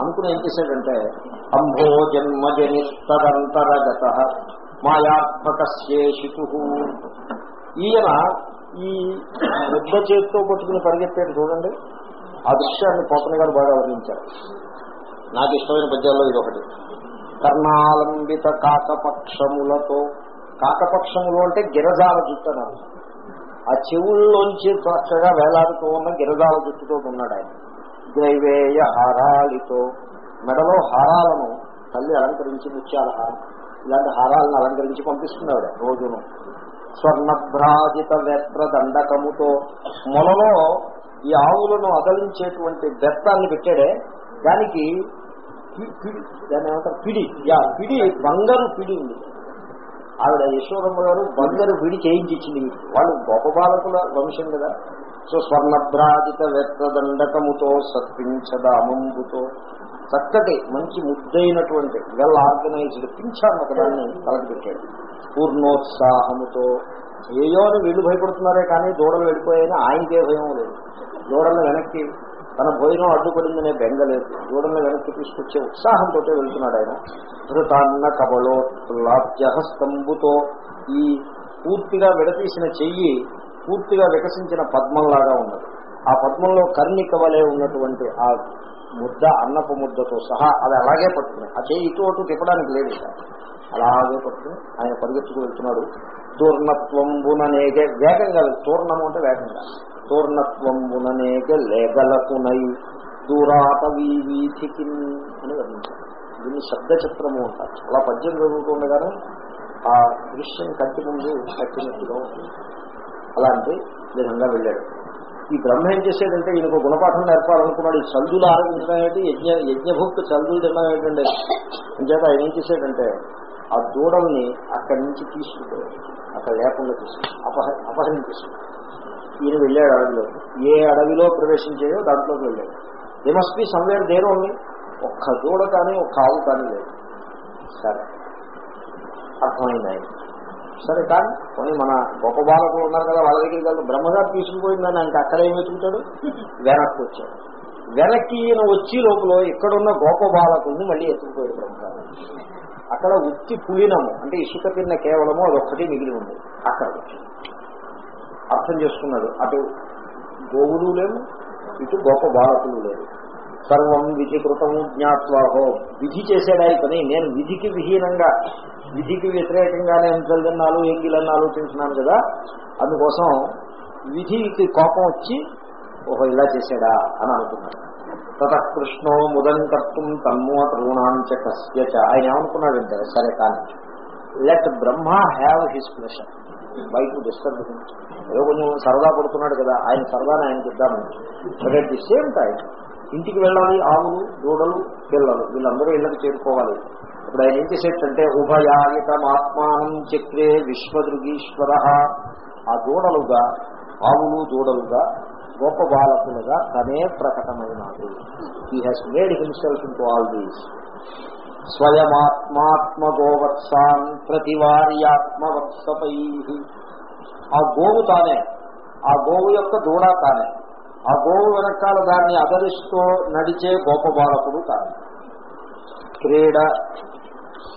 అనుకుని ఏం చేశాడంటే అంభో జన్మజని తదంతరగత మాయాత్మకశేషితు ఈయన ఈ పెద్ద చేతితో పట్టుకుని పరిగెత్తాడు చూడండి. ఆ దృశ్యాన్ని పోతన గారు బాగా వర్ణించారు. నాకు ఇష్టమైన పద్యాల్లో ఇది ఒకటి కర్ణాలంబిత కాకపక్షములతో కాకపక్షములు అంటే గిరజాల జుట్టు అని ఆ చెవుల్లోంచి చక్కగా వేలాడుతూ ఉన్న గిరజాల జుట్టుతో ఉన్నాడు ఆయన. ద్రైవేయ హారాలితో మెడలో హారాలను తల్లి అలంకరించి ముత్యాల హారం. ఇలాంటి హారాలను అలంకరించి పంపిస్తున్నాడు రోజును. స్వర్ణభ్రాజిత వేత్ర దండకముతో మొలలో ఈ ఆవులను అదలించేటువంటి బెత్తాన్ని పెట్టాడే. దానికి దాని పిడి ఏమంటారు? పిడి. యా పిడి బంగారు పిడి ఉంది. ఆవిడ యశ్వరమ్మ గారు బంగారు పిడి చేయించింది వాళ్ళు గొప్ప బాలకుల వంశం కదా. సో స్వర్ణభ్రాజిత వేత్ర దండకముతో సత్పించదామంబుతో చక్కటి మంచి ముద్దైనటువంటి వెల్ ఆర్గనైజ్డ్ పింఛాన్ని ఒకదాన్ని తలకి పెట్టాడు. పూర్ణోత్సాహముతో. ఏయో అని వీళ్ళు భయపడుతున్నారే కానీ దూడలు వెళ్ళిపోయాయని ఆయనకే భయం లేదు. దూడలను వెనక్కి తన భోజనం అడ్డుపడిందనే బెంగ లేదు. దూడలను వెనక్కి తీసుకొచ్చే ఉత్సాహంతో వెళ్తున్నాడు ఆయన. ధృతాన్న కబలోత్లాభ్యహస్తంబుతో ఈ పూర్తిగా విడతీసిన చెయ్యి పూర్తిగా వికసించిన పద్మంలాగా ఉన్నది. ఆ పద్మంలో కర్ణిక వలె ఉన్నటువంటి ఆ ముద్ద అన్నపు ముద్దతో సహా అది అలాగే పట్టుకున్నాయి. ఆ చేయి ఇటు అటు తిప్పడానికి లేదు. అలాగే పట్టుకుని ఆయన పరిగెత్తుకు వెళ్తున్నాడు. తూర్ణత్వంబుననేగే వేగంగా వెళ్- తూర్ణము అంటే వేగంగా తూర్ణత్వంబుననేగే లేగలకునై దూరాత వీవీధికి అని వర్ణించారు. దీన్ని శబ్ద చిత్రము అంటారు. అలా పద్యం చదువుతుండగానే ఆ దృశ్యం కంటి ముందు కట్టినట్టుగా ఉంటుంది అలాంటి విధంగా వెళ్ళాడు. ఈ బ్రహ్మ ఏం చేసేదంటే ఈయనకు గుణపాఠం నేర్పాలనుకున్నాడు. ఈ చల్దులు ఆరంభించడం ఏంటి? యజ్ఞ యజ్ఞభుక్తి చల్దులు తినడం ఏంటండి? అంచేత ఆయన ఏం చేసేదంటే ఆ దూడల్ని అక్కడి నుంచి తీసుకుపోయాడు అక్కడ లేకుండా తీసుకు అపహ అపహరించేసాడు ఈయన వెళ్ళాడు అడవిలో. ఏ అడవిలో ప్రవేశించాయో దాంట్లోకి వెళ్ళాడు. They must be somewhere there only ఒక్క దూడ కానీ ఒక్క ఆవు కానీ లేదు. సరే. అర్థమైంది ఆయన సరే కానీ కొన్ని మన గొప్ప బాలకులు ఉన్నారు కదా వాళ్ళ దగ్గరికి వెళ్తే బ్రహ్మగారు తీసుకుపోయిందని ఆయనకి అక్కడ ఏం వెతుకుతాడు? వెనక్కి వచ్చాడు. వెనక్కి ఈయన వచ్చి లోపల ఇక్కడున్న గోప బాలకుల్ని మళ్ళీ ఎత్తుకుపోయాడు బ్రహ్మగారు. అక్కడ ఉత్తి పులినము అంటే ఇసుక తిన్న కేవలము అదొక్కటి మిగిలి ఉంది. అక్కడ. అర్థం చేసుకున్నాడు. అటు గోవులు లేవు ఇటు గొప్ప బాలకులు లేవు సర్వం విధికృతము జ్ఞాత్వాహో విధి చేసేడా ఈ పని? నేను విధికి విహీనంగా విధికి వ్యతిరేకంగానే ఎంతలన్నాలు ఎంగిలన్నా ఆలోచించినాను కదా. అందుకోసం విధికి కోపం వచ్చి ఓహో ఇలా చేశాడా అని అనుకున్నాను తత కృష్ణో ముదం కర్తం తన్మో తృణాంచ కస్యచ ఆయన ఏమనుకున్నాడంటే సరే కానీ. Let Brahma have his pleasure బయట డిస్టర్బ్ ఏదో కొంచెం సరదా పడుతున్నాడు కదా ఆయన సరదాని ఆయన ఇద్దామని but at the same time ఇంటికి వెళ్ళాలి ఆవులు దూడలు పిల్లలు వీళ్ళందరూ ఇళ్ళకి చేరుకోవాలి. ఇప్పుడు ఆయన ఏం చేసేటంటే ఉభయాయతమాత్మానం చక్రే విశ్వదృగీశ్వర. ఆ దూడలుగా ఆవులు దూడలుగా గొప్ప బాలకులుగా తనే ప్రకటమైనాడు. He has made himself in to all these స్వయమాత్మాత్మగోవత్సాన్ ప్రతివార్యాత్మవత్సపై ఆ గోవు తానే. ఆ గోవు యొక్క దూడ తానే. ఆ గోవు వెనకాల దాన్ని అదరిస్తూ నడిచే గోప బాలకుడు తానే. క్రీడ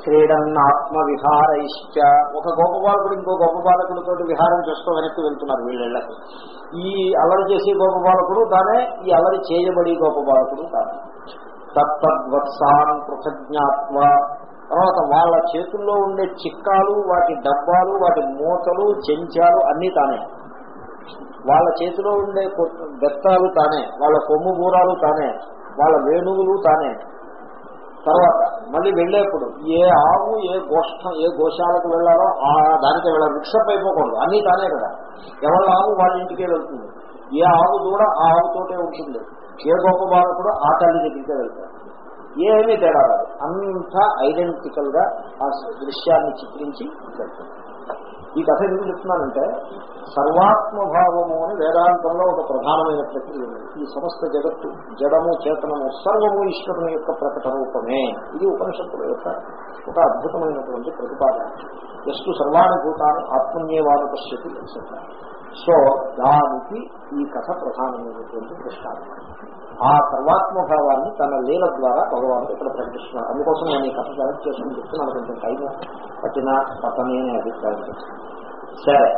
క్రీడన్నాత్మ విహారైశ్చ ఒక గొప్ప బాలకుడు ఇంకో గొప్ప బాలకుడితో విహారం చేస్తూ వెనక్కి వెళ్తున్నారు వీళ్ళకి ఈ అల్లరి చేసే గొప్ప బాలకుడు తానే ఈ అల్లరి చేయబడి గొప్ప బాలకుడు తానే. తత్వత్సాన్ కృతజ్ఞాత్వ తర్వాత వాళ్ళ చేతుల్లో ఉండే చిక్కాలు వాటి డబ్బాలు వాటి మూటలు చెంచాలు అన్నీ తానే. వాళ్ళ చేతిలో ఉండే బెత్తాలు తానే వాళ్ళ కొమ్ము బూరాలు తానే వాళ్ళ వేణువులు తానే. తర్వాత మళ్ళీ వెళ్ళేప్పుడు ఏ ఆవు ఏ గోష్ఠ ఏ గోశాలకు వెళ్ళాలో ఆ దానికి వెళ్ళాలి మిక్సప్ అయిపోకూడదు అన్నీ తానే కదా. ఎవరి ఆవు వాళ్ళ ఇంటికే వెళ్తుంది? ఏ ఆవు కూడా ఆ ఆవుతోటే ఉంటుంది. ఏ గొప్ప బాలకుడు ఆ తల్లి దగ్గరికే వెళ్తాడు ఏమీ తేడా రాదు. అంతా ఐడెంటికల్గా ఆ దృశ్యాన్ని చిత్రించి వెళ్తాడు ఈ కథ ఎందుకు చెప్తున్నానంటే సర్వాత్మభావము అని వేదాంతంలో ఒక ప్రధానమైన ప్రక్రియ ఈ సమస్త జగత్తు జడము చేతనము సర్వము ఈశ్వరుని యొక్క ప్రకట రూపమే. ఇది ఉపనిషత్తుల యొక్క ఒక అద్భుతమైనటువంటి ప్రతిపాదన. ఎస్టు సర్వాణి భూతాన్ని ఆత్మన్యేవాను పశ్యతి సో దానికి ఈ కథ ప్రధానమైనటువంటి దృష్టాంతం. ఆ సర్వాత్మభావాన్ని తన లీల ద్వారా భగవానుడు ఇక్కడ ప్రకటిస్తున్నాడు అందుకోసం నేను ఈ కథ సెలెక్ట్ చేసుకుని చెప్తున్నాను కొంచెం టైం పట్టిన పట్టనే అభిప్రాయం సరే.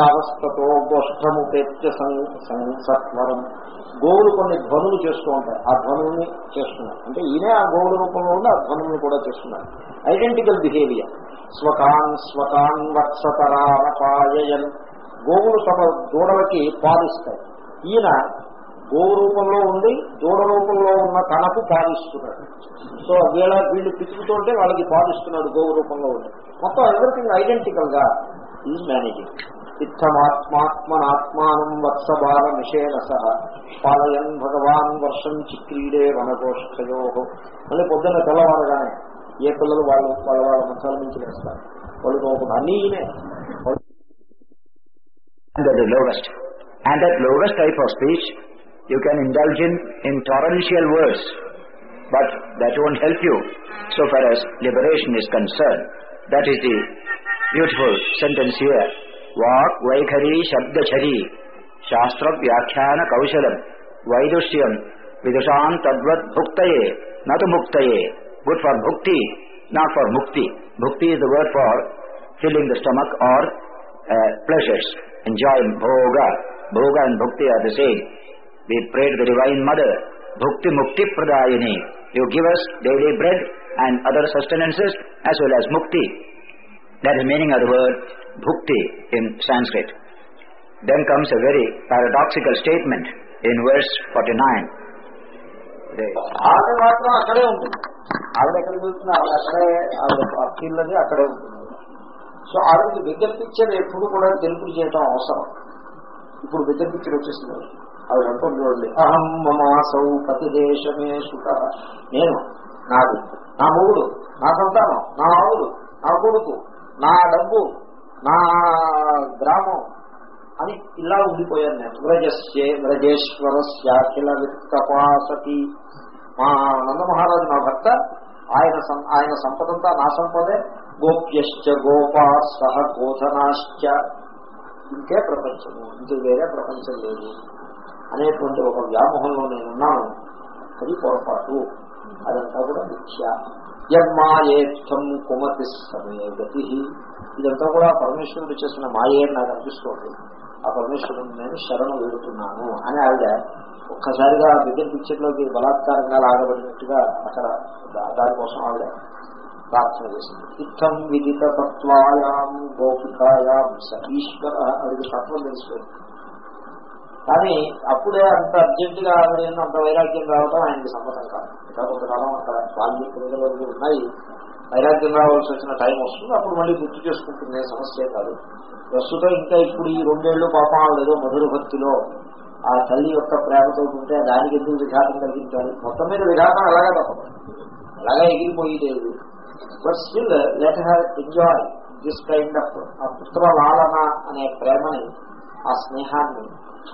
గావస్థతో గోష్ఠముపేత్య సత్వరం గోవులు కొన్ని ధ్వనులు చేస్తూ ఉంటాయి. ఆ ధ్వనుల్ని చేస్తున్నారు. అంటే ఈయనే ఆ గోవుల రూపంలో ఉండి ఆ ధ్వనుల్ని కూడా చేస్తున్నారు. ఐడెంటికల్ బిహేవియర్ స్వకాన్ స్వకాన్ వత్సతరానపాయన్ గోవులు తమ దూడలకి పాలిస్తాయి. ఈయన గోవు రూపంలో ఉండి దూడ రూపంలో ఉన్న తనకు పాలిస్తున్నాడు. సో వీళ్ళ వీళ్ళు పిచ్చుకుతుంటే వాళ్ళకి పాలిస్తున్నాడు గోవు రూపంలో ఉండి. మొత్తం ఎవ్రీథింగ్ ఐడెంటికల్గా ఈజ్ మేనేజింగ్ ఇత్తమాత్మాత్మనాత్మానం వత్సబాల నిషేణ సహ. పాలయన్ భగవాన్ వర్షం చిక్రీడే వనగోష్ఠయో. మళ్ళీ పొద్దున్న తెల్లవారగానే ఏ పిల్లలు వాళ్ళు వాళ్ళ వాళ్ళ మంచాల నుంచి వేస్తారు వాళ్ళు నోకుండా అన్నీ and at the lowest. And that lowest type of speech, you can indulge in, in torrential words, but that won't help you so far as liberation is concerned. That is the beautiful sentence here. Vak Vaikhari Shabdachari Shastra Vyakhyana Kaushalam Vaidushyam Vidusham Tadvat Bhuktaye Natu Muktaye Good for Bhukti, not for Mukti. Bhukti is the word for filling the stomach or uh, pleasures, enjoying bhoga. Bhoga and bhukti are the same. We pray to the Divine Mother, bhukti mukti pradayini. You give us daily bread and other sustenances as well as mukti. That is the meaning of the word bhukti in Sanskrit. Then comes a very paradoxical statement in verse 49. Right. ఆవిడ మాత్రం అక్కడే ఉంటుంది ఆవిడ ఎక్కడికి వెళ్తుంది ఆవిడ అక్కడే ఆవిడ అప్పీళ్ళది అక్కడే ఉంటుంది సో ఆవిడకి బిగ్గర్ పిక్చర్ ఎప్పుడు కూడా తెలుపు చేయడం అవసరం ఇప్పుడు బిగ్గర్ పిక్చర్ వచ్చేసింది అది అంటుంది చూడండి. అహం మమాసౌ ప్రతిదేశమే సుఖ. నేను నాది నా మొగుడు నా సంతానం నా ఆవులు నా కొడుకు నా డబ్బు నా గ్రామం అని ఇలా ఉండిపోయాను నేను. వ్రజస్యే వ్రజేశ్వరస్యాఖిల విత్తపాసతి మా నంద మహారాజు నా భర్త ఆయన ఆయన సంపదంతా నా సంపదే. గోప్యశ్చ గోపా సహ గోధనాశ్చ. ఇంకే ప్రపంచము. ఇంక వేరే ప్రపంచం లేదు. అనేటువంటి ఒక వ్యామోహంలో నేనున్నాను. అది పొరపాటు. అదంతా కూడా మిథ్య. యన్మాయేత్వం కుమతి సమయ గతి. ఇదంతా కూడా పరమేశ్వరుడు చేసిన మాయే అని నాకు అనిపిస్తోంది. ఆ పరమేశ్వరుడు నేను శరణం వేడుతున్నాను అని ఆవిడ ఒక్కసారిగా బిగ్గర పిక్చర్లోకి బలాత్కారంగా లాగబడినట్టుగా అక్కడ దానికోసం ఆవిడ ప్రార్థన చేసింది. ఇత్తం విదిత తత్వాయాం గోపికాయాం స ఈశ్వర అది తత్వం తెలిసిపోయింది. కానీ అప్పుడే అంత అర్జెంటుగా ఆవిడైన అంత వైరాగ్యం రావడం ఆయనకి సమ్మతం కాదు. ఇంకా కొంతకాలం అక్కడ బాల్య క్రీడలు అవి ఉన్నాయి. వైరాగ్యం రావాల్సి వచ్చిన టైం వస్తుంది. అప్పుడు మళ్ళీ గుర్తు చేసుకుంటుంది. సమస్య కాదు. ప్రస్తుతం ఇంకా ఇప్పుడు ఈ రెండేళ్ళు పాపం ఆవిడేదో మధుర భక్తిలో ఆ తల్లి యొక్క ప్రేమతో ఉంటే దానికి ఎందుకు విఘాతం కలిగించాలి? మొత్తం మీద విఘాతం అలాగే తప్పదు. అలాగే ఎగిరిపోయేది but still let have enjoy this kind of ఆ పుత్ర లాలన అనే ప్రేమని ఆ స్నేహాన్ని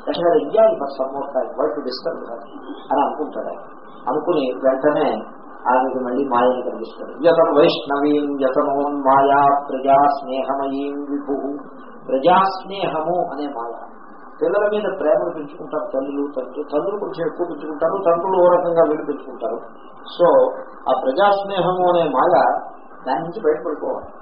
let have enjoy for some disturb అని అనుకుంటాడు. అనుకుని వెంటనే ఆమెకి మళ్ళీ మాయని కనిపిస్తాడు యతను వైష్ణవీం యతనోన్ మాయా ప్రజా స్నేహమయీం విభు. ప్రజాస్నేహము అనే మాయ. పిల్లల మీద ప్రేమను పెంచుకుంటారు తల్లులు తండ్రులు. తల్లులు కొంచెం ఎక్కువ పెంచుకుంటారు తండ్రులు ఓ రకంగా వీళ్ళు పెంచుకుంటారు. సో ఆ ప్రజాస్నేహము అనే మాయ దాని నుంచి బయటపడిపోవాలి.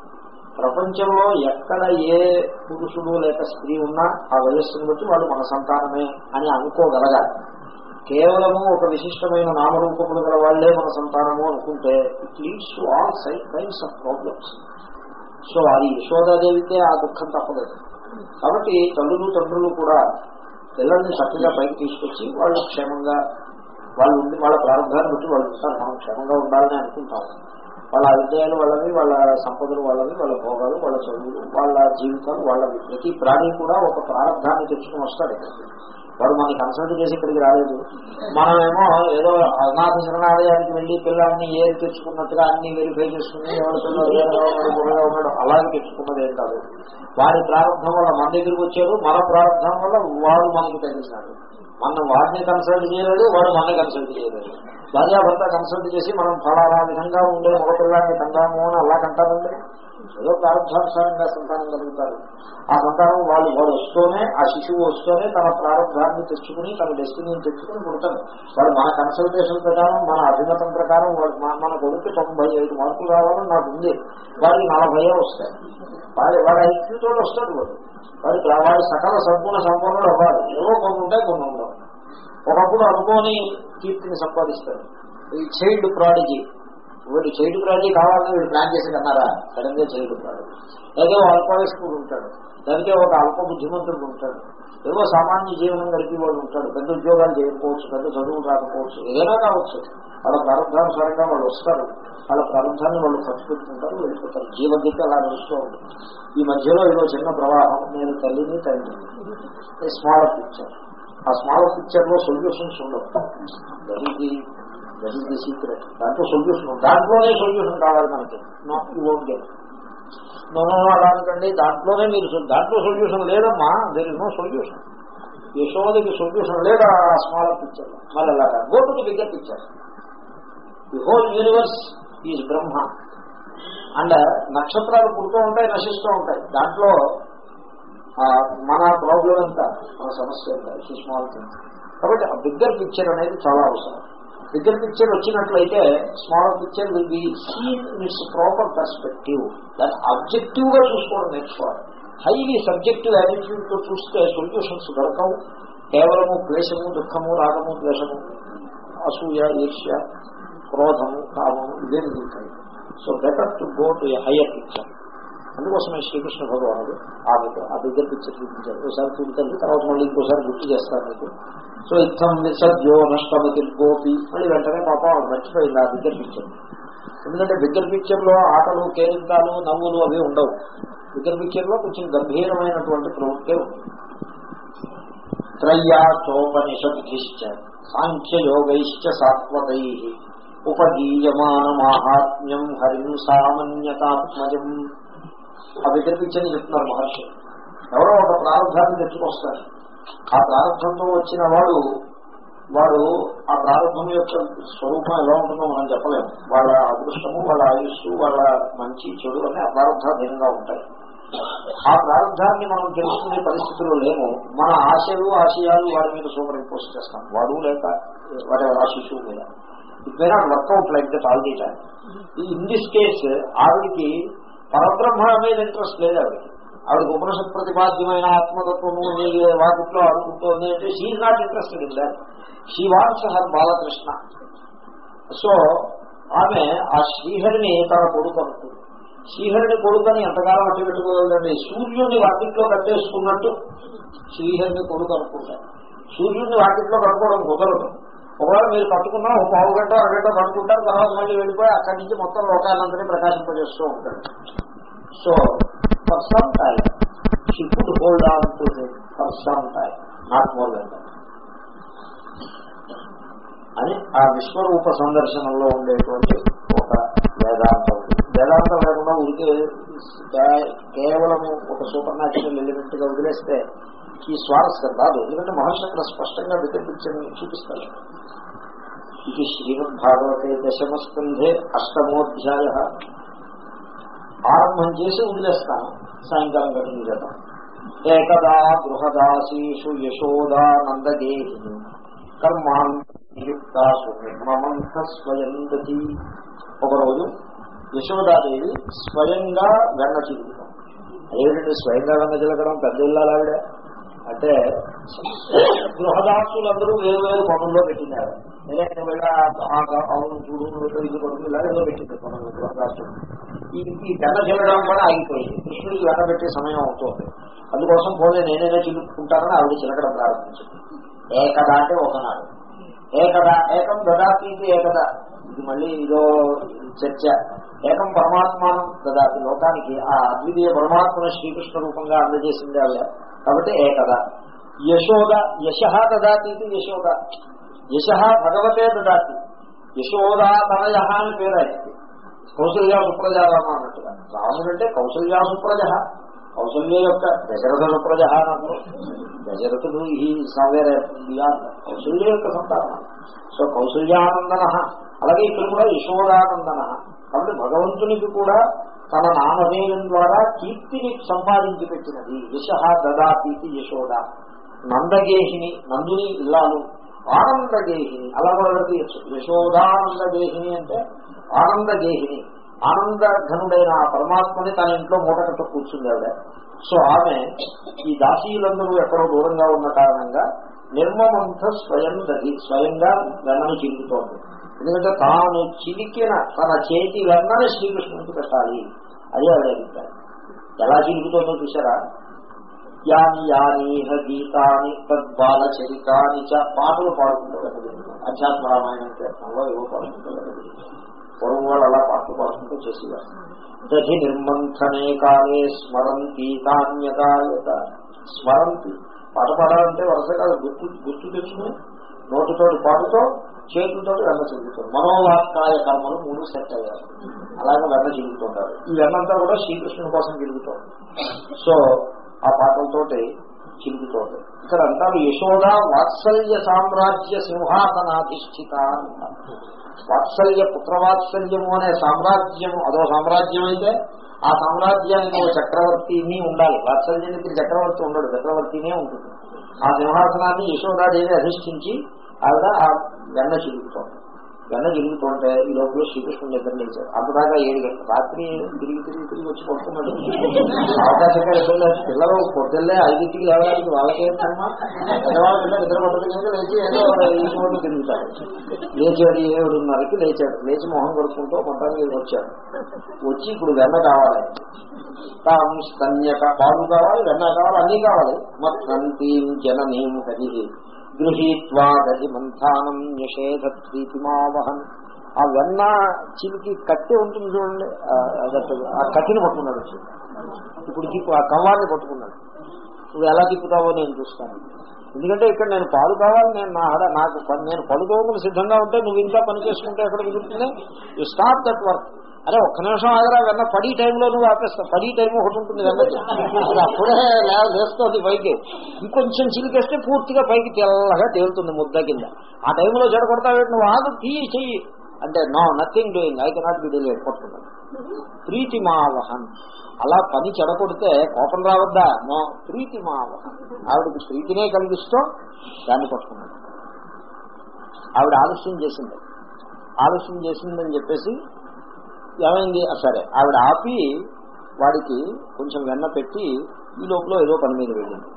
ప్రపంచంలో ఎక్కడ ఏ పురుషుడు లేక స్త్రీ ఉన్నా ఆ వయస్సును బట్టి వాళ్ళు మన సంతానమే అని అనుకోగలగాలి కేవలము ఒక విశిష్టమైన నామరూపములు గల వాళ్ళే మన సంతానము అనుకుంటే it leads to all side kinds of problems so అది యశోదాదేవితే ఆ దుఃఖం తప్పలేదు కాబట్టి తల్లులు తండ్రులు కూడా పిల్లల్ని చక్కగా పైకి తీసుకొచ్చి వాళ్ళు క్షేమంగా వాళ్ళు ఉండి వాళ్ళ ప్రారంభాన్ని బట్టి వాళ్ళు ఉంటారు. మనం క్షేమంగా ఉండాలని అనుకుంటాం వాళ్ళ అభిప్రాయాలు వాళ్ళని వాళ్ళ సంపదలు వాళ్ళని వాళ్ళ భోగాలు వాళ్ళ చదువులు వాళ్ళ జీవితాలు వాళ్ళవి. ప్రతి ప్రాణి కూడా ఒక ప్రారంభాన్ని తెచ్చుకుని వస్తాడు వాడు మనకి కన్సల్ట్ చేసి ఇక్కడికి రాలేదు. మనమేమో ఏదో అనాథ శరణాలయానికి వెళ్ళి పిల్లల్ని ఏది తెచ్చుకున్నట్టుగా అన్ని వెరిఫై చేసుకుని ఎవరి పిల్లలు ఉన్నాడు, ఉన్నాడు. అలాగే తెచ్చుకున్నది ఏం కాదు. వారి ప్రారంభం వల్ల మన దగ్గరికి వచ్చారు. మన ప్రారంభం వల్ల వాడు మనకి తగ్గిస్తాడు మనం వాడిని కన్సల్ట్ చేయలేదు వాడు మన కన్సల్ట్ చేయలేదు భార్యాభర్త కన్సల్ట్ చేసి మనం ఫలానా విధంగా ఉండే మగపిల్లాన్ని కందాము అని అలా కంటారండి ఏదో ప్రారంభానుసారంగా సంతానం కలుగుతారు. ఆ సంతానం వాళ్ళు వాడు వస్తూనే ఆ శిశువు వస్తూనే తన ప్రారంభాన్ని తెచ్చుకుని తన డెస్టినీని తెచ్చుకుని పుడతాడు. వాడు మన కన్సల్టేషన్ ప్రకారం మన అభిమతం ప్రకారం వాడు మన- కొడుకు తొంభై ఐదు మార్కులు రావాలని నాకు ఉంది. వాడికి నలభై వస్తాయి. వాడి వాడి ఐక్యూతో వస్తాడు వాడు. వాడికి వాడి సకల సంపూర్ణ సంపూర్ణుడు అవ్వాలి. ఏవో కొన్ని ఉంటాయి కొన్ని ఉండవు. ఒకప్పుడు అనుకోని కీర్తిని సంపాదిస్తాడు ఈ చైల్డ్ ప్రాడిజీ. వీడు చైల్డ్ రాజీ కావాలని వీడు ప్లాన్ చేసి కన్నారా సడన్గా చైల్డ్ ఓ లేదా అల్పవయస్కుడు ఉంటాడు. దానికే ఒక అల్ప బుద్ధిమంతుడు ఉంటాడు. ఏదో సామాన్య జీవనం గడిపి వాడు ఉంటాడు. పెద్ద ఉద్యోగాలు చేయకపోవచ్చు పెద్ద చదువులు రాకపోవచ్చు ఏదైనా కావచ్చు. వాళ్ళ ప్రారంభానుసారంగా వాళ్ళు వస్తారు. వాళ్ళ ప్రారంభాన్ని వాళ్ళు ఖర్చు పెట్టుకుంటారు వెళ్ళిపోతారు. జీవగీత అలా నడుస్తూ ఉంటుంది. ఈ మధ్యలో ఏదో చిన్న ప్రవాహం నేను తల్లిని తండ్రిని. Small picture. ఆ స్మాల్ పిక్చర్లో సొల్యూషన్స్ ఉండవు. దట్ ఈస్ ది సీక్రెట్ దాంట్లో సొల్యూషన్ దాంట్లోనే సొల్యూషన్ కావాలి మనకి not you own get no అలా అనుకండి. దాంట్లోనే మీరు దాంట్లో సొల్యూషన్ లేదమ్మా. దేర్ ఇస్ నో సొల్యూషన్ యశోదకి సొల్యూషన్ లేదా? స్మాల్ పిక్చర్ మరి అలాగా. Go to the bigger picture the whole universe is Brahma and నక్షత్రాలు పుడుతూ ఉంటాయి నశిస్తూ ఉంటాయి. దాంట్లో ఆ, మన ప్రాబ్లం ఎంత మన సమస్య ఎంత స్మాల్ థింగ్ కాబట్టి ఆ బిగ్గర్ పిక్చర్ అనేది చాలా అవసరం. బిగ్గర్ పిక్చర్ వచ్చినట్లయితే small picture will be seen it's proper perspective దాన్ని ఆబ్జెక్టివ్గా చూసుకోవడం నేర్చుకోవాలి. హైలీ సబ్జెక్టివ్ యాటిట్యూడ్తో చూస్తే సొల్యూషన్స్ దొరకవు. కేవలము క్లేశము దుఃఖము రాగము ద్వేషము అసూయ ఈర్ష్య క్రోధము కామము ఇవే మిగులుతాయి so better to go to a higher picture అందుకోసమే శ్రీకృష్ణ భగవానుడు ఆ దగ్గర ఆ దగ్గర పిక్చర్ చూపించారు ఒకసారి చూపుతుంది తర్వాత మళ్ళీ ఇంకోసారి గుర్తు చేస్తారు మీకు. సో ఇత్తం నిసద్యో నష్టమతి గోపి మళ్ళీ వెంటనే పాప మర్చిపోయింది ఆ దగ్గర పిక్చర్ ఎందుకంటే బిగ్గర్ పిక్చర్లో ఆటలు కేరింతాలు నవ్వులు అవి ఉండవు. బిగ్గర్ పిక్చర్లో కొంచెం గంభీరమైనటువంటి ప్రవృత్తే ఉంటుంది త్రయ్యా చోపనిషద్భిశ్చ సాంఖ్యయోగైశ్చ సాత్వతై ఉపగీయమానమాహాత్మ్యం హరిం సామాన్యతాత్మజం ఆ బిగ్గర్ చెప్తున్నారు మహర్షి. ఎవరో ఒక ప్రారంభాన్ని తెచ్చుకొస్తారు. ఆ ప్రారంభంతో వచ్చిన వాడు వాడు ఆ ప్రారంభం యొక్క స్వరూపం ఎలా ఉంటుందో మనం చెప్పలేము. వాళ్ళ అదృష్టము వాళ్ళ ఆయుస్సు వాళ్ళ మంచి చెడు అనే ఆ ప్రారంభాధీనంగా ఉంటాయి. ఆ ప్రారంభాన్ని మనం తెలుసుకునే పరిస్థితుల్లో లేము. మన ఆశలు ఆశయాలు వాడి మీద సూపర్ ఇంపోజ్ చేస్తాం. వాడు లేక వాడి ఆ శిశువు మీద. It may not work out like that all the time in this case ఆవిడికి పరబ్రహ్మ మీద ఇంట్రెస్ట్ లేదు ఆవిడకి ఆవిడకి ఉపనిషత్ ప్రతిపాద్యమైన ఆత్మతత్వము వాటిలో అనుకుంటోంది అంటే she not interested in that she wants her Balakrishna. So ఆమె ఆ శ్రీహరిని తన కొడుకు అనుకుంది. శ్రీహరిని కొడుకుని ఎంతకాలం అట్టి పెట్టుకోలేదండి సూర్యుడిని వాకిట్లో కట్టేసుకున్నట్టు శ్రీహరిని కొడుకు అనుకుంటారు. సూర్యుడిని వాకిట్లో కట్టుకోవడం కుదరదు. ఒకవేళ మీరు కట్టుకున్నా ఒక పావు గంట అరగంట కట్టుకుంటారు తర్వాత మళ్ళీ వెళ్ళిపోయి అక్కడి నుంచి మొత్తం లోకాలందరినీ ప్రకాశింపజేస్తూ ఉంటారు. So for some time she could hold on to for some time not more than అని ఆ విశ్వరూప సందర్శనంలో ఉండేటువంటి ఒక వేదాంతం. వేదాంతం లేకుండా ఊరికే కేవలం ఒక సూపర్ న్యాచురల్ ఎలిమెంట్గా వదిలేస్తే ఈ స్వారస్యం రాదు ఎందుకంటే మహర్షి అక్కడ స్పష్టంగా వికల్పించని చూపిస్తారు. ఇది శ్రీమద్భాగవతే దశమస్కంధే అష్టమోధ్యాయ. ఆరంభం చేసి వదిలేస్తాను. సాయంకాలం గడిచిన చేద్దాం ఏకదా బృహదాశీషు యశోదానందగేహిని కర్మాంతాసు నిర్మమంత స్వయం గతి. ఒకరోజు యశోదాదేవి స్వయంగా వెన్న చిరుగుతాం ఏమిటంటే స్వయంగా వెన్న చిలకడం పెద్ద ఇల్లాలి ఆవిడ అంటే గృహదాసులందరూ వేరు వేరు పనుల్లో పెట్టినారు. నేనే వెళ్ళి అవును చూడు ఇది కొడుకు ఇలా ఏదో పెట్టింది పనులు గృహదాసులు. ఈ ఈ వెన్న చిల్లడం కూడా ఆగిపోయింది. కృష్ణుడికి వెన్న పెట్టే సమయం అవుతుంది. అందుకోసం పోలే నేనేదో చిలుపుకుంటానని ఆవిడ చిలకడం ప్రారంభించింది. ఏకదా అంటే ఒకనాడు. ఏకదా ఏకం దదాతి ఏకదా? ఇది మళ్ళీ ఇదో చర్చ. ఏకం పరమాత్మానం దదాతి. లోకానికి ఆ అద్వితీయ పరమాత్మను శ్రీకృష్ణ రూపంగా అందజేసింది ఆవిడ. కాబట్టి ఏకద యశోద యశ దాతి ఇది యశోద. యశ భగవతే దాతి. యశోదా తనయ అని పేరు. ఆయనకి కౌసల్యా సుప్రజారామ అన్నట్టుగా. రాముడు అంటే కౌసల్యా సుప్రజ. కౌసల్య యొక్క దశరథ సుప్రజ అన్నప్పుడు దశరథుడు ఈ సవేర్ బియాండ్ కౌసల్య యొక్క సంతానం. సో కౌసల్యానందన. అలాగే ఇక్కడ కూడా యశోదానందన. కాబట్టి భగవంతునికి కూడా తన నామధేయం ద్వారా కీర్తిని సంపాదించి పెట్టినది. యశ దదాతీతి యశోద. నందగేహిని నందుని ఇల్లాలు. ఆనందగేహిని. అలా కూడా యశోదానందగేహిని అంటే ఆనందగేహిని. ఆనందఘనుడైన ఆ పరమాత్మని తన ఇంట్లో మూటగట్ట కూర్చుంది ఆవిడ. సో ఆమె ఈ దాసీయులందరూ ఎక్కడో దూరంగా ఉన్న కారణంగా నిర్మమంత స్వయం దగి స్వయంగా వెన్నను చెందుతోంది. ఎందుకంటే తాను చిలికిన తన చేతి వెన్ననే శ్రీకృష్ణుడికి పెట్టాలి. అది ఆవిడ అభిప్రాయం. ఎలా చిలుకుతోందో చూసారా యాని యానీహ గీతాని తద్బాల చరితాని చ పాటలు పాడుకుంటూ వెళ్ళగలిగింది అధ్యాత్మ రామాయణం ప్రయత్నంలో ఏవో పాడుకుంటూ వెళ్ళగలిగింది పూర్వం వాళ్ళు అలా పాటలు పాడుకుంటూ చేసేవారు. దహి నిర్మంథనే కాలే స్మరంతి తాన్యతాయత స్మరంతి. పాట పాడాలంటే వరుసగా గుర్తు గుర్తు తెచ్చుకుని నోటితోటి పాటుతో చేతులతో వెన్న చెందుతారు మనోవాత్కాయ కర్మలు మూడు సెట్ అయ్యారు అలాగే వెన్న చెందుతుంటారు ఈ వెన్నంతా కూడా శ్రీకృష్ణుని కోసం తిరుగుతోంది సో ఆ పాటలతోటి చిరుగుతోంది ఇక్కడ అంటారు యశోద వాత్సల్య సామ్రాజ్య సింహాసనాధిష్ఠిత అంటారు. వాత్సల్య పుత్రవాత్సల్యము అనే సామ్రాజ్యము అదో సామ్రాజ్యం అయితే ఆ సామ్రాజ్యానికి ఒక చక్రవర్తిని ఉండాలి. వాత్సల్యానికి చక్రవర్తి ఉండడు చక్రవర్తినే ఉంటుంది. ఆ సింహాసనాన్ని యశోదాదేవి అధిష్ఠించి ఆవిడ ఆ వెన్న చిరుగుతోంది వెన్న చిరుగుతుంటే ఈ లోపల శ్రీకృష్ణుడు నిద్ర లేచారు. అంతదాకా ఏడు గంటలు. రాత్రి తిరిగి తిరిగి తిరిగి వచ్చి పడుతున్నాడు అవకాశంగా ఎప్పుడైనా పిల్లలు పొద్దున్నే ఐదింటికి లేవడానికి వాళ్ళకేం కర్మ నిద్ర పడుతుంది లేచి ఏదో ఈ రోడ్డు తిరుగుతాడు. లేచాడు ఏడున్నరకి లేచాడు. లేచి మొహం కొడుకుంటూ మొత్తానికి వచ్చాడు. వచ్చి ఇప్పుడు వెన్న కావాలి. తాం స్తన్యక పాలు కావాలి వెన్న కావాలి అన్నీ కావాలి. మత్తంతీం జననీం హరి. గృహీత్వా దహి మంథానం నిషేధ ప్రీతిమావహన్ ఆ వెన్న చిలికి కట్టి ఉంటుంది చూడండి. ఆ, కట్టిని పట్టుకున్నాడు ఇప్పుడు తిప్పు ఆ కవ్వాన్ని పట్టుకున్నాడు. నువ్వు ఎలా తిప్పుతావో నేను చూస్తాను. ఎందుకంటే ఇక్కడ నేను పాలు కావాలి నేను నా హడ నాకు నేను పలుకోవడం సిద్ధంగా ఉంటే నువ్వు ఇంకా పని చేసుకుంటే ఎక్కడ కుదురుతుంది? యు స్టాప్ దట్ వర్క్ అరే ఒక్క నిమిషం ఆగరా వెన్న పడి టైంలో నువ్వు ఆపేస్తావు పడి టైం ఒకటి ఉంటుంది వెన్నకి అప్పుడే లే- లేస్తుంది పైకి. ఇంకొంచెం చిలికేస్తే పూర్తిగా పైకి తెల్లగా తేలుతుంది ముద్ద కింద. ఆ టైంలో చెడగొడతావు నువ్వు ఆగు తీయి చెయ్యి. అంటే no nothing doing. I cannot be delayed పట్టుకున్నాడు ప్రీతి మావహన్ అలా పని చెడగొడితే కోపం రావద్దా? నో. ప్రీతి మావహన్ ఆవిడకి ప్రీతినే కలిగిస్తూ దాన్ని పట్టుకున్నాడు ఆవిడ ఆలస్యం చేసింది. ఆలస్యం చేసిందని చెప్పేసి ఏమైంది? సరే. ఆవిడ ఆపి వాడికి కొంచెం వెన్న పెట్టి ఈ లోపల ఏదో పని మీద వెళ్ళింది.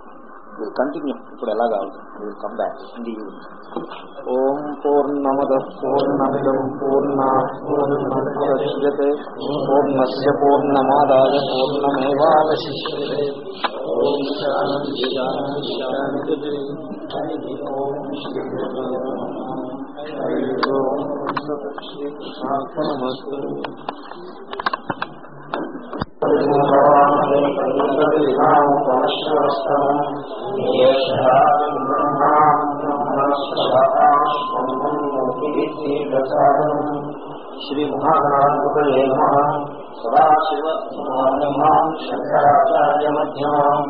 కంటిన్యూ ఇప్పుడు ఎలా కావాలి? కమ్ బ్యాక్ ఓం పూర్ణమద పూర్ణమిదం పూర్ణ పూర్ణముద్యతే పూర్ణస్ పూర్ణమాదాయ పూర్ణమేవాశిష్యతే ఓం శాంతి శాంతి శాంతి श्री भई श्रीचार्य मध्यार्य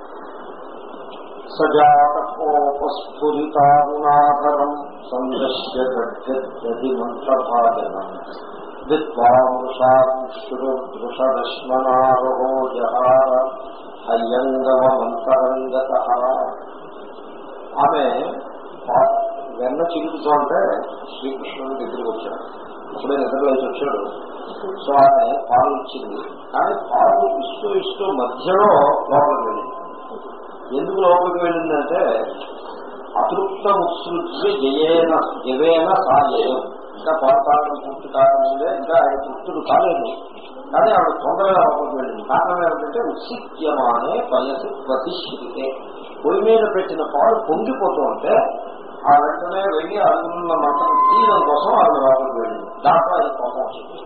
సజాతకోపస్ఫురితారుణాధరం సందశ్య గడ్యధిమంతభాజనం విద్వాంసాంశురుదృషదశ్మనారో జహార అయ్యంగవమంతరంగత ఆమె వెన్న చిగురుతూ అంటే శ్రీకృష్ణుని దగ్గరికి వచ్చాడు. ఇప్పుడే నిద్రలోకి వచ్చాడు. సో ఆమె పాలు ఇచ్చింది. కానీ పాలు ఇస్తూ ఇస్తూ మధ్యలో లోపలికి వెళ్ళింది. ఎందుకు లోపలికి వెళ్ళిందంటే అతృప్త ముత్సృత్య జయేన జవేన సాయం ఇంకా పోరాటం పూర్తి కాకముందే ఇంకా ఆయన తృప్తుడు కాలేదు. కానీ ఆవిడ తొందరగా లోపలికి వెళ్ళింది. కారణం ఏమిటంటే ఉత్సిత్యమానే వయసు ప్రతిష్ఠితే. పొయ్యి మీద పెట్టిన పాలు పొంగిపోతూ ఉంటే ఆ వెంటనే వెళ్ళి అందులో మాత్రం తీయడం కోసం ఆవిడ లోపలికి వెళ్ళింది. దాంట్లో ఆయన కోపం వచ్చింది.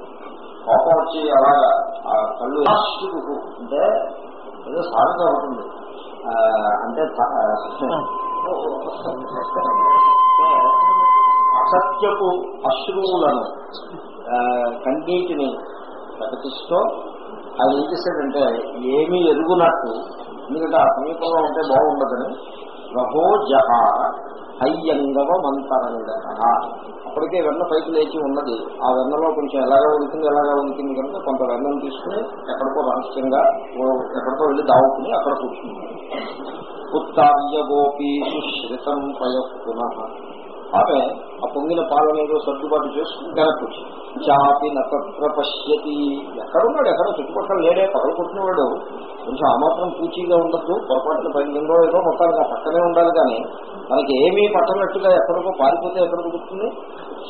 కోపం వచ్చి అలాగా ఆ కళ్ళు అంటే ఏదో సామెత ఉంటుంది అంటే అసత్యపు అశ్రువులను ఆ, కన్నీటిని ప్రకటిస్తూ ఆయన ఏం చేశాడంటే ఏమీ ఎరుగునట్టు ఎందుకంటే ఆ సమీపంలో ఉంటే బాగుండదని రహో జహార హయ్యంగవ మంతరంగ అప్పటికే వెన్న పైకి లేచి ఉన్నది. ఆ వెన్నలో కొంచెం ఎలాగా ఉడికింది ఎలాగా ఉడికింది కనుక కొంత వెన్నను తీసుకుని ఎక్కడికో రహస్యంగా ఎక్కడికో వెళ్ళి దావుకుని అక్కడ కూర్చుంది ఉత్తార్య గోపీ ఆమె ఆ పొంగిన పాలనేదో సర్దుబాటు చేసుకుని వెనక్కి చాపి నత్ర పశ్యతి. ఎక్కడున్నాడు? ఎక్కడ? చుట్టుపక్కల లేడే. పగలు కొంచెం ఆ మాత్రం పూచీగా ఉండద్దు. పొరపాటున పైన ఏదో మొత్తానికి ఆ పక్కనే ఉండాలి కానీ మనకి ఏమీ పట్టనట్టుగా ఎక్కడికో పారిపోతే ఎక్కడ దొరుకుతుంది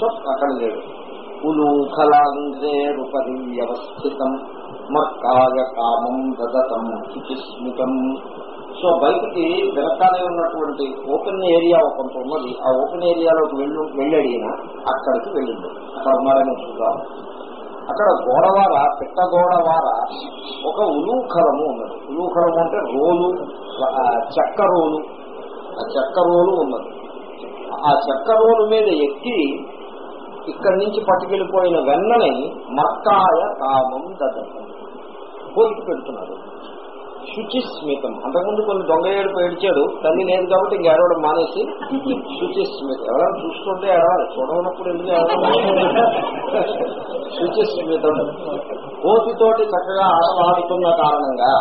సో అక్కడ లేడు. ఉలూఖలాంగ్రే వ్యవస్థితం. మర్కాయ కామం దదతం శుచిస్మితం సో బయటికి వెనకాలే ఉన్నటువంటి ఓపెన్ ఏరియా కొంత ఉన్నది. ఆ ఓపెన్ ఏరియాలోకి వెళ్ళి వెళ్ళడిగిన అక్కడికి వెళ్ళింది అక్కడ చూద్దాం అక్కడ గోడవార పిట్ట గోడవార ఒక ఉలూఖలము ఉన్నది. ఉలూఖలము అంటే రోలు చెక్క రోలు. ఆ చెక్క రోలు ఉన్నది. ఆ చెక్క రోలు మీద ఎక్కి ఇక్కడి నుంచి పట్టుకెళ్ళిపోయిన వెన్నని మర్కాయ కామం దదతి పోలికి పెడుతున్నాడు శుచిస్మితం. అంతకుముందు కొన్ని దొంగ ఏడుపు ఏడిచాడు తల్లి లేదు కాబట్టి ఇంక ఏడవడం మానేసి శుచిస్మితం. ఎవరైనా చూసుకుంటే ఏడవాలి చూడనప్పుడు ఎందుకు శుచిస్మితం. కోతితోటి చక్కగా ఆటలాడుతున్న కారణంగా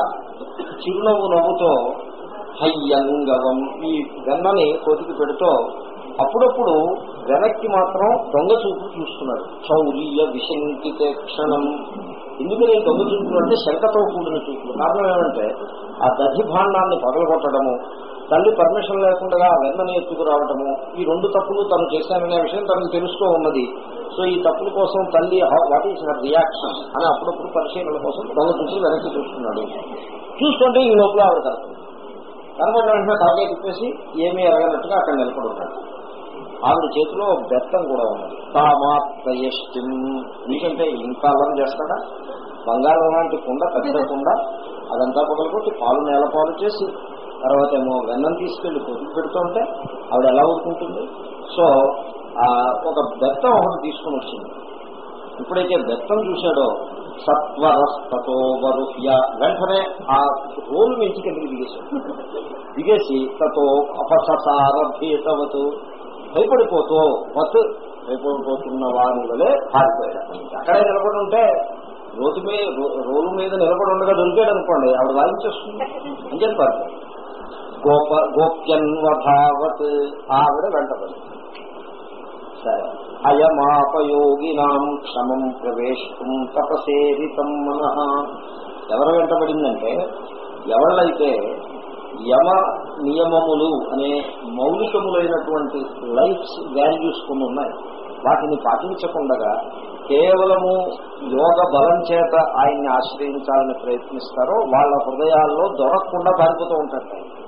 చిరునవ్వు నవ్వుతో హయ్యంగవం ఈ వెన్నని కోతికి పెడుతూ అప్పుడప్పుడు వెనక్కి మాత్రం దొంగ చూపు చూస్తున్నాడు. చౌర్య విశంకితే క్షణం. ఎందుకని దొంగ చూపులు అంటే శంకతో కూడిన చూపులు. కారణం ఏమంటే ఆ దధి భాండాన్ని పగలగొట్టడము తల్లి పర్మిషన్ లేకుండా వెన్నని ఎత్తుకురావటము ఈ రెండు తప్పులు తను చేశాననే విషయం తనకు తెలుస్తూ ఉన్నది. సో ఈ తప్పుల కోసం తల్లి వాట్ ఈస్ హర్ రియాక్షన్ అని అప్పుడప్పుడు పరిశీలన కోసం దొంగ చూసి వెనక్కి చూస్తున్నాడు. చూస్తుంటే ఈ లోపల ఆవిడ కలుపుతుంది కనబడిన వెంటనే తలకాయ తిప్పేసి ఏమీ ఎరగనట్టుగా అక్కడ నిలబడి ఆవిడ చేతిలో బెత్తం కూడా ఉన్నది తామాత్మయష్టిం నీకంటే ఇంకా అలం చేస్తాడా? బంగారం లాంటి కుండ పెద్ద కుండ అదంతా పగలగొట్టి పాలు నేల పాలు చేసి తర్వాత ఏమో వెన్నం తీసుకెళ్ళి పొద్దు పెడుతుంటే ఆవిడ ఎలా ఊరుకుంటుంది? సో ఆ ఒక బెత్తం ఒకటి తీసుకుని వచ్చింది. ఎప్పుడైతే బెత్తం చూశాడో సత్వరస్తతో వరుహ్య. వెంటనే ఆ రోలు మించి కిందకి దిగేశాడు. దిగేసి తతో అపససారభేతవతు భయపడిపోతూ వత్ భయపడిపోతున్న వారి వలె పారిపోయాడు. అక్కడే నిలబడి ఉంటే రోజు మీద రోలు మీద నిలబడి ఉండగా దొరికాడు అనుకోండి ఆవిడ వాయించేస్తుంది. అని చెప్పి గోప గోప్యన్వభావత్ ఆవిడ వెంటబడి సరే. అయమాపయోగినాం క్షమం ప్రవేశం తపసేరితం మన. ఎవరు వెంటబడిందంటే ఎవళ్ళైతే యమ నియమములు అనే మౌలికములైనటువంటి లైఫ్స్ వాల్యూస్ కొన్ని ఉన్నాయి. వాటిని పాటించకుండా కేవలము యోగ బలం చేత ఆయన్ని ఆశ్రయించాలని ప్రయత్నిస్తారో వాళ్ళ హృదయాల్లో దొరకకుండా పారిపోతూ ఉంటారు.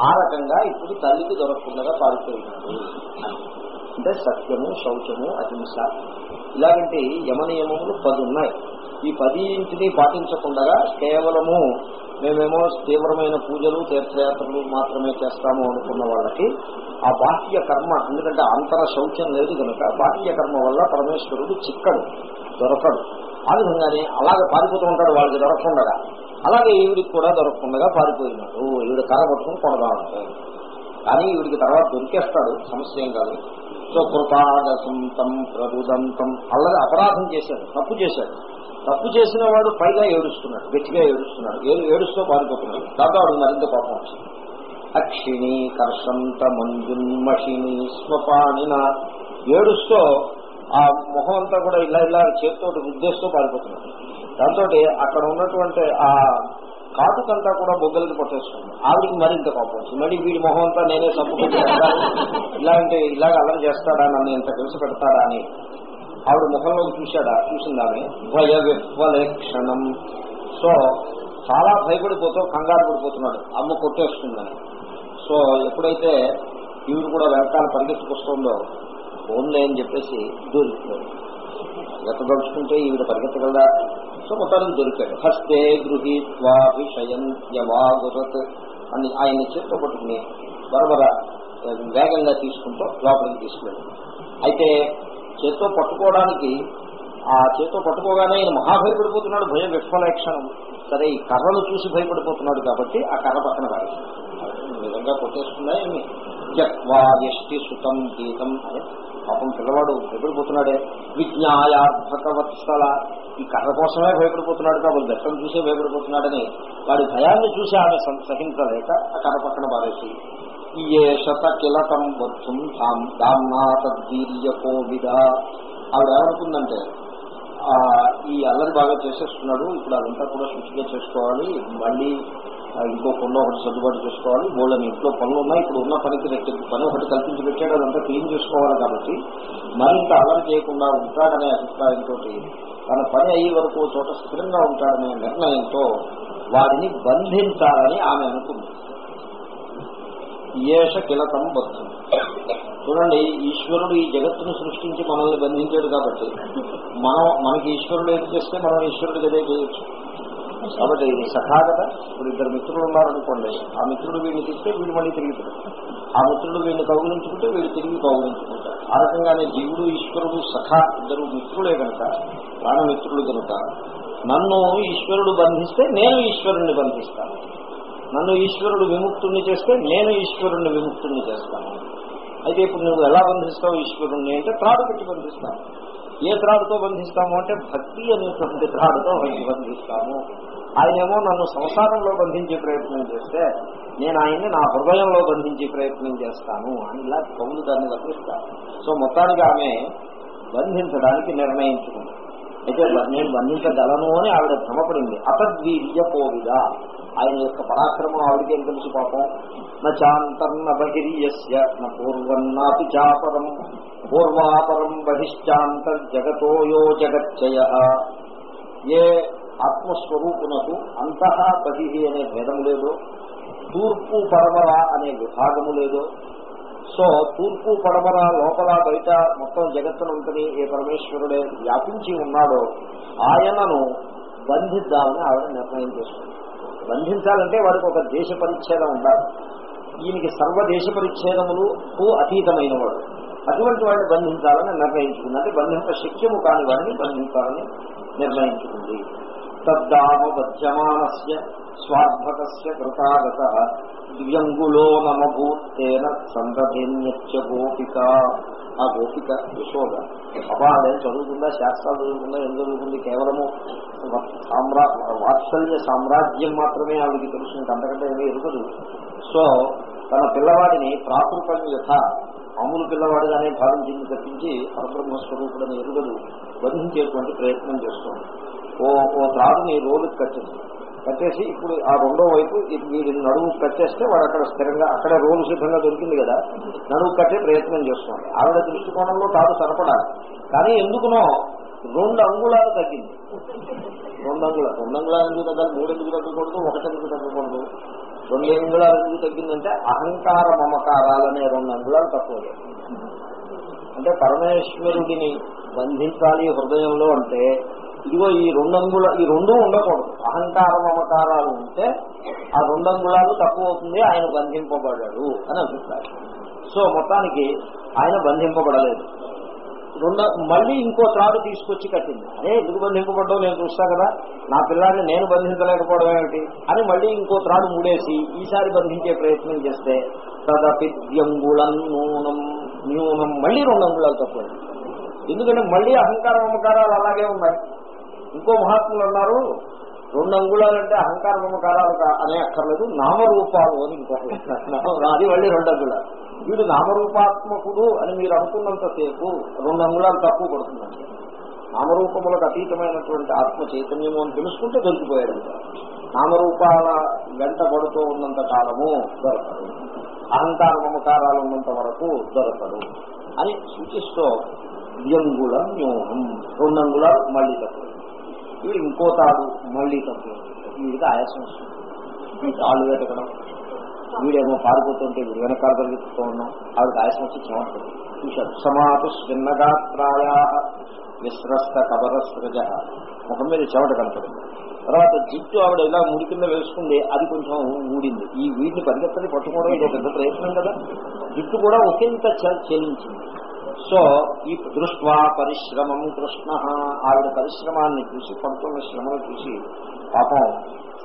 ఆ రకంగా ఇప్పుడు తల్లికి దొరకకుండా పారిపోయింది. అంటే సత్యము శౌచము అహింస ఇలాంటి యమనియమములు పది ఉన్నాయి. ఈ పదింటిని పాటించకుండా కేవలము మేమేమో తీవ్రమైన పూజలు తీర్థయాత్రలు మాత్రమే చేస్తాము అనుకున్న వాళ్ళకి ఆ బాహ్య కర్మ ఎందుకంటే అంతర శౌచం లేదు కనుక బాహ్య కర్మ వల్ల పరమేశ్వరుడు చిక్కడు దొరకడు. ఆ విధంగానే అలాగే పారిపోతూ ఉంటాడు వాళ్ళకి దొరకకుండా అలాగే ఈవిడికి కూడా దొరకకుండా పారిపోయినాడు ఈవిడ కర్ర పట్టుకుని కొడదామంటే కానీ ఈవిడికి తర్వాత దొరికేస్తాడు సమస్య ఏం కాదు. సో కృపాదసంతం ప్రరుదంతం అలాగే అపరాధం చేశాడు తప్పు చేశాడు. తప్పు చేసిన వాడు పైగా ఏడుస్తున్నాడు గట్టిగా ఏడుస్తున్నాడు. ఏడు ఏడుస్తూ పారిపోతున్నాడు. దాంతో మరింత కోపం వచ్చింది అక్షిణి కర్షంత మంజున్మషిని స్వపానిన. ఏడుస్తూ ఆ మొహం అంతా కూడా ఇలా ఇలా చేతితో ఉద్దేశంతో పారిపోతున్నాడు. దాంతో అక్కడ ఉన్నటువంటి ఆ కాటుకంతా కూడా బొగ్గలకి పట్టేస్తుంది ఆవిడికి మరింత కోపం వచ్చింది మళ్ళీ వీడి మొహం అంతా నేనే సపోర్ట్ ఇలాంటి ఇలాగ అల్లరి చేస్తాడా? నన్ను ఇంత కలిసి పెడతాడా అని ఆవిడ ముఖంలోకి చూశాడా? చూసిందామె. భయ విఫలేక్షణం సో చాలా భయపడిపోతూ కంగారు పడిపోతున్నాడు. అమ్మ కొట్టేస్తుందని. సో ఎప్పుడైతే ఈవిడ కూడా వెనకాల పరిగెత్తుకొస్తుందో ఓన్లే అని చెప్పేసి దొరికిపోయాడు ఎత్తదలుచుకుంటే ఈవిడ పరిగెత్తగలదా? సో మొత్తానికి దొరికాడు. హస్తే గృహీత్వా విషయం యవాగురత్ అని ఆయన చేత్తో పట్టుకుని బరబర వేగంగా తీసుకుంటూ లోపలికి తీసుకెళ్ళాడు అయితే చేత్తో పట్టుకోవడానికి ఆ చేత్తో పట్టుకోగానే ఆయన మహాభయపడిపోతున్నాడు భయం విఫలక్షణం. సరే ఈ కర్రలు చూసి భయపడిపోతున్నాడు కాబట్టి ఆ కర్ర పక్కన రాదు విధంగా కొట్టేస్తుందా ఏమి జక్వా ఎష్టి సుతం గీతం అని. పాపం పిల్లవాడు భయపడిపోతున్నాడే. విజ్ఞాయార్థకవత్సల ఈ కర్ర కోసమే భయపడిపోతున్నాడు కాబట్టి దట్టం చూసే భయపడిపోతున్నాడని వాడి భయాన్ని చూసి ఆమె సహించలేక ఆ కర్ర పక్కన బారేసి ఏ శత కిలకం వచ్చుం దామ్నా ఆవిడ ఏమనుకుందంటే ఈ అల్లరి బాగా చేసేస్తున్నాడు ఇప్పుడు అదంతా కూడా శుచిగా చేసుకోవాలి మళ్ళీ ఇంకో పనులు ఒకటి సర్దుబాటు చేసుకోవాలి వాళ్ళని ఇంట్లో పనులు ఉన్నాయి ఇప్పుడు ఉన్న పనికి రెట్టి పని ఒకటి కల్పించి పెట్టాడు అదంతా క్లీన్ చేసుకోవాలి కాబట్టి మరింత అల్లరి చేయకుండా ఉంటాడనే అభిప్రాయంతో తన పని అయ్యే వరకు చోట స్థిరంగా ఉంటాడనే నిర్ణయంతో వారిని బంధించాలని ఆమె అనుకుంది. ఏష కిలతం బద్ధం. చూడండి ఈశ్వరుడు ఈ జగత్తును సృష్టించి మనల్ని బంధించాడు కాబట్టి మనం మనకి ఈశ్వరుడు ఏది చేస్తే మనం ఈశ్వరుడికి అదే చేయొచ్చు. కాబట్టి ఇది సఖా కదా. ఇప్పుడు ఇద్దరు మిత్రులు ఉన్నారనుకోండి ఆ మిత్రుడు వీడిని తిస్తే వీడు మళ్ళీ తిరుగుతాడు ఆ మిత్రుడు వీడిని కౌగులించుకుంటే వీడు తిరిగి కౌగులించుకుంటాడు. ఆ రకంగానే జీవుడు ఈశ్వరుడు సఖా ఇద్దరు మిత్రులే కనుక ప్రాణమిత్రులు కనుక నన్ను ఈశ్వరుడు బంధిస్తే నేను ఈశ్వరుణ్ణి బంధిస్తాను. నన్ను ఈశ్వరుడు విముక్తుణ్ణి చేస్తే నేను ఈశ్వరుణ్ణి విముక్తుణ్ణి చేస్తాను. అయితే ఇప్పుడు నువ్వు ఎలా బంధిస్తావు ఈశ్వరుణ్ణి అంటే త్రాడు పెట్టి బంధిస్తాను. ఏ త్రాడుతో బంధిస్తాము అంటే భక్తి అనేటువంటి త్రాడుతో బంధిస్తాము. ఆయనేమో నన్ను సంసారంలో బంధించే ప్రయత్నం చేస్తే నేను ఆయన్ని నా హృదయంలో బంధించే ప్రయత్నం చేస్తాను అని ఇలా కవులు దాన్ని వర్తిస్తారు సో మొత్తానికి ఆమె బంధించడానికి నిర్ణయించుకుంది. అయితే నేను బంధించగలను అని ఆవిడ భ్రమపడింది. అతద్వీర్య కోవిద ఆయన యొక్క పరాక్రమం ఆవిడకేం తెలుసు పాపం? నాంతర్న బహిర్యస్య న పూర్వన్నాపి చాపరం పూర్వాపరం బహిశ్చాంతర్జగతో యో జగచ్చయ. ఏ ఆత్మస్వరూపునకు అంతః బహి అనే భేదం లేదు తూర్పు పడమర అనే విభాగము లేదు. సో తూర్పు పడమర లోపల బయట మొత్తం జగత్తునంతని ఏ పరమేశ్వరుడే వ్యాపించి ఉన్నాడో ఆయనను బంధిద్దామని ఆవిడ నిర్ణయం చేసుకుంది. బంధించాలంటే వాడికి ఒక దేశ పరిచ్ఛేదం ఉండాలి. ఈయనకి సర్వ దేశ పరిచ్ఛేదములకు అతీతమైన వాడు అటువంటి వాడిని బంధించాలని నిర్ణయించుకుంది అంటే బంధింప శక్యము కాని వాడిని బంధించాలని నిర్ణయించుకుంది. తద్దామబధ్యమానస్య స్వార్భకస్య కృతాగత. దివ్యంగులో నమభూత్తేన సందధేన్యత్య గోపిక. ఆ గోపిక యశోద. అబ్బా అదేం చదువుతుందా? శాస్త్రాలు చదువుతుందా? ఏం చదువుకుంది కేవలము సామ్రా వాత్సల్య సామ్రాజ్యం మాత్రమే ఆవిడికి తెలుస్తుంది. అంతకంటే ఏమీ ఎరుగదు సో తన పిల్లవాడిని ప్రాకృతం యథ మామూలు పిల్లవాడిగానే భావించింది తప్పించి పరబ్రహ్మ స్వరూపుడని ఎరుగదు బంధించేటువంటి ప్రయత్నం చేస్తుంది. ఓ ఓ త్రాడుని రోలుకి కట్టింది. కట్టేసి ఇప్పుడు ఆ రెండో వైపు వీడి నడువు కట్టేస్తే వాడు అక్కడ స్థిరంగా అక్కడే రోలు సిద్ధంగా దొరికింది కదా నడువు కట్టే ప్రయత్నం చేస్తున్నాడు. ఆవిడ దృష్టికోణంలో తాడు సరిపడాలి. కానీ ఎందుకునో రెండు అంగుళాలు తగ్గింది. రెండు అంగుళాలు రెండు అంగుళాలు ఎందుకు తగ్గాలి? మూడు ఎందుకు తగ్గకూడదు? ఒకటి ఎందుకు తగ్గకూడదు? రెండు అంగుళాలు ఎందుకు తగ్గిందంటే అహంకార మమకారాలనే రెండు అంగుళాలు తక్కువ అంటే పరమేశ్వరుడిని బంధించాలి హృదయంలో అంటే ఇదిగో ఈ రెండంగుల ఈ రెండు ఉండకూడదు. అహంకార మమకారాలు ఉంటే ఆ రెండంగుళాలు తక్కువ అవుతుంది ఆయన బంధింపబడ్డాడు అని అభిప్రాయం. సో మొత్తానికి ఆయన బంధింపబడలేదు. రెండు మళ్ళీ ఇంకో త్రాడు తీసుకొచ్చి కట్టింది. అదే ఎందుకు బంధింపబడ్డావు? నేను చూస్తా కదా. నా పిల్లాడిని నేను బంధించలేకపోవడం ఏమిటి? అని మళ్ళీ ఇంకో త్రాడు ముడేసి ఈసారి బంధించే ప్రయత్నం చేస్తే తదపిద్యంగుళం న్యూనం న్యూనం మళ్ళీ రెండు అంగుళాలు తక్కువ ఎందుకంటే మళ్ళీ అహంకార అమకారాలు అలాగే ఉన్నాయి. ఇంకో మహాత్ములు అన్నారు రెండు అంగుళాలంటే అహంకార మమకారాలు అనే అక్కర్లేదు నామరూపాలు అని ఇంకొక అది మళ్ళీ రెండు అంగుళాలు. వీడు నామరూపాత్మకుడు అని మీరు అనుకున్నంతసేపు రెండు అంగుళాలు తక్కువ పడుతుందండి నామరూపములకు అతీతమైనటువంటి ఆత్మ చైతన్యము అని తెలుసుకుంటే దొరికిపోయాడు. నామరూపాల వెంట పడుతూ ఉన్నంత కాలము దొరకదు. అహంకార మమకారాలు ఉన్నంత వరకు దొరకదు అని సూచిస్తూ వ్యంగుళం రెండు అంగుళాలు మళ్ళీ తక్కువ. ఇంకో తాడు మళ్ళీ తక్కువ. వీడికి ఆయాసం వస్తుంది. తాళ్ళు వెతకడం. వీడేమో పారిపోతుంటే వీడు వెనకాల పరిగెత్తుతూ ఉన్నాం. ఆవిడ ఆయాసం వచ్చి చెమటది చూశాడు సమాత స్విన్నగాత్రాయా విశ్రస్త కబరస్రజ ముఖం మీద చెమట కనపడింది. తర్వాత జిట్టు ఆవిడ ఇలా ముడి కింద వేసుకుంది. అది కొంచెం ఊడింది. ఈ వీటిని పరిగెత్తని పట్టుకోవడం ఇదో పెద్ద ప్రయత్నం కదా. జిట్టు కూడా ఒకంత చెల్లించింది సో ఈ దృష్వా పరిశ్రమం కృష్ణ ఆవిడ పరిశ్రమాన్ని చూసి పడుతున్న శ్రమను చూసి పాపం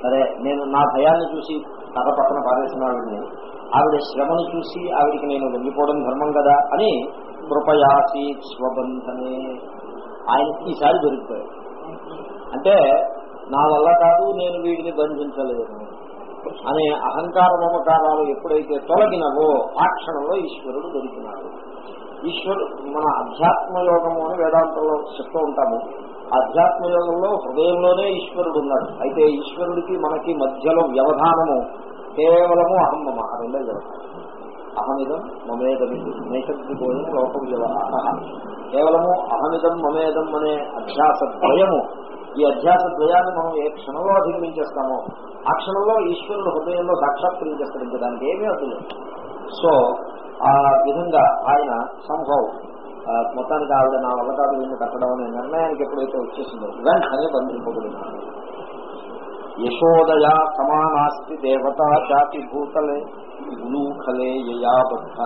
సరే నేను నా భయాన్ని చూసి కథ పక్కన పారేసిన ఆవిడని ఆవిడ శ్రమను చూసి ఆవిడికి నేను వెళ్ళిపోవడం ధర్మం కదా అని కృపయాసి స్వబంధనే. ఆయన ఈసారి దొరికిపోయాడు. అంటే నా వల్ల కాదు నేను వీడిని బంధించలేదు అనే అహంకార మమకారాలు ఎప్పుడైతే తొలగినవో ఆ క్షణంలో ఈశ్వరుడు దొరికినాడు. ఈశ్వరు మన అధ్యాత్మ యోగము అని వేదాంతంలో చెప్తూ ఉంటాము. అధ్యాత్మ యోగంలో హృదయంలోనే ఈశ్వరుడు ఉన్నాడు అయితే ఈశ్వరుడికి మనకి మధ్యలో వ్యవధానము కేవలము అహం మమ రెండే వ్యవధానం అహమిదం మమేదం నైసర్గికోయం లోక వ్యవహార కేవలము అహమిదం మమేదం అనే అధ్యాస ద్వయము ఈ అధ్యాస ద్వయాన్ని మనం ఏ క్షణంలో అధిగమించేస్తామో ఆ క్షణంలో ఈశ్వరుడు హృదయంలో సాక్షాత్కరించేస్తాడు ఇంకా దానికి ఏమీ అవుతుంది సో ఆ విధంగా ఆయన సంభవం మొత్తానికి ఆవిడ నా వల్ల కాదు వీళ్ళు కట్టడం అనే నిర్ణయానికి ఎప్పుడైతే వచ్చేసిందో వెంటనే బంధింపబడినాడు యశోదయా సమానాస్తి దేవత జాతి భూతలే ఉలూఖలే యయాబద్ధ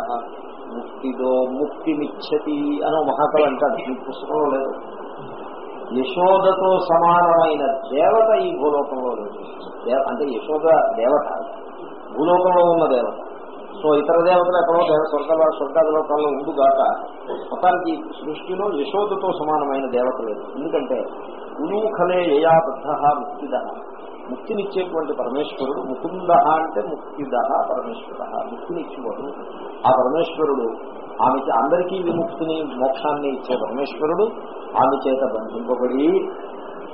ముక్తిదో ముక్తినిచ్చతి అని మహాకవి అంటాడు. ఈ పుస్తకంలో లేదు. యశోదతో సమానమైన దేవత ఈ భూలోకంలో లేదు. దేవ- అంటే యశోద దేవత భూలోకంలో ఉన్న దేవత. సో ఇతర దేవతలు ఎక్కడో దేవ స్వర్గ స్వర్గాదిలోకాల్లో ఉండుగాక మొత్తానికి సృష్టిలో యశోదతో సమానమైన దేవత లేదు. ఎందుకంటే ఉలూఖలే యయాబద్ధ ముక్తిద. ముక్తినిచ్చేటువంటి పరమేశ్వరుడు ముకుంద అంటే ముక్తిద పరమేశ్వర. ముక్తినిచ్చేవాడు ఆ పరమేశ్వరుడు ఆమెకి అందరికీ విముక్తిని మోక్షాన్ని ఇచ్చే పరమేశ్వరుడు ఆమె చేత బంధింపబడి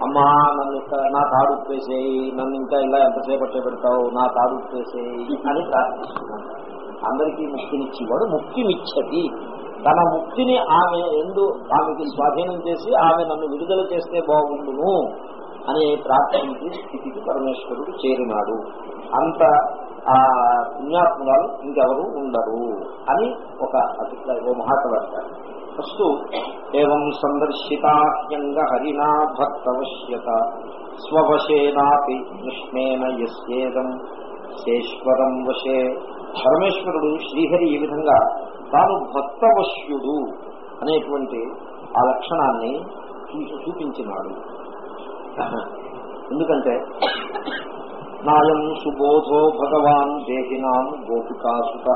అమ్మా నన్ను నా తాడు ఉప్పేసేయి నన్ను ఇంకా ఇలా ఎంతసేపు పెడతావు నా తాడు ఉప్పేసేయి అని ప్రార్థిస్తున్నాను అందరికీ ముక్తినిచ్చేవాడు ముక్తినిచ్చది తన ముక్తిని ఆమె ఎందు ఆమెకి స్వాధీనం చేసి ఆమె నన్ను విడుదల చేస్తే బాగుండును అనే ప్రార్థనకి స్థితికి పరమేశ్వరుడు చేరినాడు. అంత ఆ పుణ్యాత్మురాలు ఇంకెవరు ఉండరు అని ఒక అభిప్రాయం ఓ మహాకవి అంటారు ఫస్ట్ ఏం సందర్శితాహ్యంగ హరినా భక్తవశ్యత స్వవశేనాపి కృష్ణేన యస్యేదం శేశ్వరం వశే పరమేశ్వరుడు శ్రీహరి ఈ విధంగా తాను భక్తవశ్యుడు అనేటువంటి ఆ లక్షణాన్ని చూపించినాడు. ఎందుకంటే నాయం సుబోధో భగవాన్ దేహినాం గోపికాసుత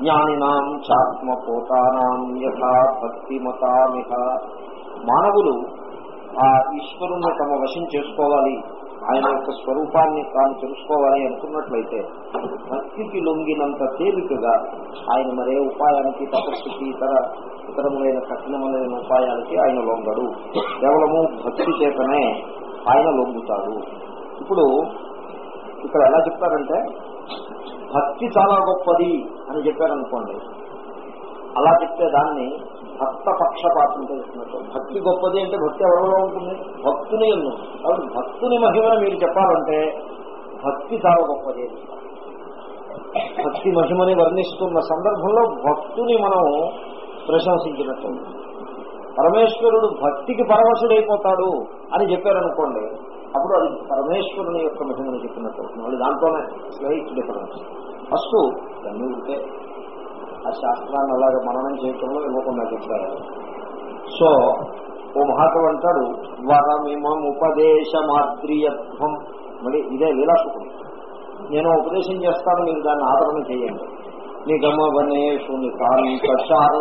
జ్ఞానినాం చాత్మపోతానాం యథా భక్తిమతామిహ. మానవులు ఆ ఈశ్వరుని తమ వశం చేసుకోవాలి. ఆయన యొక్క స్వరూపాన్ని తాను తెలుసుకోవాలని అనుకున్నట్లయితే భక్తికి లొంగినంత తేలికగా ఆయన మరే ఉపాయానికి తపస్సుకి ఇతర ఇతరములైన కఠినములైన ఉపాయానికి ఆయన లొంగడు. కేవలము భక్తి చేతనే ఆయన లొంగుతాడు. ఇప్పుడు ఇక్కడ ఎలా చెప్తారంటే భక్తి చాలా గొప్పది అని చెప్పారనుకోండి. అలా చెప్తే దాన్ని భక్త పక్షపాతం చేస్తున్నట్టు భక్తి గొప్పది అంటే భక్తి ఎవరిలో ఉంటుంది? భక్తుని ఎందు. కాబట్టి భక్తుని మహిమను మీరు చెప్పాలంటే భక్తి చాలా గొప్పది. భక్తి మహిమని వర్ణిస్తున్న సందర్భంలో భక్తుని మనం ప్రశంసించినట్టు పరమేశ్వరుడు భక్తికి పరవశుడైపోతాడు అని చెప్పారనుకోండి అప్పుడు అది పరమేశ్వరుని యొక్క మహిమను చెప్పినట్టు అవుతుంది మళ్ళీ దాంట్లోనే స్లైట్ డిఫరెన్స్. ఫస్ట్ దాన్ని ఉంటే ఆ శాస్త్రాన్ని అలాగ మననం చేయటంలో ఇవ్వకుండా చెప్పారు సో ఓ మహాకవి అంటారు వరమిమం ఉపదేశమాద్రియత్వం మళ్ళీ ఇదే లీలాసుకుడు నేను ఉపదేశం చేస్తాను మీరు దాన్ని ఆదరణ చేయండి. నిగమవనేషు నికాంతచార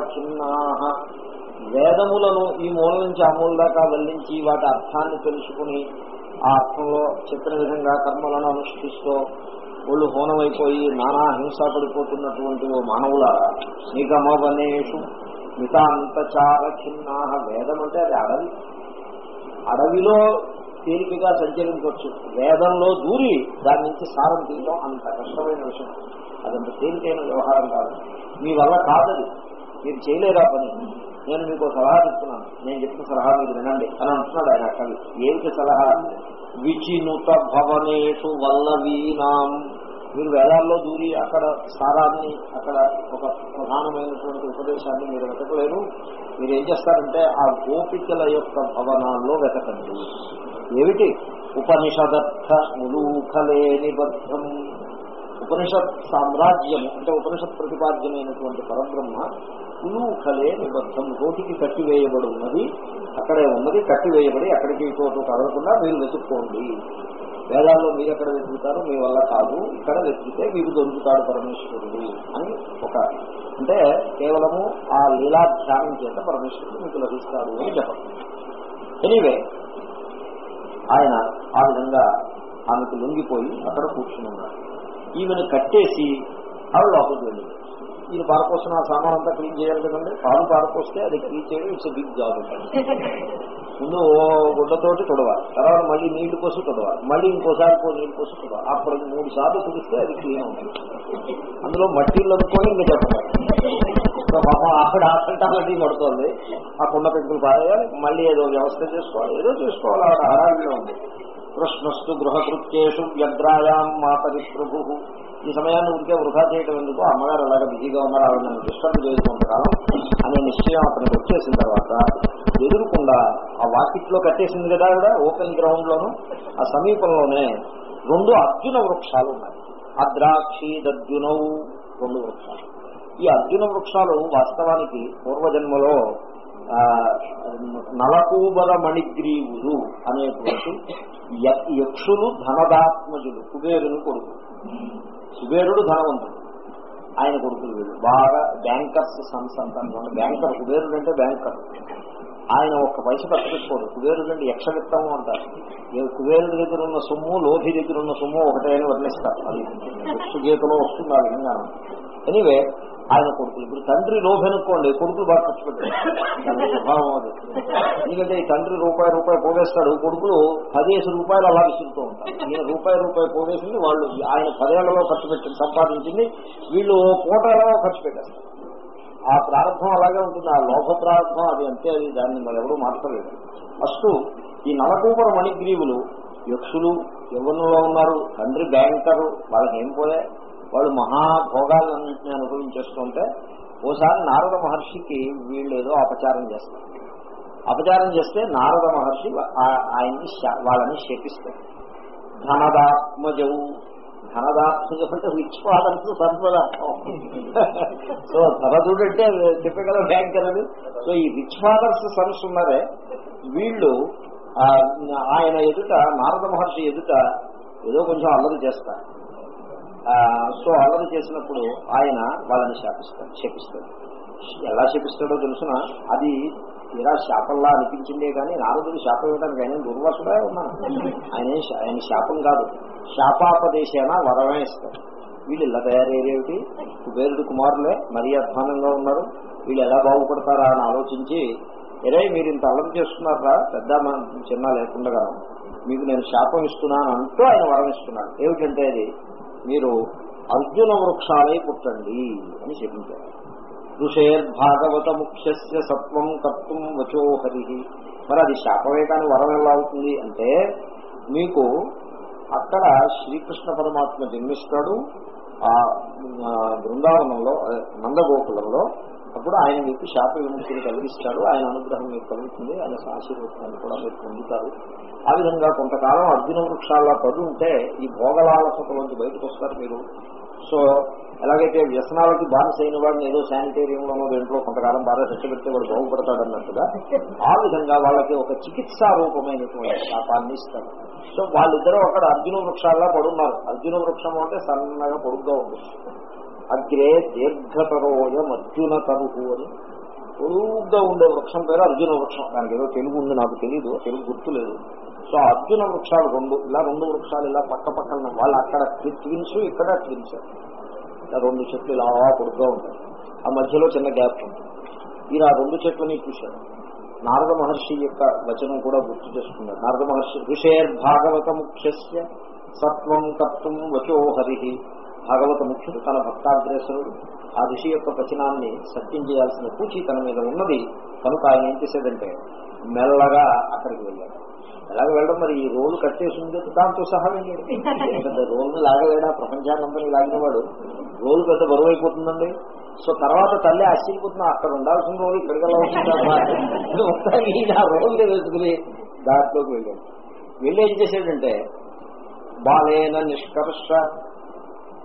వేదములను ఈ మూల నుంచి ఆ మూల దాకా వెల్లించి వాటి అర్థాన్ని తెలుసుకుని ఆ అర్థంలో చెప్పిన విధంగా కర్మలను అనుష్ఠిస్తూ ఒళ్ళు హోనమైపోయి నానా హింస పడిపోతున్నటువంటి ఓ మానవులారా నిగమవనేషు మితాంతచార చిన్నా వేదం అంటే అది అడవి. అడవిలో తేలికగా సంచరించవచ్చు. వేదంలో దూరి దాని నుంచి సారం తీయడం అంత కష్టమైన విషయం. అదంత తేలికైన వ్యవహారం కాదు. మీ వల్ల కాదది. మీరు చేయలేరా పని? నేను మీకు సలహా ఇస్తున్నాను. నేను చెప్పిన సలహా మీరు వినండి అని అంటున్నాడు ఆయన కవి. ఏమిటి సలహా? విచినుత భవనేషు వల్లవీనాం. మీరు వేదాల్లో దూరి అక్కడ సారాన్ని అక్కడ ఒక ప్రధానమైనటువంటి ఉపదేశాన్ని మీరు వెతకలేరు. మీరు ఏం చేస్తారంటే ఆ గోపికల యొక్క భవనాల్లో వెతకండి. ఏమిటి? ఉపనిషదర్థ ములూఖలే నిబద్ధం ఉపనిషత్ సామ్రాజ్యం అంటే ఉపనిషత్ ప్రతిపాద్యమైనటువంటి పరబ్రహ్మ ఉలూఖలే నిబద్ధం. రోటికి కట్టివేయబడి ఉన్నది అక్కడే ఉన్నది కట్టివేయబడి అక్కడికి చోటు కదలకుండా మీరు వెతుక్కోండి. వేదాల్లో మీరు ఎక్కడ వెతుకుతారు మీ వల్ల కాదు. ఇక్కడ వెతికితే మీకు దొరుకుతాడు పరమేశ్వరుడు అని ఒక అంటే కేవలము ఆ లీలా ధ్యానం చేత పరమేశ్వరుడు మీకు లభిస్తాడు అని చెప్పండి. ఎనీవే ఆయన ఆ విధంగా ఆమెకు లొంగిపోయి అక్కడ కూర్చుని ఉన్నారు ఈమెను కట్టేసి ఆవిడ లోపలికి వెళ్ళింది. ఈయన పారపోసిన ఆ సామాన్ అంతా క్లీన్ చేయాలి కదండి. పాలు పారపోస్తే అది క్లీన్ చేయడం ఇట్స్ బిగ్ జాబ్ ముందు ఓ గుడ్డతోటి తొడవాలి. తర్వాత మళ్ళీ నీళ్ళు పోసి తొడవాలి. మళ్ళీ ఇంకోసారి పో నీళ్ళు పోసి తొడవాలి. అప్పుడు మూడు సార్లు కుదిస్తే అది క్లీన్ అవుతుంది. అందులో మట్టిళ్ళు అనుకోని ఇంకా చెప్పాలి సో పాపం ఆవిడ ఆసంటాలన్నీ పడుతుంది ఆ కుండ పెంకులు పారేయాలి. మళ్ళీ ఏదో వ్యవస్థ చేసుకోవాలి. ఏదో చేసుకోవాలి. ఆవిడ హడావిడిలో ఉంది. కృష్ణస్సు గృహకృత్యేషు వ్యద్రాయాం మాతరి ప్రభు ఈ సమయాన్ని ఉంటే వృధా చేయడం ఎందుకు? అమ్మగారు అలాగా బిజీగా ఉన్నారు ఆవిడ నన్ను డిస్టర్బ్ చేసుకుంటున్నాను అనే నిశ్చయం అతనికి వచ్చేసిన తర్వాత ఎదురుకుండా ఆ వాకిట్లో కట్టేసింది కదా ఆవిడ ఓపెన్ గ్రౌండ్ లోను ఆ సమీపంలోనే రెండు అర్జున వృక్షాలు ఉన్నాయి. అద్రాక్షి దర్జునవు రెండు వృక్షాలు. ఈ అర్జున వృక్షాలు వాస్తవానికి పూర్వజన్మలో ఆ, నలకూబర మణిగ్రీవులు అనేటువంటి యక్షులు ధనదాత్మజులు కుబేరుని కొడుకు. కుబేరుడు ధనవంతుడు. ఆయన కొడుకులు వీళ్ళు. బాగా బ్యాంకర్స్ సంస్థ అంటారు బ్యాంకర్ కుబేరుడు అంటే బ్యాంకర్. ఆయన ఒక్క పైస పెట్టుకోడు కుబేరుడు అంటే యక్షవిత్తము అంటారు కుబేరుడి దగ్గర ఉన్న సొమ్ము లోధి దగ్గర ఉన్న సొమ్ము ఒకటే అని వర్ణిస్తారు. అది యక్ష గీతలో వస్తుంది ఆ విధంగా ఎనీవే ఆయన కొడుకులు. ఇప్పుడు తండ్రి లోభి అనుకోండి కొడుకులు బాగా ఖర్చు పెట్టారు. ఎందుకంటే ఈ తండ్రి రూపాయి రూపాయి పోగేస్తాడు కొడుకులు పదిహేను రూపాయలు అలా విసురుతూ ఉంటారు. ఈయన రూపాయి రూపాయి పోగేసింది వాళ్ళు ఆయన పదేళ్ళలో ఖర్చు పెట్టింది సంపాదించింది వీళ్ళు పూటలలో ఖర్చు పెట్టారు? ఆ ప్రారంభం అలాగే ఉంటుంది ఆ లోభ ప్రారంభం అది అంతే అది దాన్ని మరి ఎవరు మార్చలేదు ఫస్ట్ ఈ నలకూపర మణిగ్రీవులు యక్షులు యవ్వనంలో ఉన్నారు తండ్రి బ్యాంకరు వాళ్ళకి ఏం పోయే వాళ్ళు మహాభోగాలన్నింటినీ అనుభవించేస్తుంటే ఓసారి నారద మహర్షికి వీళ్ళు ఏదో అపచారం చేస్తారు. అపచారం చేస్తే నారద మహర్షి ఆయన్ని వాళ్ళని శపిస్తారు. ధనదాత్మజవు ధనదాత్మజం అంటే రిచ్ ఫాదర్స్ సంపదాత్మం సో ధనదుడు అంటే చెప్పగల బ్యాంకర్ అని సో ఈ రిచ్ ఫాదర్స్ సన్స్ ఉన్నారే వీళ్ళు ఆయన ఎదుట నారద మహర్షి ఎదుట ఏదో కొంచెం అల్లరి చేస్తారు. సో అల్లరి చేసినప్పుడు ఆయన వాళ్ళని శాపిస్తాడు శపిస్తాడు ఎలా శపిస్తాడో తెలుసిన? అది ఇలా శాపంలా అనిపించిందే కానీ నారదుడు శాపం ఇవ్వడానికి ఆయన దుర్వాసుడే ఉన్నాను ఆయన ఆయన శాపం కాదు. శాపాపదేశాన వరమే ఇస్తాడు. వీళ్ళు ఇలా తయారయ్యేవి కుబేరుడు కుమారులే మరీ అధ్వానంగా ఉన్నారు. వీళ్ళు ఎలా బాగుపడతారా అని ఆలోచించి ఎరే మీరు ఇంత అల్లరి చేస్తున్నారా? పెద్ద చిన్న లేకుండా మీకు నేను శాపం ఇస్తున్నాను అంటూ ఆయన వరం ఇస్తున్నాడు. ఏమిటంటే అది? మీరు అర్జున వృక్షాలై పుట్టండి అని చెప్పించారు ఋషేర్భాగవత ముఖ్యస్య సత్వం కర్తం వచోహరి. మరి అది శాపమే కానీ వరం ఎలా అవుతుంది అంటే మీకు అక్కడ శ్రీకృష్ణ పరమాత్మ జన్మిస్తాడు. ఆ బృందావనంలో నందగోకులంలో అప్పుడు ఆయన మీకు శాప విముక్తిని కలిగిస్తాడు ఆయన అనుగ్రహం మీకు కలుగుతుంది ఆయన ఆశీర్వచనాన్ని కూడా మీరు పొందుతారు. ఆ విధంగా కొంతకాలం అర్జున వృక్షాల్లో పడి ఉంటే ఈ భోగలాలసతలోంచి బయటకు వస్తారు మీరు. సో ఎలాగైతే వ్యసనాలకి బానిస అయిన వాడిని ఏదో శానిటేరియంలోనో దేంట్లో కొంతకాలం బాగా శిక్ష పెడితే వాడు బాగుపడతాడు అన్నట్టుగా ఆ విధంగా వాళ్ళకి ఒక చికిత్సా రూపమైనటువంటి శాపాన్ని ఇస్తారు. సో వాళ్ళిద్దరూ అక్కడ అర్జున వృక్షాల్లో పడున్నారు. అర్జున వృక్షం అంటే సన్నగా పొడుగ్గా ఉంటుంది. అగ్రే దీర్ఘతరోయం అర్జున తరుహు అని. పొడుగ్గా ఉండే వృక్షం పేరు అర్జున వృక్షం. దానికి ఏదో తెలుగు ఉంది నాకు తెలియదు తెలుగు గుర్తులేదు సో అర్జున వృక్షాలు రెండు ఇలా రెండు వృక్షాలు ఇలా పక్క పక్కన వాళ్ళు అక్కడ ట్విన్స్ ఇక్కడ ట్విన్స్ ఇలా రెండు చెట్లు ఇలా పొడుగ్గా ఉంటాయి. ఆ మధ్యలో చిన్న గ్యాప్ ఉంటుంది ఈయన ఆ రెండు చెట్లని చూశారు. నారద మహర్షి యొక్క వచనం కూడా గుర్తు చేసుకున్నారు. నారద మహర్షి ఋషేర్ భాగవత ముఖ్యస్య సత్వం కర్తం వచో హరి. భాగవత ముఖ్యుడు తన భక్తాగ్రేసరుడు ఆ ఋషి యొక్క వచనాన్ని సత్యం చేయాల్సిన పూచి తన మీద ఉన్నది. కనుక ఆయన ఏం చేసేదంటే మెల్లగా అక్కడికి వెళ్ళాడు. ఎలాగ వెళ్ళడం మరి ఈ రోలు కట్టేసి ఉంది దాంతో సహా వెళ్ళాడు. పెద్ద రోల్ని లాగలేడా? ప్రపంచానందరినీ లాగిన వాడు రోలు పెద్ద బరువు అయిపోతుందండి సో తర్వాత తల్లి ఆశ్చర్యపోతున్నా అక్కడ ఉండాల్సిన రోజు ఇక్కడికి వెళ్ళవలసిందా మొత్తానికి వేసుకుని దాంట్లోకి వెళ్ళాడు. వెళ్ళి ఏం చేసేటంటే బాలేన నిష్కర్ష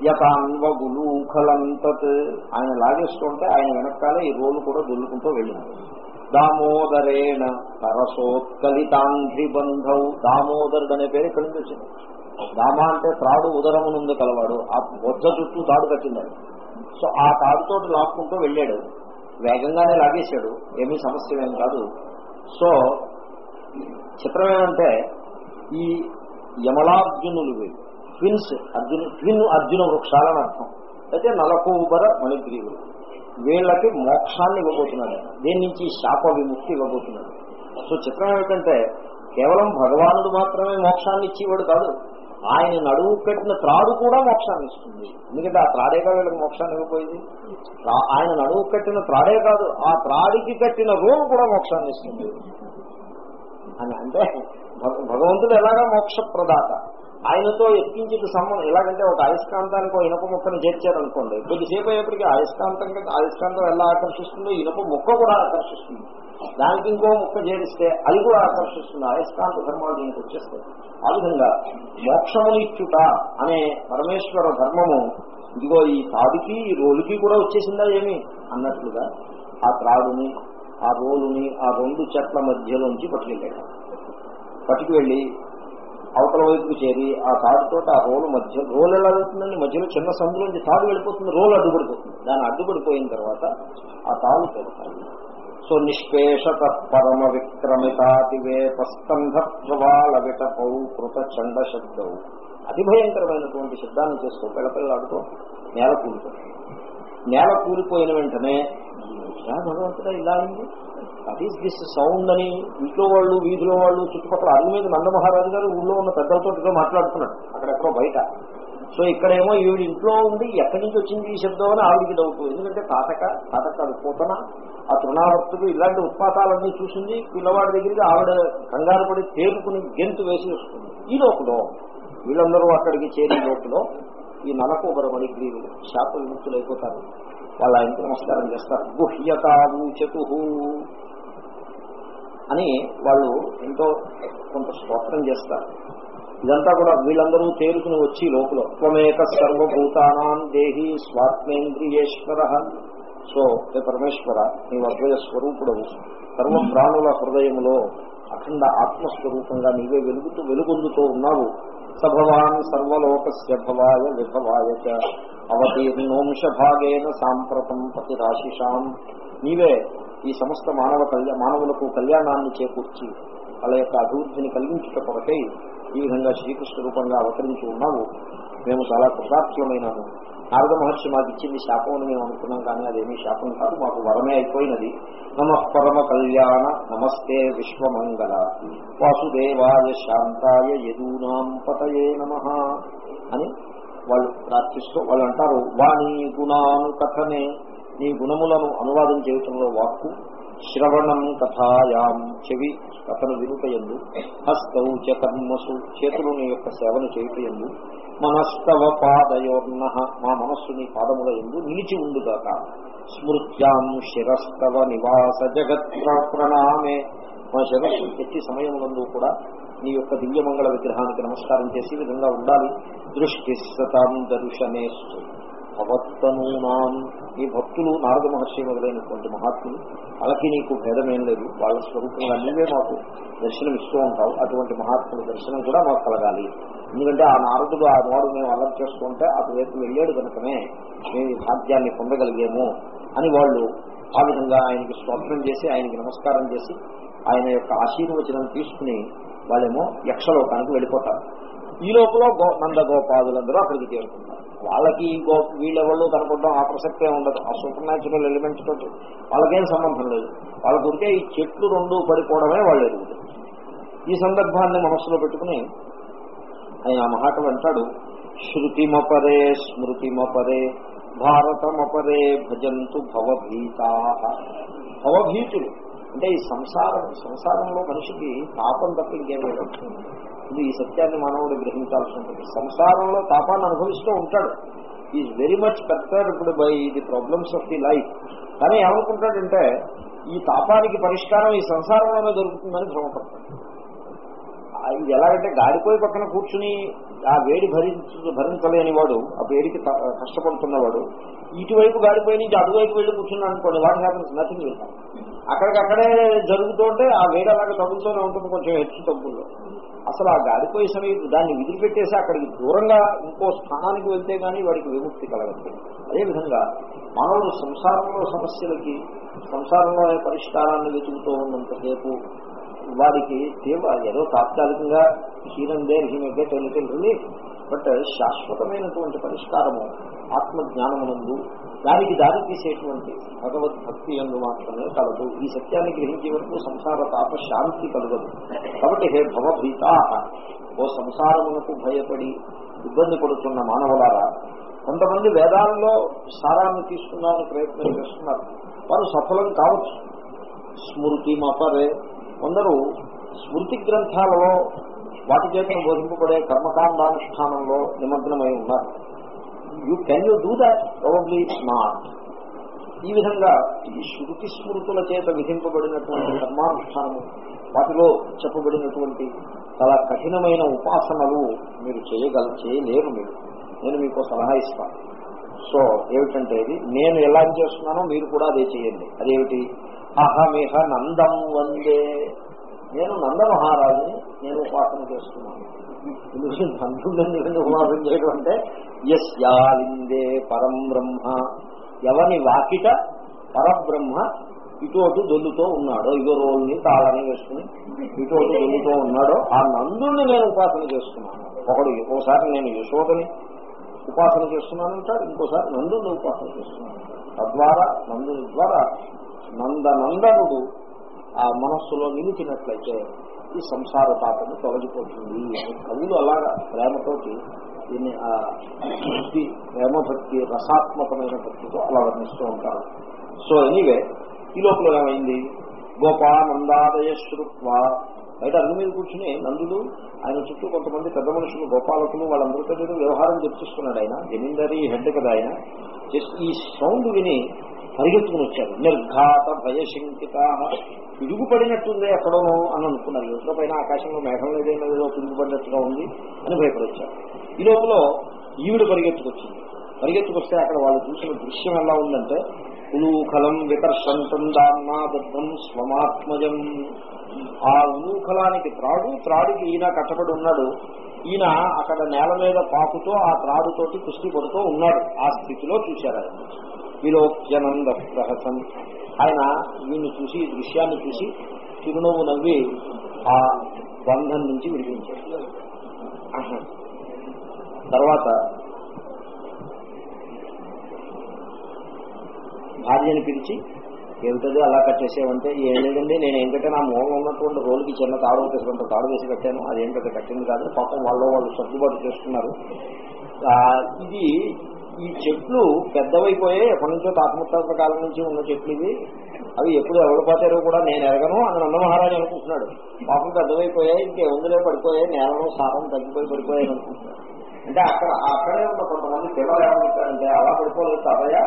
యథాన్వగులూఖలంతత్ ఆయన లాగేస్తుంటే ఆయన వెనకాలే ఈ రోలు కూడా దొల్లుకుంటూ వెళ్ళింది. దామోదరేణ సరసోత్కలితాంఘ్రిబంధౌ దామోదరుడు అనే పేరు ఇక్కడి నుంచి వచ్చింది. దామ అంటే త్రాడు ఉదరమునుంది కలవాడు. ఆ బొజ్జ చుట్టూ తాడు కట్టినాడు సో ఆ తాడుతో లాక్కుంటూ వెళ్ళాడు. వేగంగానే లాగేశాడు. ఏమీ సమస్య ఏం కాదు. సో చిత్రం ఏమంటే ఈ యమలార్జునులు వీళ్ళు ట్విన్స్ అర్జున ట్విన్ అర్జున వృక్షాలని అర్థం. అయితే నలకూబర మణిగ్రీవులు. వీళ్ళకి మోక్షాన్ని ఇవ్వబోతున్నాడు దేని నుంచి శాప విముక్తి ఇవ్వబోతున్నాడు సో చిత్రం ఏమిటంటే కేవలం భగవానుడు మాత్రమే మోక్షాన్ని ఇచ్చేవాడు కాదు. ఆయన నడువు పెట్టిన త్రాడు కూడా మోక్షాన్ని ఇస్తుంది. ఎందుకంటే ఆ త్రాడేగా వీళ్ళకి మోక్షాన్ని ఇవ్వబోయేది? ఆయన నడువు కట్టిన త్రాడే కాదు. ఆ త్రాడికి కట్టిన రూమ్ కూడా మోక్షాన్ని ఇస్తుంది. అని అంటే భగ- భగవంతుడు ఎలాగా మోక్ష ప్రదాత ఆయనతో ఎక్కించిన సంబంధం ఎలాగంటే ఒక అయస్కాంతానికి ఒక ఇనప ముక్కను చేర్చారనుకోండి. కొద్దిసేపు అయ్యేప్పటికీ అయస్కాంతం కంటే అయస్కాంతం ఎలా ఆకర్షిస్తుందో ఇనప ముక్క కూడా ఆకర్షిస్తుంది. దానికి ఇంకో ముక్క చేరిస్తే అది కూడా ఆకర్షిస్తుంది. అయస్కాంత ధర్మాలు దీనికి వచ్చేస్తాయి. ఆ విధంగా మోక్షమునిచ్చుట అనే పరమేశ్వర ధర్మము ఇదిగో ఈ తాడుకి ఈ రోలుకి కూడా వచ్చేసిందా ఏమి? అన్నట్లుగా ఆ త్రాడుని ఆ రోలుని ఆ రెండు చెట్ల మధ్యలోంచి పట్టుకెళ్ళాడు. పట్టుకు వెళ్ళి అవతల వైపుకు చేరి ఆ తాడుతో ఆ రోలు మధ్య రోలు ఎలా వెళ్తుందండి? మధ్యలో చిన్న సందులోంచి తాడు వెళ్ళిపోతుంది రోలు అడ్డుపడిపోతుంది. దాన్ని అడ్డుపడిపోయిన తర్వాత ఆ తాడు పెడతాడు సో నిష్పేషత పరమ విక్రమితాతివేపస్కంధ ప్రవాళ విటపౌ కృత చండ శబ్దవు అతి భయంకరమైనటువంటి శబ్దాన్ని చేస్తూ పిల్లపిల్లాడుతూ నేల కూలిపోయింది నేల కూలిపోయిన వెంటనే భగవంతుడా ఇలా అయింది దట్ ఈస్ దిస్ సౌండ్ అని ఇంట్లో వాళ్ళు వీధిలో వాళ్ళు చుట్టుపక్కల అన్ని మీద నందమహారాజు గారు ఊళ్ళో ఉన్న పెద్దలతో ఏదో మాట్లాడుతున్నాడు అక్కడెక్కడో బయట. సో ఇక్కడేమో ఈవిడ ఇంట్లో ఉండి ఎక్కడి నుంచి వచ్చింది ఈ శబ్దం అని ఆవిడికి డౌట్ ఎందుకంటే తాతక తాతక అది పోతన ఆ తృణావర్తులు ఇలాంటి ఉత్పాతాలన్నీ చూసింది పిల్లవాడి దగ్గరికి ఆవిడ కంగారు పడి తేలుకుని గెంతు వేసి వస్తుంది. ఈ లోపల వీళ్ళందరూ అక్కడికి చేరిన లోపల ఈ నలకోబరమణి గ్రీవులు శాప అయిపోతారు అలా ఆయనకి నమస్కారం చేస్తారు. గుహ్యతావు చతు. అని వాళ్ళు ఎంతో కొంత స్తోత్రం చేస్తారు. ఇదంతా కూడా వీళ్ళందరూ తేలుకుని వచ్చి లోపల త్వమేక సర్వభూతానాం దేహి స్వాత్మేంద్రియేశ్వర. సో హే పరమేశ్వర నీ హృదయ స్వరూపుడవు. సర్వ ప్రాణుల హృదయంలో అఖండ ఆత్మస్వరూపంగా నీవే వెలుగుతూ వెలుగొందుతూ ఉన్నావు. సభవాన్ సర్వలోకస్య భవాయ విభవాయ అవతీర్ణోంశ భాగేన సాంప్రతం పతిరాశిషాం. నీవే ఈ సమస్త మానవ కళ్యా మానవులకు కళ్యాణాన్ని చేకూర్చి వాళ్ళ యొక్క అభివృద్ధిని కలిగించుట కొరకై ఈ విధంగా శ్రీకృష్ణ రూపంగా అవతరించి ఉన్నాము. మేము చాలా కృతార్థులమైనాము నారద మహర్షి మాకు ఇచ్చింది శాపం అని మేము అనుకున్నాం కానీ అదేమీ శాపం కాదు మాకు వరమే అయిపోయినది. నమ పరమ కళ్యాణ నమస్తే విశ్వమంగళ. వాసుదేవాయ శాంతాయ యదూనాం పతయే నమ అని వాళ్ళు ప్రార్థిస్తూ వాళ్ళు అంటారు వాణి గుణాను కథనే నీ గుణములను అనువాదం చేయటంలో వాక్కు శ్రవణం కథాయాం చెవి కథను విరుపయందు హస్తౌ చ కర్మసు చేతులు నీ యొక్క సేవను చేయుటయందు మనస్తవ పాదయోర్ణ మా మనస్సు నీ పాదముల ఎందు నిలిచి ఉండుగాక. స్మృత్యాం శిరస్తవ నివాస జగత్ ప్రణామే. మా శిరస్సు ఎట్టి సమయములందు కూడా నీ యొక్క దివ్యమంగళ విగ్రహానికి నమస్కారం చేసి విధంగా ఉండాలి. దృష్టి సతాం దర్శనేస్తు. భవత్తనూనాం. ఈ భక్తులు నారద మహర్షి మొదలైనటువంటి మహాత్ములు వాళ్ళకి నీకు భేదమేం లేదు. వాళ్ళ స్వరూపంగా నీవే మాకు దర్శనం ఇస్తూ ఉంటావు. అటువంటి మహాత్ముల దర్శనం కూడా మాకు కలగాలి. ఎందుకంటే ఆ నారదుడు ఆ వాడు మేము అల్లరి చేస్తుంటే అటువైపు వెళ్ళాడు కనుకనే మేము సాధ్యాన్ని పొందగలిగాము అని వాళ్ళు ఆ విధంగా ఆయనకి స్వప్నం చేసి ఆయనకి నమస్కారం చేసి ఆయన యొక్క ఆశీర్వచనం తీసుకుని వాళ్ళేమో యక్షలోకానికి వెళ్ళిపోతారు. ఈ లోపల గో అక్కడికి చేరుకుంటారు. వాళ్ళకి గో వీళ్ళెవళ్ళు కనపడడం ఆ ప్రసక్తే ఉండదు. ఆ సూపర్ న్యాచురల్ ఎలిమెంట్స్ తోటి వాళ్ళకేం సంబంధం లేదు. వాళ్ళ ఉంటే ఈ చెట్లు రెండు పడిపోవడమే వాళ్ళు ఎదుగుతారు ఈ సందర్భాన్ని మనస్సులో పెట్టుకుని ఆయన ఆ మహాకవి అంటాడు శృతిమపరే స్మృతిమపరే భారతమపరే భజంతు భవభీతా. భవభీతులు. అంటే ఈ సంసారం సంసారంలో మనిషికి తాపం తప్ప ఇంకేం లేదు. ఇది ఈ సత్యాన్ని మానవుడు గ్రహించాల్సి ఉంటుంది సంసారంలో తాపాన్ని అనుభవిస్తూ ఉంటాడు. Is very much concerned by the problems of the life కానీ ఏమనుకుంటాడంటే ఈ తాపానికి పరిష్కారం ఈ సంసారంలోనే దొరుకుతుందని భ్రమపడతాడు. ఇది ఎలాగంటే గాడిపోయి పక్కన కూర్చుని ఆ వేడి భరించు భరించలేని వాడు ఆ వేడికి కష్టపడుతున్నవాడు ఇటువైపు గాడిపోయి నుంచి అటువైపు వెళ్ళి కూర్చున్నాడు అనుకోండి వాటి హ్యాపన్స్ నథింగ్ అక్కడికక్కడే జరుగుతుంటే ఆ వేడి అలాగే తగ్గుతూనే ఉంటుంది కొంచెం హెచ్చు తగ్గుల్లో. అసలు ఆ గాలిపోయి సమయం దాన్ని విదిలిపెట్టేసి అక్కడికి దూరంగా ఇంకో స్థానానికి వెళ్తే గానీ వాడికి విముక్తి కలగదు. అదేవిధంగా మానవుడు సంసారంలో సమస్యలకి సంసారంలో పరిష్కారాన్ని వెతుకుతూ ఉన్నంతసేపు వారికి తీవ్ర ఏదో తాత్కాలికంగా హీరం దేర్ హీ మే బట్ శాశ్వతమైనటువంటి పరిష్కారము ఆత్మజ్ఞానమునందు దానికి దారి తీసేటువంటి భగవద్భక్తి ఎందు మాత్రమే కలదు. ఈ సత్యాన్ని గ్రహించే వరకు సంసార తాప శాంతి కలగదు. కాబట్టి హే భవభీత ఓ సంసారమునకు భయపడి ఇబ్బంది పడుతున్న మానవులారా కొంతమంది వేదాల్లో సారాన్ని తీసుకుందామని ప్రయత్నం చేస్తున్నారు. వారు సఫలం కావచ్చు. స్మృతి మపరే. కొందరు స్మృతి గ్రంథాలలో వాటి చేతను బోధింపబడే కర్మకాండానుష్ఠానంలో నిమగ్నమై ఉన్నారు. You can you do that probably not ఈ విధంగా ఈ శృతి స్మృతుల చేత విధింపబడినటువంటి కర్మానుష్ఠానము వాటిలో చెప్పబడినటువంటి చాలా కఠినమైన ఉపాసనలు మీరు చేయగల చేయలేరు మీరు. నేను మీకు సలహా ఇస్తాను. సో ఏమిటంటే ఇది? నేను ఎలా చేస్తున్నానో మీరు కూడా అదే చేయండి. అదేమిటి? అహమేహ నందం వందే. నేను నంద మహారాజుని నేను ఉపాసన చేస్తున్నాను. నందుని ఉపాసన చేయడం అంటే యస్యాలిందే పరం బ్రహ్మ. ఎవని వాకిట పరబ్రహ్మ ఇటు అటు దొల్లుతో ఉన్నాడో ఇదో రోల్ని తాళని వేసుకుని ఇటు అటు దొల్లుతో ఉన్నాడో ఆ నందుని నేను ఉపాసన చేస్తున్నాను. ఒకడు ఒకసారి నేను యశోదని ఉపాసన చేస్తున్నాను అంటాడు ఇంకోసారి నందుని ఉపాసన చేస్తున్నాను తద్వారా నందుని ద్వారా నందనందనుడు ఆ మనస్సులో నిలిచినట్లయితే ఈ సంసార తాపము తొలగిపోతుంది. అని కవులు అలాగా ప్రేమతోటి దీన్ని ఆ భక్తి ప్రేమభక్తి రసాత్మకమైన భక్తితో అలా వర్ణిస్తూ ఉంటారు. సో ఎనీవే ఈ లోపల ఏమైంది? గోపానందాదయ శ్రుత్వ బయట అన్ని మీద కూర్చుని నందుడు ఆయన చుట్టూ కొంతమంది పెద్ద మనుషులు గోపాలకులు వాళ్ళందరితో ఏదో వ్యవహారం చర్చిస్తున్నాడు ఆయన. జమీందారీ హెడ్ కదా ఆయన. ఈ సౌండ్ విని పరిగెత్తుకుని వచ్చారు నిర్ఘాత భయశంకిత పిడుగుపడినట్టుందే ఎక్కడోనో అని అనుకున్నారు యువత పైన ఆకాశంలో మేఘం లేదేమో పిడుగుపడినట్టుగా ఉంది అని భయపడొచ్చారు ఈ లోపల ఈవిడ పరిగెత్తుకొచ్చింది. పరిగెత్తుకొస్తే అక్కడ వాళ్ళు చూసిన దృశ్యం ఎలా ఉందంటే ఉలూఖలం వికర్షంతం దాన్నాబద్ధం స్వమాత్మజం. ఆ ఉలూఖలానికి త్రాడు త్రాడుకి ఈయన కట్టబడి ఉన్నాడు. ఈయన అక్కడ నేల మీద పాకుతో ఆ త్రాడుతోటి కుస్తీ పడుతూ ఉన్నాడు. ఆ స్థితిలో చూశారు ఆయన. విలోక్యనంద ప్రహసం ఆయన వీడిని చూసి దృశ్యాన్ని చూసి చిరునవ్వు నవ్వి ఆ బంధం నుంచి విడిపించారు. తర్వాత భార్యని పిలిచి ఏమిటది అలా కట్టేసేవంటే ఏం లేదండి నేను ఏంటంటే నా మూలం ఉన్నటువంటి రోలుకి చిన్న తాడు వేసుకుంటే తాడు వేసి కట్టాను. ఏంటంటే కట్టింది కాదు. పాపం వాళ్ళు వాళ్ళు సర్దుబాటు చేస్తున్నారు ఇది ఈ చెట్లు పెద్దవైపోయాయి. ఎప్పటి నుంచో తాతముత్తాత కాలం నుంచి ఉన్న చెట్లు ఇవి. అవి ఎప్పుడు ఎవరు పోతారో కూడా నేను ఎరగను అని నందమహారాజు అనుకుంటున్నాడు. పాపం పెద్దవైపోయాయి ఇంకేముందులే పడిపోయాయి నేలను సారం తగ్గిపోయి పడిపోయాయి అనుకుంటున్నాడు. అంటే అక్కడ అక్కడే ఉన్న కొంతమంది పిల్లలు ఏమవుతారంటే అలా పడిపోలేదు తాతయ్య.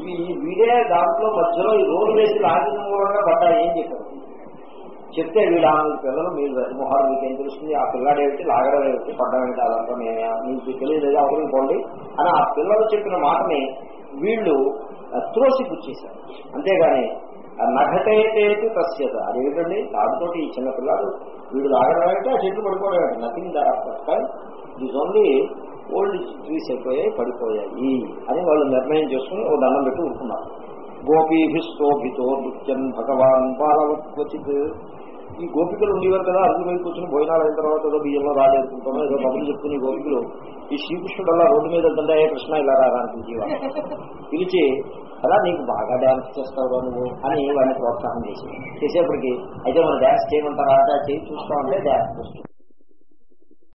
ఇవి వీడే దాంట్లో మధ్యలో ఈ రోడ్డు వేసి లాగిన మూలంగా పడ్డా ఏం చెప్పారు చెప్తే వీళ్ళ ఆమె పిల్లలు మీరు మొహాలు ఏం తెలుస్తుంది? ఆ పిల్లాడు ఏమిటి? లాగడం ఏమిటి? పడ్డం ఏంటి అదంతా నేను మీకు తెలియదు అవసరం అని ఆ పిల్లలు చెప్పిన మాటని వీళ్ళు ఆ, త్రోసి పుచ్చేశారు అంతేగాని ఆ నఘటేటేటి తస్యత. అదేమిటండి? దానితోటి ఈ చిన్నపిల్లాడు వీడు లాగడం ఏంటి ఆ చెట్లు పడిపోవడం ఏంటి నథింగ్ దాని ఇట్ ఓన్లీ ఓల్డ్ ట్రీస్ అయిపోయాయి పడిపోయాయి అని వాళ్ళు నిర్ణయం చేసుకుని ఒక దండం పెట్టి ఉంటున్నారు గోపీభిస్తోభితో నృత్యం భగవాన్ బాలవత్వచిత్ ఈ గోపికలు ఉండేవారు కదా అర్జున మీద కూర్చొని భోజనాలు అయిన తర్వాత ఏదో బియ్యంలో రాలేదుకుంటామో ఏదో బదులు చెప్తున్న గోపికలు ఈ శ్రీకృష్ణుడు అలా రోడ్డు మీద వెళ్తుంటే "ఏ కృష్ణ ఇలా రా అనిపించి పిలిచి అలా నీకు బాగా డాన్స్ చేస్తావు నువ్వు అని వాళ్ళని ప్రోత్సాహం చేసి చేసేప్పటికి అయితే మనం డాన్స్ చేయమంటారా? అంటే చేయి చూస్తామంటే డాన్స్ చేస్తుంది